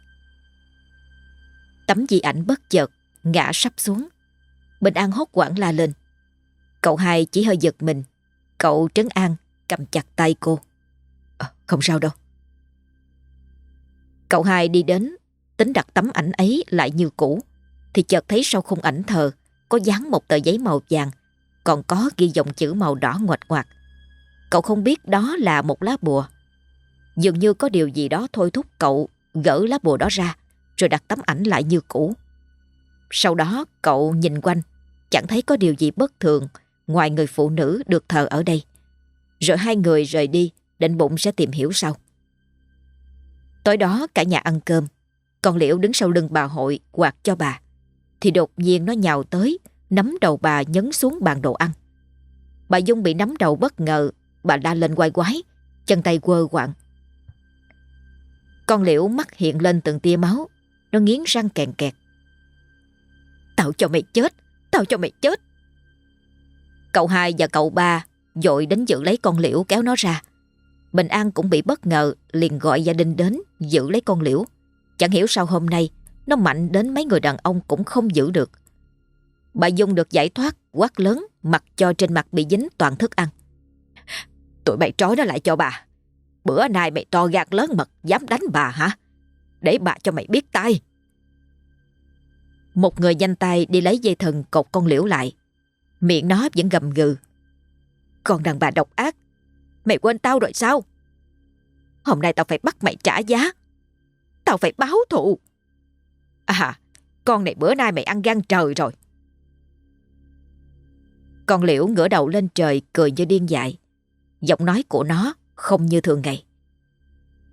Tấm di ảnh bất chợt, ngã sắp xuống. Bình An hốt quảng la lên. Cậu hai chỉ hơi giật mình. Cậu trấn an, cầm chặt tay cô. À, không sao đâu. Cậu hai đi đến, tính đặt tấm ảnh ấy lại như cũ, thì chợt thấy sau khung ảnh thờ có dán một tờ giấy màu vàng, còn có ghi dòng chữ màu đỏ ngoạch ngoạc. Cậu không biết đó là một lá bùa. Dường như có điều gì đó thôi thúc cậu gỡ lá bùa đó ra, rồi đặt tấm ảnh lại như cũ. Sau đó cậu nhìn quanh, chẳng thấy có điều gì bất thường ngoài người phụ nữ được thờ ở đây. Rồi hai người rời đi, định bụng sẽ tìm hiểu sau. Tối đó cả nhà ăn cơm, còn Liễu đứng sau lưng bà hội quạt cho bà. Thì đột nhiên nó nhào tới, nắm đầu bà nhấn xuống bàn đồ ăn. Bà Dung bị nắm đầu bất ngờ, bà la lên quay quái, chân tay quơ quạng. Con Liễu mắt hiện lên từng tia máu, nó nghiến răng kèn kẹt. Tao cho mày chết, tao cho mày chết. Cậu hai và cậu ba dội đến giữ lấy con Liễu kéo nó ra. Bình An cũng bị bất ngờ liền gọi gia đình đến giữ lấy con liễu. Chẳng hiểu sao hôm nay nó mạnh đến mấy người đàn ông cũng không giữ được. Bà Dung được giải thoát quát lớn mặc cho trên mặt bị dính toàn thức ăn. Tụi bày trói nó lại cho bà. Bữa nay mày to gạt lớn mật dám đánh bà hả? Để bà cho mày biết tay. Một người nhanh tay đi lấy dây thần cột con liễu lại. Miệng nó vẫn gầm gừ. còn đàn bà độc ác Mày quên tao rồi sao? Hôm nay tao phải bắt mày trả giá. Tao phải báo thù. À, con này bữa nay mày ăn gan trời rồi. Con liễu ngửa đầu lên trời cười như điên dại. Giọng nói của nó không như thường ngày.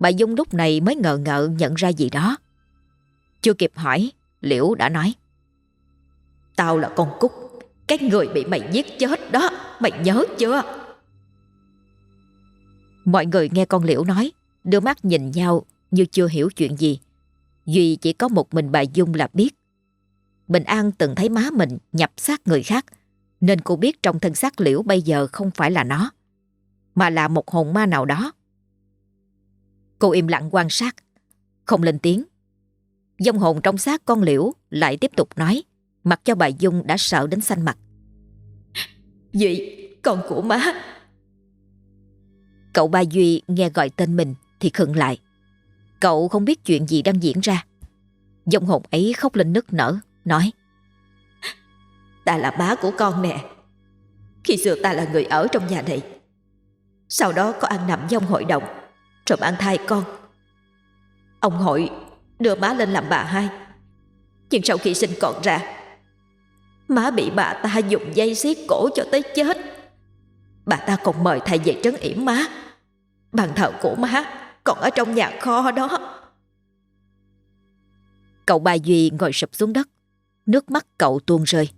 Bà Dung lúc này mới ngờ ngợ nhận ra gì đó. Chưa kịp hỏi, Liễu đã nói. Tao là con Cúc, cái người bị mày giết chết đó, mày nhớ chưa? Mọi người nghe con Liễu nói, đưa mắt nhìn nhau như chưa hiểu chuyện gì. Duy chỉ có một mình bà Dung là biết. Bình An từng thấy má mình nhập xác người khác, nên cô biết trong thân xác Liễu bây giờ không phải là nó, mà là một hồn ma nào đó. Cô im lặng quan sát, không lên tiếng. Dông hồn trong xác con Liễu lại tiếp tục nói, mặc cho bà Dung đã sợ đến xanh mặt. Duy, con của má. Cậu ba Duy nghe gọi tên mình thì khựng lại. Cậu không biết chuyện gì đang diễn ra. Dông hồn ấy khóc lên nức nở, nói Ta là má của con nè. Khi xưa ta là người ở trong nhà này. Sau đó có ăn nằm dông hội đồng, rồi mang thai con. Ông hội đưa má lên làm bà hai. Nhưng sau khi sinh con ra, má bị bà ta dùng dây xiết cổ cho tới chết. Bà ta còn mời thầy về trấn yểm má. Bàn thờ của má còn ở trong nhà kho đó. Cậu bà Duy ngồi sụp xuống đất, nước mắt cậu tuôn rơi.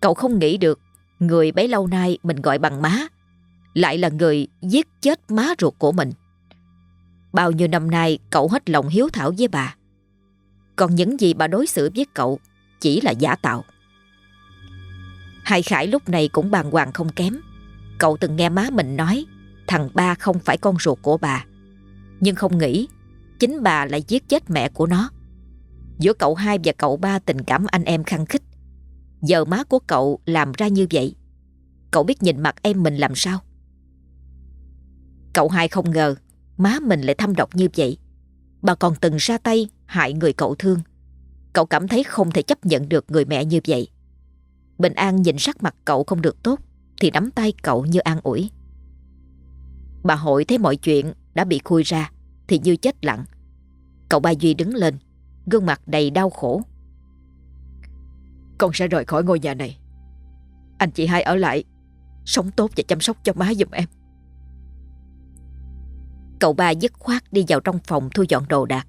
Cậu không nghĩ được người bấy lâu nay mình gọi bằng má lại là người giết chết má ruột của mình. Bao nhiêu năm nay, cậu hết lòng hiếu thảo với bà. Còn những gì bà đối xử với cậu chỉ là giả tạo. Hai Khải lúc này cũng bàng hoàng không kém. Cậu từng nghe má mình nói, thằng ba không phải con ruột của bà. Nhưng không nghĩ, chính bà lại giết chết mẹ của nó. Giữa cậu hai và cậu ba tình cảm anh em khăng khích. Giờ má của cậu làm ra như vậy. Cậu biết nhìn mặt em mình làm sao? Cậu hai không ngờ má mình lại thâm độc như vậy. Bà còn từng ra tay hại người cậu thương. Cậu cảm thấy không thể chấp nhận được người mẹ như vậy. Bình An nhìn sắc mặt cậu không được tốt thì nắm tay cậu như an ủi. Bà hội thấy mọi chuyện đã bị khui ra thì như chết lặng. Cậu ba Duy đứng lên, gương mặt đầy đau khổ. Con sẽ rời khỏi ngôi nhà này. Anh chị hai ở lại, sống tốt và chăm sóc cho má giùm em. Cậu ba dứt khoát đi vào trong phòng thu dọn đồ đạc.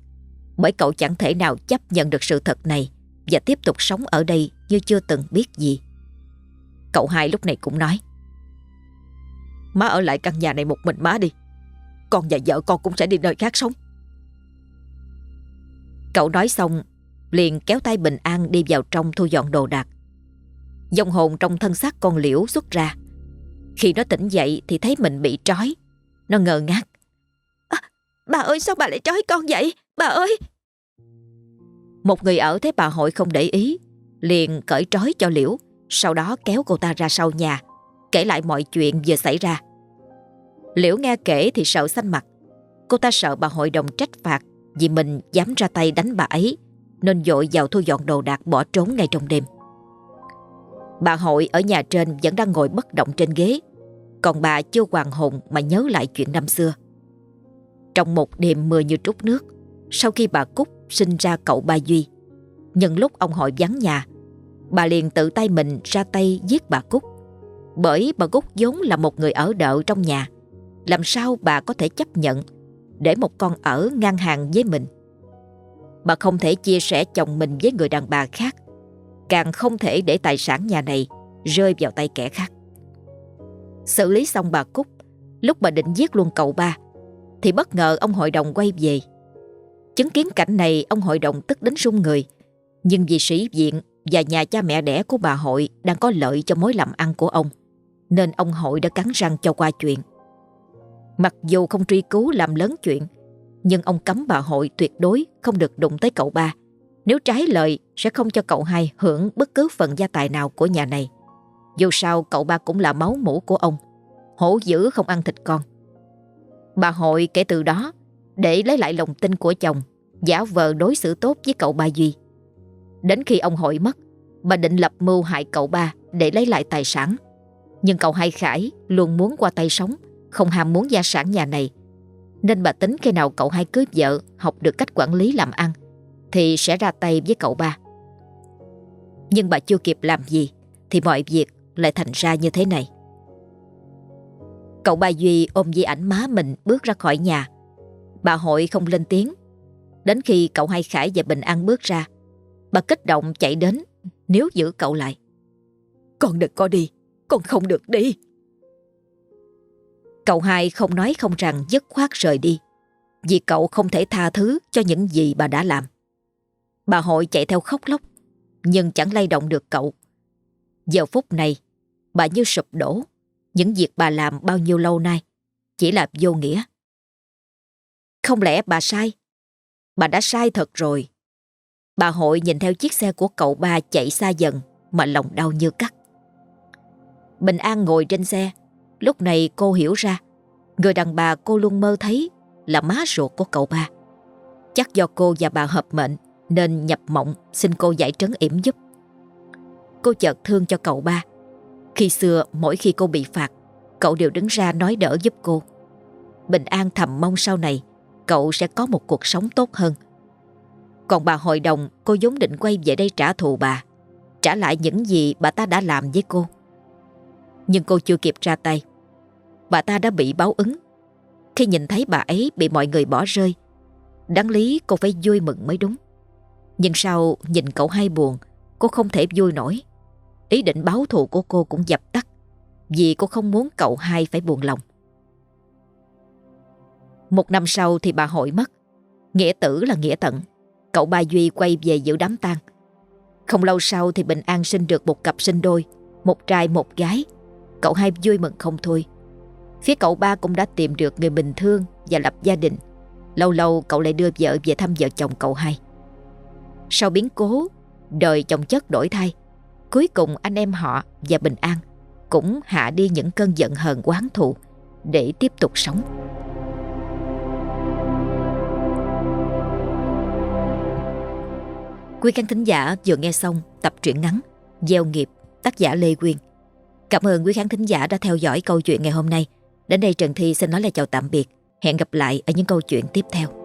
Bởi cậu chẳng thể nào chấp nhận được sự thật này và tiếp tục sống ở đây như chưa từng biết gì. Cậu hai lúc này cũng nói. Má ở lại căn nhà này một mình má đi. Con và vợ con cũng sẽ đi nơi khác sống. Cậu nói xong, liền kéo tay Bình An đi vào trong thu dọn đồ đạc. Dòng hồn trong thân xác con liễu xuất ra. Khi nó tỉnh dậy thì thấy mình bị trói. Nó ngờ ngác. Bà ơi sao bà lại trói con vậy? Bà ơi! Một người ở thấy bà hội không để ý, liền cởi trói cho liễu, sau đó kéo cô ta ra sau nhà, kể lại mọi chuyện vừa xảy ra. Liễu nghe kể thì sợ xanh mặt. Cô ta sợ bà hội đồng trách phạt vì mình dám ra tay đánh bà ấy, nên dội vào thu dọn đồ đạc bỏ trốn ngay trong đêm. Bà hội ở nhà trên vẫn đang ngồi bất động trên ghế, còn bà chưa hoàn hồn mà nhớ lại chuyện năm xưa. Trong một đêm mưa như trút nước, sau khi bà Cúc sinh ra cậu ba Duy, nhân lúc ông hội vắng nhà, bà liền tự tay mình ra tay giết bà Cúc. Bởi bà Cúc vốn là một người ở đợ trong nhà, làm sao bà có thể chấp nhận để một con ở ngang hàng với mình. Bà không thể chia sẻ chồng mình với người đàn bà khác, càng không thể để tài sản nhà này rơi vào tay kẻ khác. Xử lý xong bà Cúc, lúc bà định giết luôn cậu ba, thì bất ngờ ông hội đồng quay về. Chứng kiến cảnh này, ông hội đồng tức đến run người. Nhưng vì sĩ viện và nhà cha mẹ đẻ của bà hội đang có lợi cho mối làm ăn của ông, nên ông hội đã cắn răng cho qua chuyện. Mặc dù không truy cứu làm lớn chuyện, nhưng ông cấm bà hội tuyệt đối không được đụng tới cậu ba. Nếu trái lời sẽ không cho cậu hai hưởng bất cứ phần gia tài nào của nhà này. Dù sao cậu ba cũng là máu mủ của ông, hổ dữ không ăn thịt con. Bà hội kể từ đó để lấy lại lòng tin của chồng, giả vờ đối xử tốt với cậu ba Duy. Đến khi ông hội mất, bà định lập mưu hại cậu ba để lấy lại tài sản. Nhưng cậu hai Khải luôn muốn qua tay sống, không ham muốn gia sản nhà này. Nên bà tính khi nào cậu hai cưới vợ Học được cách quản lý làm ăn Thì sẽ ra tay với cậu ba Nhưng bà chưa kịp làm gì Thì mọi việc lại thành ra như thế này Cậu ba Duy ôm di ảnh má mình bước ra khỏi nhà. Bà hội không lên tiếng. Đến khi cậu hai Khải và Bình An bước ra Bà kích động chạy đến Nếu giữ cậu lại. Con đừng có đi Con không được đi. Cậu hai không nói không rằng dứt khoát rời đi Vì cậu không thể tha thứ cho những gì bà đã làm. Bà hội chạy theo khóc lóc Nhưng chẳng lay động được cậu. Giờ phút này Bà như sụp đổ những việc bà làm bao nhiêu lâu nay? Chỉ là vô nghĩa. Không lẽ bà sai? Bà đã sai thật rồi. Bà hội nhìn theo chiếc xe của cậu ba chạy xa dần Mà lòng đau như cắt. Bình An ngồi trên xe. Lúc này cô hiểu ra, Người đàn bà cô luôn mơ thấy Là má ruột của cậu ba. Chắc do cô và bà hợp mệnh Nên nhập mộng xin cô giải trấn yểm giúp. Cô chợt thương cho cậu ba. Khi xưa, mỗi khi cô bị phạt, Cậu đều đứng ra nói đỡ giúp cô. Bình An thầm mong sau này, Cậu sẽ có một cuộc sống tốt hơn. Còn bà hội đồng, Cô vốn định quay về đây trả thù bà, Trả lại những gì bà ta đã làm với cô. Nhưng cô chưa kịp ra tay. Bà ta đã bị báo ứng. Khi nhìn thấy bà ấy bị mọi người bỏ rơi, Đáng lý cô phải vui mừng mới đúng. Nhưng sau nhìn cậu hai buồn, Cô không thể vui nổi. Ý định báo thù của cô cũng dập tắt, Vì cô không muốn cậu hai phải buồn lòng. Một năm sau thì bà hội mất. Nghĩa tử là nghĩa tận. Cậu ba Duy quay về giữ đám tang. Không lâu sau thì Bình An sinh được một cặp sinh đôi, Một trai, một gái. Cậu hai vui mừng không thôi. Phía cậu ba cũng đã tìm được người bình thương Và lập gia đình. Lâu lâu cậu lại đưa vợ về thăm vợ chồng cậu hai. Sau biến cố, Đời chồng chất đổi thay Cuối cùng anh em họ và Bình An Cũng hạ đi những cơn giận hờn quán thù Để tiếp tục sống. Quý khán thính giả vừa nghe xong tập truyện ngắn Gieo nghiệp, tác giả Lê Quyên. Cảm ơn quý khán thính giả đã theo dõi câu chuyện ngày hôm nay. Đến đây Trần Thi xin nói lời chào tạm biệt. Hẹn gặp lại ở những câu chuyện tiếp theo.